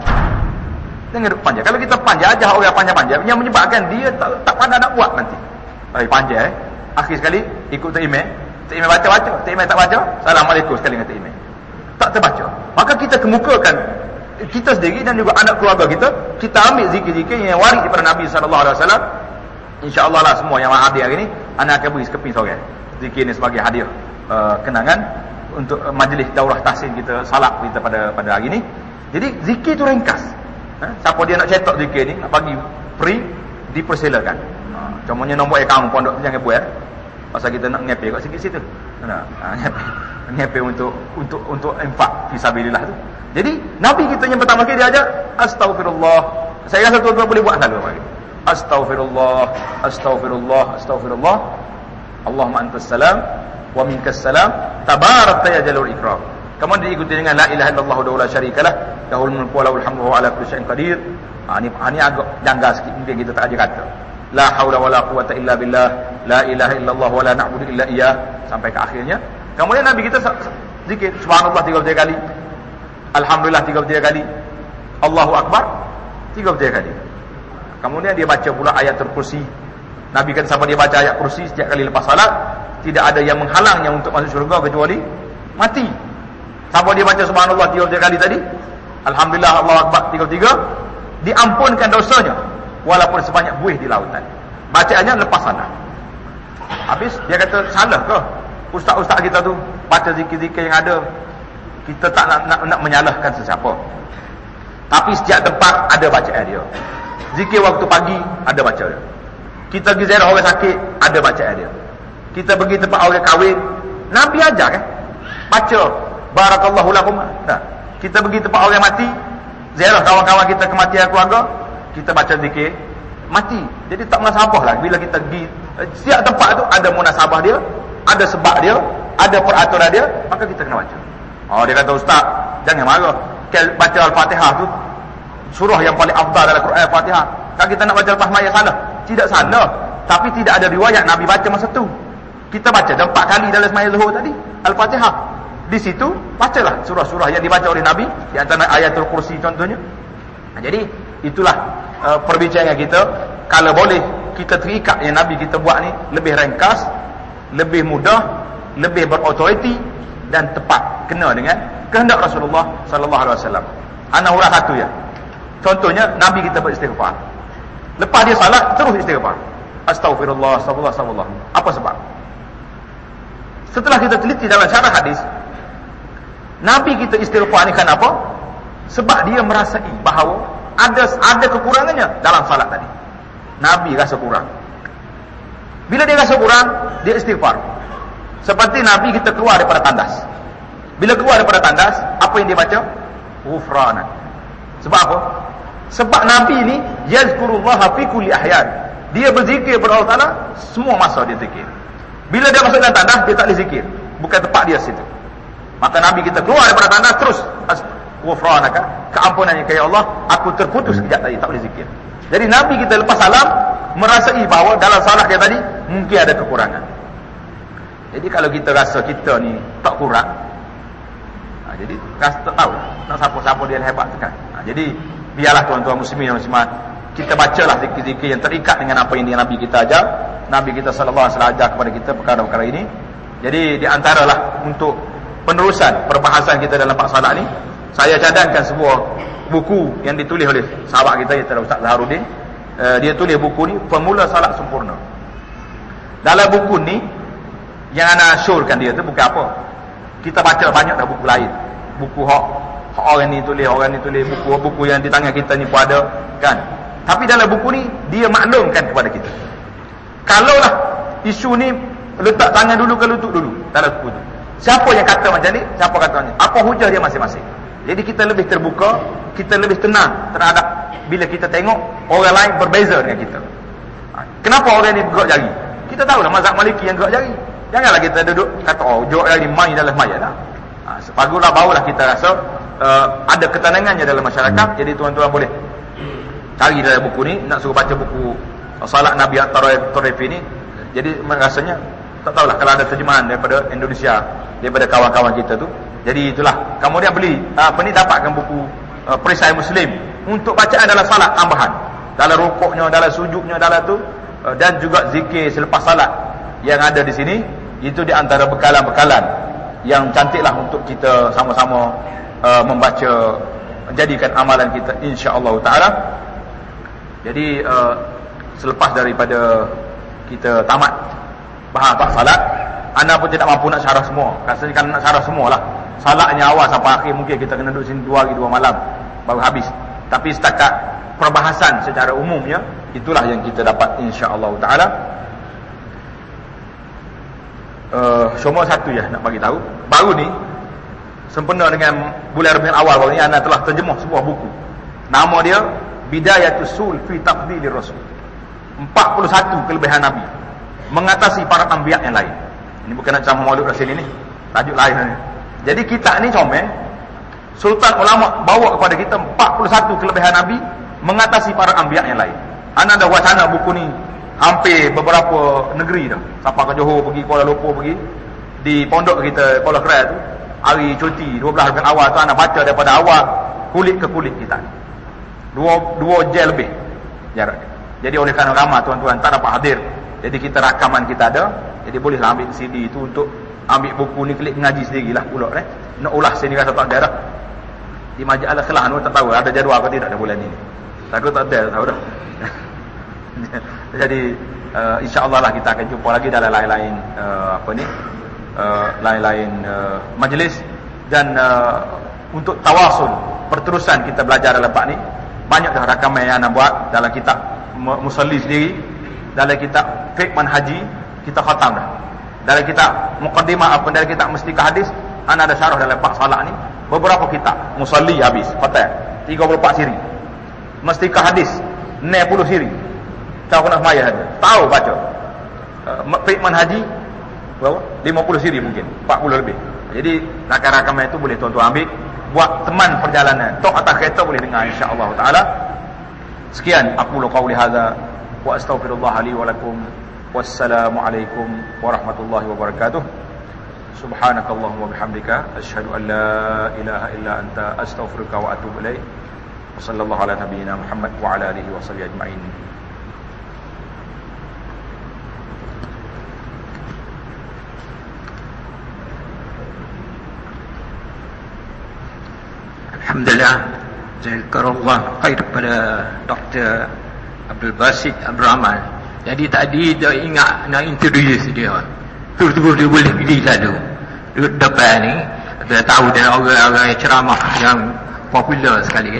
Jangan panjang. Kalau kita panjang aja orang panjang-panjang yang menyebabkan dia tak, tak pandai nak buat nanti. Baik panjang eh. Akhir sekali ikut. Tak email baca-baca. Tak email tak baca. Assalamualaikum sekali dengan tak email. Tak terbaca. Maka kita kemukakan kita sendiri dan juga anak keluarga kita, kita ambil zikir-zikir yang waris daripada Nabi sallallahu alaihi wasallam. Insya-Allah lah semua yang hadir hari ini, anak akan beri sekeping seorang. Zikir ini sebagai hadiah uh, kenangan untuk uh, majlis daurah tahsin kita salat kita pada pada hari ini. Jadi zikir itu ringkas. Ha? Siapa dia nak cetak zikir ni, nak bagi free, dipersilakan. Ha, contohnya nombor akaun pondok jangan buat. Pasal kita nak ngepek kat sikit situ. Nah, ha. Ngepek untuk untuk untuk infak fisabilillah tu. Jadi Nabi kita yang pertama kali dia ajar astagfirullah. Saya rasa tuan-tuan boleh buat selalu pagi. Astagfirullah, astagfirullah, astagfirullah. Allahumma antas salam wa minkas salam. Tabarakta ya jalul ikram. Kemudian diikuti dengan la ilaha illallah wa la syarikalah. Lahul mulku wa lahul hamdu wa ala kulli syai'in qadir. Ha, ini, ha, ini agak janggal sikit mungkin kita tak ajar kata. La haula wa la quwata illa billah. La ilaha illallah wa la na'budu illa iyyah sampai ke akhirnya. Kemudian Nabi kita zikir subhanallah 33 kali. Alhamdulillah 33 kali. Allahu akbar 33 kali. Kemudian dia baca pula ayat kursi. Nabi kata siapa dia baca ayat kursi setiap kali lepas salat, tidak ada yang menghalangnya untuk masuk syurga kecuali mati. Siapa dia baca subhanallah 33 kali tadi? Alhamdulillah Allahu akbar 33 diampunkan dosanya walaupun sebanyak buih di lautan. Bacaannya lepas salat. Habis dia kata salah ke? Ustaz-ustaz kita tu baca zikir-zikir yang ada kita tak nak, nak, nak menyalahkan sesiapa. Tapi setiap tempat ada bacaan dia. Zikir waktu pagi ada baca dia. Kita pergi ziarah orang sakit ada bacaan dia. Kita pergi tempat orang kahwin Nabi ajar kan? Baca barakallahu lakum. Nah, kita pergi tempat orang mati ziarah kawan-kawan kita kematian keluarga kita baca zikir mati. Jadi tak munasabah lah bila kita pergi setiap tempat tu ada munasabah dia, ada sebab dia, ada peraturan dia, maka kita kena baca. Oh dia kata ustaz, jangan marah. Baca Al-Fatihah tu surah yang paling afdal dalam Quran Al-Fatihah. Kalau kita nak baca lepas mayat salah? Tidak salah. Tapi tidak ada riwayat Nabi baca masa tu. Kita baca empat kali dalam mayat Zuhur tadi Al-Fatihah. Di situ bacalah surah-surah yang dibaca oleh Nabi di antara ayatul kursi contohnya. Jadi itulah uh, perbincangan kita kalau boleh kita terikat yang Nabi kita buat ni lebih ringkas, lebih mudah, lebih berautoriti dan tepat kena dengan kehendak Rasulullah sallallahu alaihi wasallam. Ana urang satu ya. Contohnya Nabi kita beristighfar. Lepas dia salat terus istighfar. Astaghfirullah, astagfirullah, astagfirullah. Apa sebab? Setelah kita teliti dalam syarah hadis, Nabi kita istighfar ni kan apa? Sebab dia merasai bahawa ada ada kekurangannya dalam salat tadi. Nabi rasa kurang. Bila dia rasa kurang, dia istighfar. Seperti Nabi kita keluar daripada tandas. Bila keluar daripada tandas, apa yang dia baca? Ghufrana. Sebab apa? Sebab Nabi ini yazkurullaha fi kulli ahyan. Dia berzikir kepada Allah Taala semua masa dia zikir. Bila dia masuk dalam tandas, dia tak boleh zikir. Bukan tempat dia situ. Maka Nabi kita keluar daripada tandas terus ghufranaka, keampunannya ya Allah, aku terputus sekejap tadi tak boleh zikir. Jadi Nabi kita lepas salam merasai bahawa dalam salat dia tadi mungkin ada kekurangan. Jadi kalau kita rasa kita ni tak kurang ha, Jadi rasa tak tahu Nak siapa-siapa dia hebat kan ha, Jadi biarlah tuan-tuan muslimin dan muslimat Kita bacalah zikir-zikir yang terikat dengan apa yang Nabi kita ajar Nabi kita sallallahu alaihi wasallam ajar kepada kita perkara-perkara ini Jadi di antaralah untuk penerusan perbahasan kita dalam pak salat ni Saya cadangkan sebuah buku yang ditulis oleh sahabat kita Yaitu Ustaz Zaharuddin uh, Dia tulis buku ni Pemula Salat Sempurna. Dalam buku ni yang anak syorkan dia tu bukan apa. Kita baca banyak dah buku lain. Buku hak, hak orang ni tulis orang ni tulis buku-buku yang di tangan kita ni pun ada kan? Tapi dalam buku ni dia maklumkan kepada kita. Kalaulah isu ni letak tangan dulu ke lutut dulu dalam buku tu. Siapa yang kata macam ni? Siapa kata macam ni? Apa hujah dia masing-masing jadi kita lebih terbuka kita lebih tenang terhadap bila kita tengok orang lain berbeza dengan kita ha, kenapa orang ni bergerak jari kita tahu lah mazhab maliki yang gerak jari Janganlah kita duduk kata oh yang ni main dalam mayat dah. Ha, sepaguslah barulah kita rasa uh, ada ketenangannya dalam masyarakat. Hmm. Jadi tuan-tuan boleh cari dalam buku ni nak suruh baca buku salat Nabi At-Tarif ini. Jadi rasanya Tak tahulah kalau ada terjemahan daripada Indonesia, daripada kawan-kawan kita tu. Jadi itulah. Kemudian beli apa ni dapatkan buku uh, perisai Muslim untuk bacaan dalam salat tambahan. Dalam rukuknya, dalam sujudnya, dalam tu uh, dan juga zikir selepas salat yang ada di sini itu di antara bekalan-bekalan yang cantiklah untuk kita sama-sama uh, membaca jadikan amalan kita insya-Allah taala. Jadi uh, selepas daripada kita tamat bahas bab salat, anda pun tidak mampu nak syarah semua. Rasanya kan nak syarah semualah. Salatnya awal sampai akhir mungkin kita kena duduk sini dua hari dua malam baru habis. Tapi setakat perbahasan secara umumnya itulah yang kita dapat insya-Allah taala. Uh, semua satu ya nak bagi tahu. Baru ni sempena dengan bulan Rabiul Awal baru ni anda telah terjemuh sebuah buku. Nama dia Bidayatus Sul fi Tafdilir Rasul. 41 kelebihan Nabi mengatasi para anbiya yang lain. Ini bukan nak ceramah Maulid Rasul ini. Tajuk lain ni. Jadi kita ni comel Sultan ulama bawa kepada kita 41 kelebihan Nabi mengatasi para anbiya yang lain. Ana ada wacana buku ni hampir beberapa negeri dah. Sampai ke Johor pergi, Kuala Lumpur pergi. Di pondok kita Kuala Kerai tu hari cuti 12 bulan awal tu ana baca daripada awal kulit ke kulit kita. Dua dua jam lebih jarak. Jadi oleh kerana ramai tuan-tuan tak dapat hadir. Jadi kita rakaman kita ada. Jadi bolehlah ambil CD itu untuk ambil buku ni klik ngaji sendirilah pula eh. Nak ulah sini rasa tak ada dah. Di majalah kelah anu tak tahu ada jadual ke tidak dah bulan ini. Takut tak ada tahu dah. *laughs* Jadi uh, insya-Allah lah kita akan jumpa lagi dalam lain-lain uh, apa ni? Uh, lain-lain uh, majlis dan uh, untuk tawasul perterusan kita belajar dalam bab ni banyak dah rakaman yang ana buat dalam kitab musalli sendiri dalam kitab fiqh manhaji kita khatam dah dalam kitab muqaddimah apa dalam kitab mustika hadis ana ada syarah dalam bab salat ni. Beberapa kitab musalli habis khatam 34 siri. Mustika hadis 60 siri. Tahu nak semaya saja tahu baca. Uh, fiqh manhaji berapa? 50 siri mungkin 40 lebih. Jadi rakaman-rakaman itu boleh tuan-tuan ambil buat teman perjalanan. Tok atas kereta boleh dengar insya-Allah taala. Sekian aku lu qauli hadza. Wa astaghfirullah li wa lakum wassalamu alaikum warahmatullahi wabarakatuh subhanakallahumma wa bihamdika asyhadu an la ilaha illa anta astaghfiruka wa atubu ilaik wa sallallahu ala nabiyyina muhammad wa ala alihi wa sahbihi ajma'in Alhamdulillah. Jazakallah khair kepada Dr. Abdul Basit Abdul Rahman Jadi tadi dia ingat nak introduce dia. Terus-terus dia boleh pilih lalu Depan ni Dia tahu dia orang-orang ceramah yang popular sekali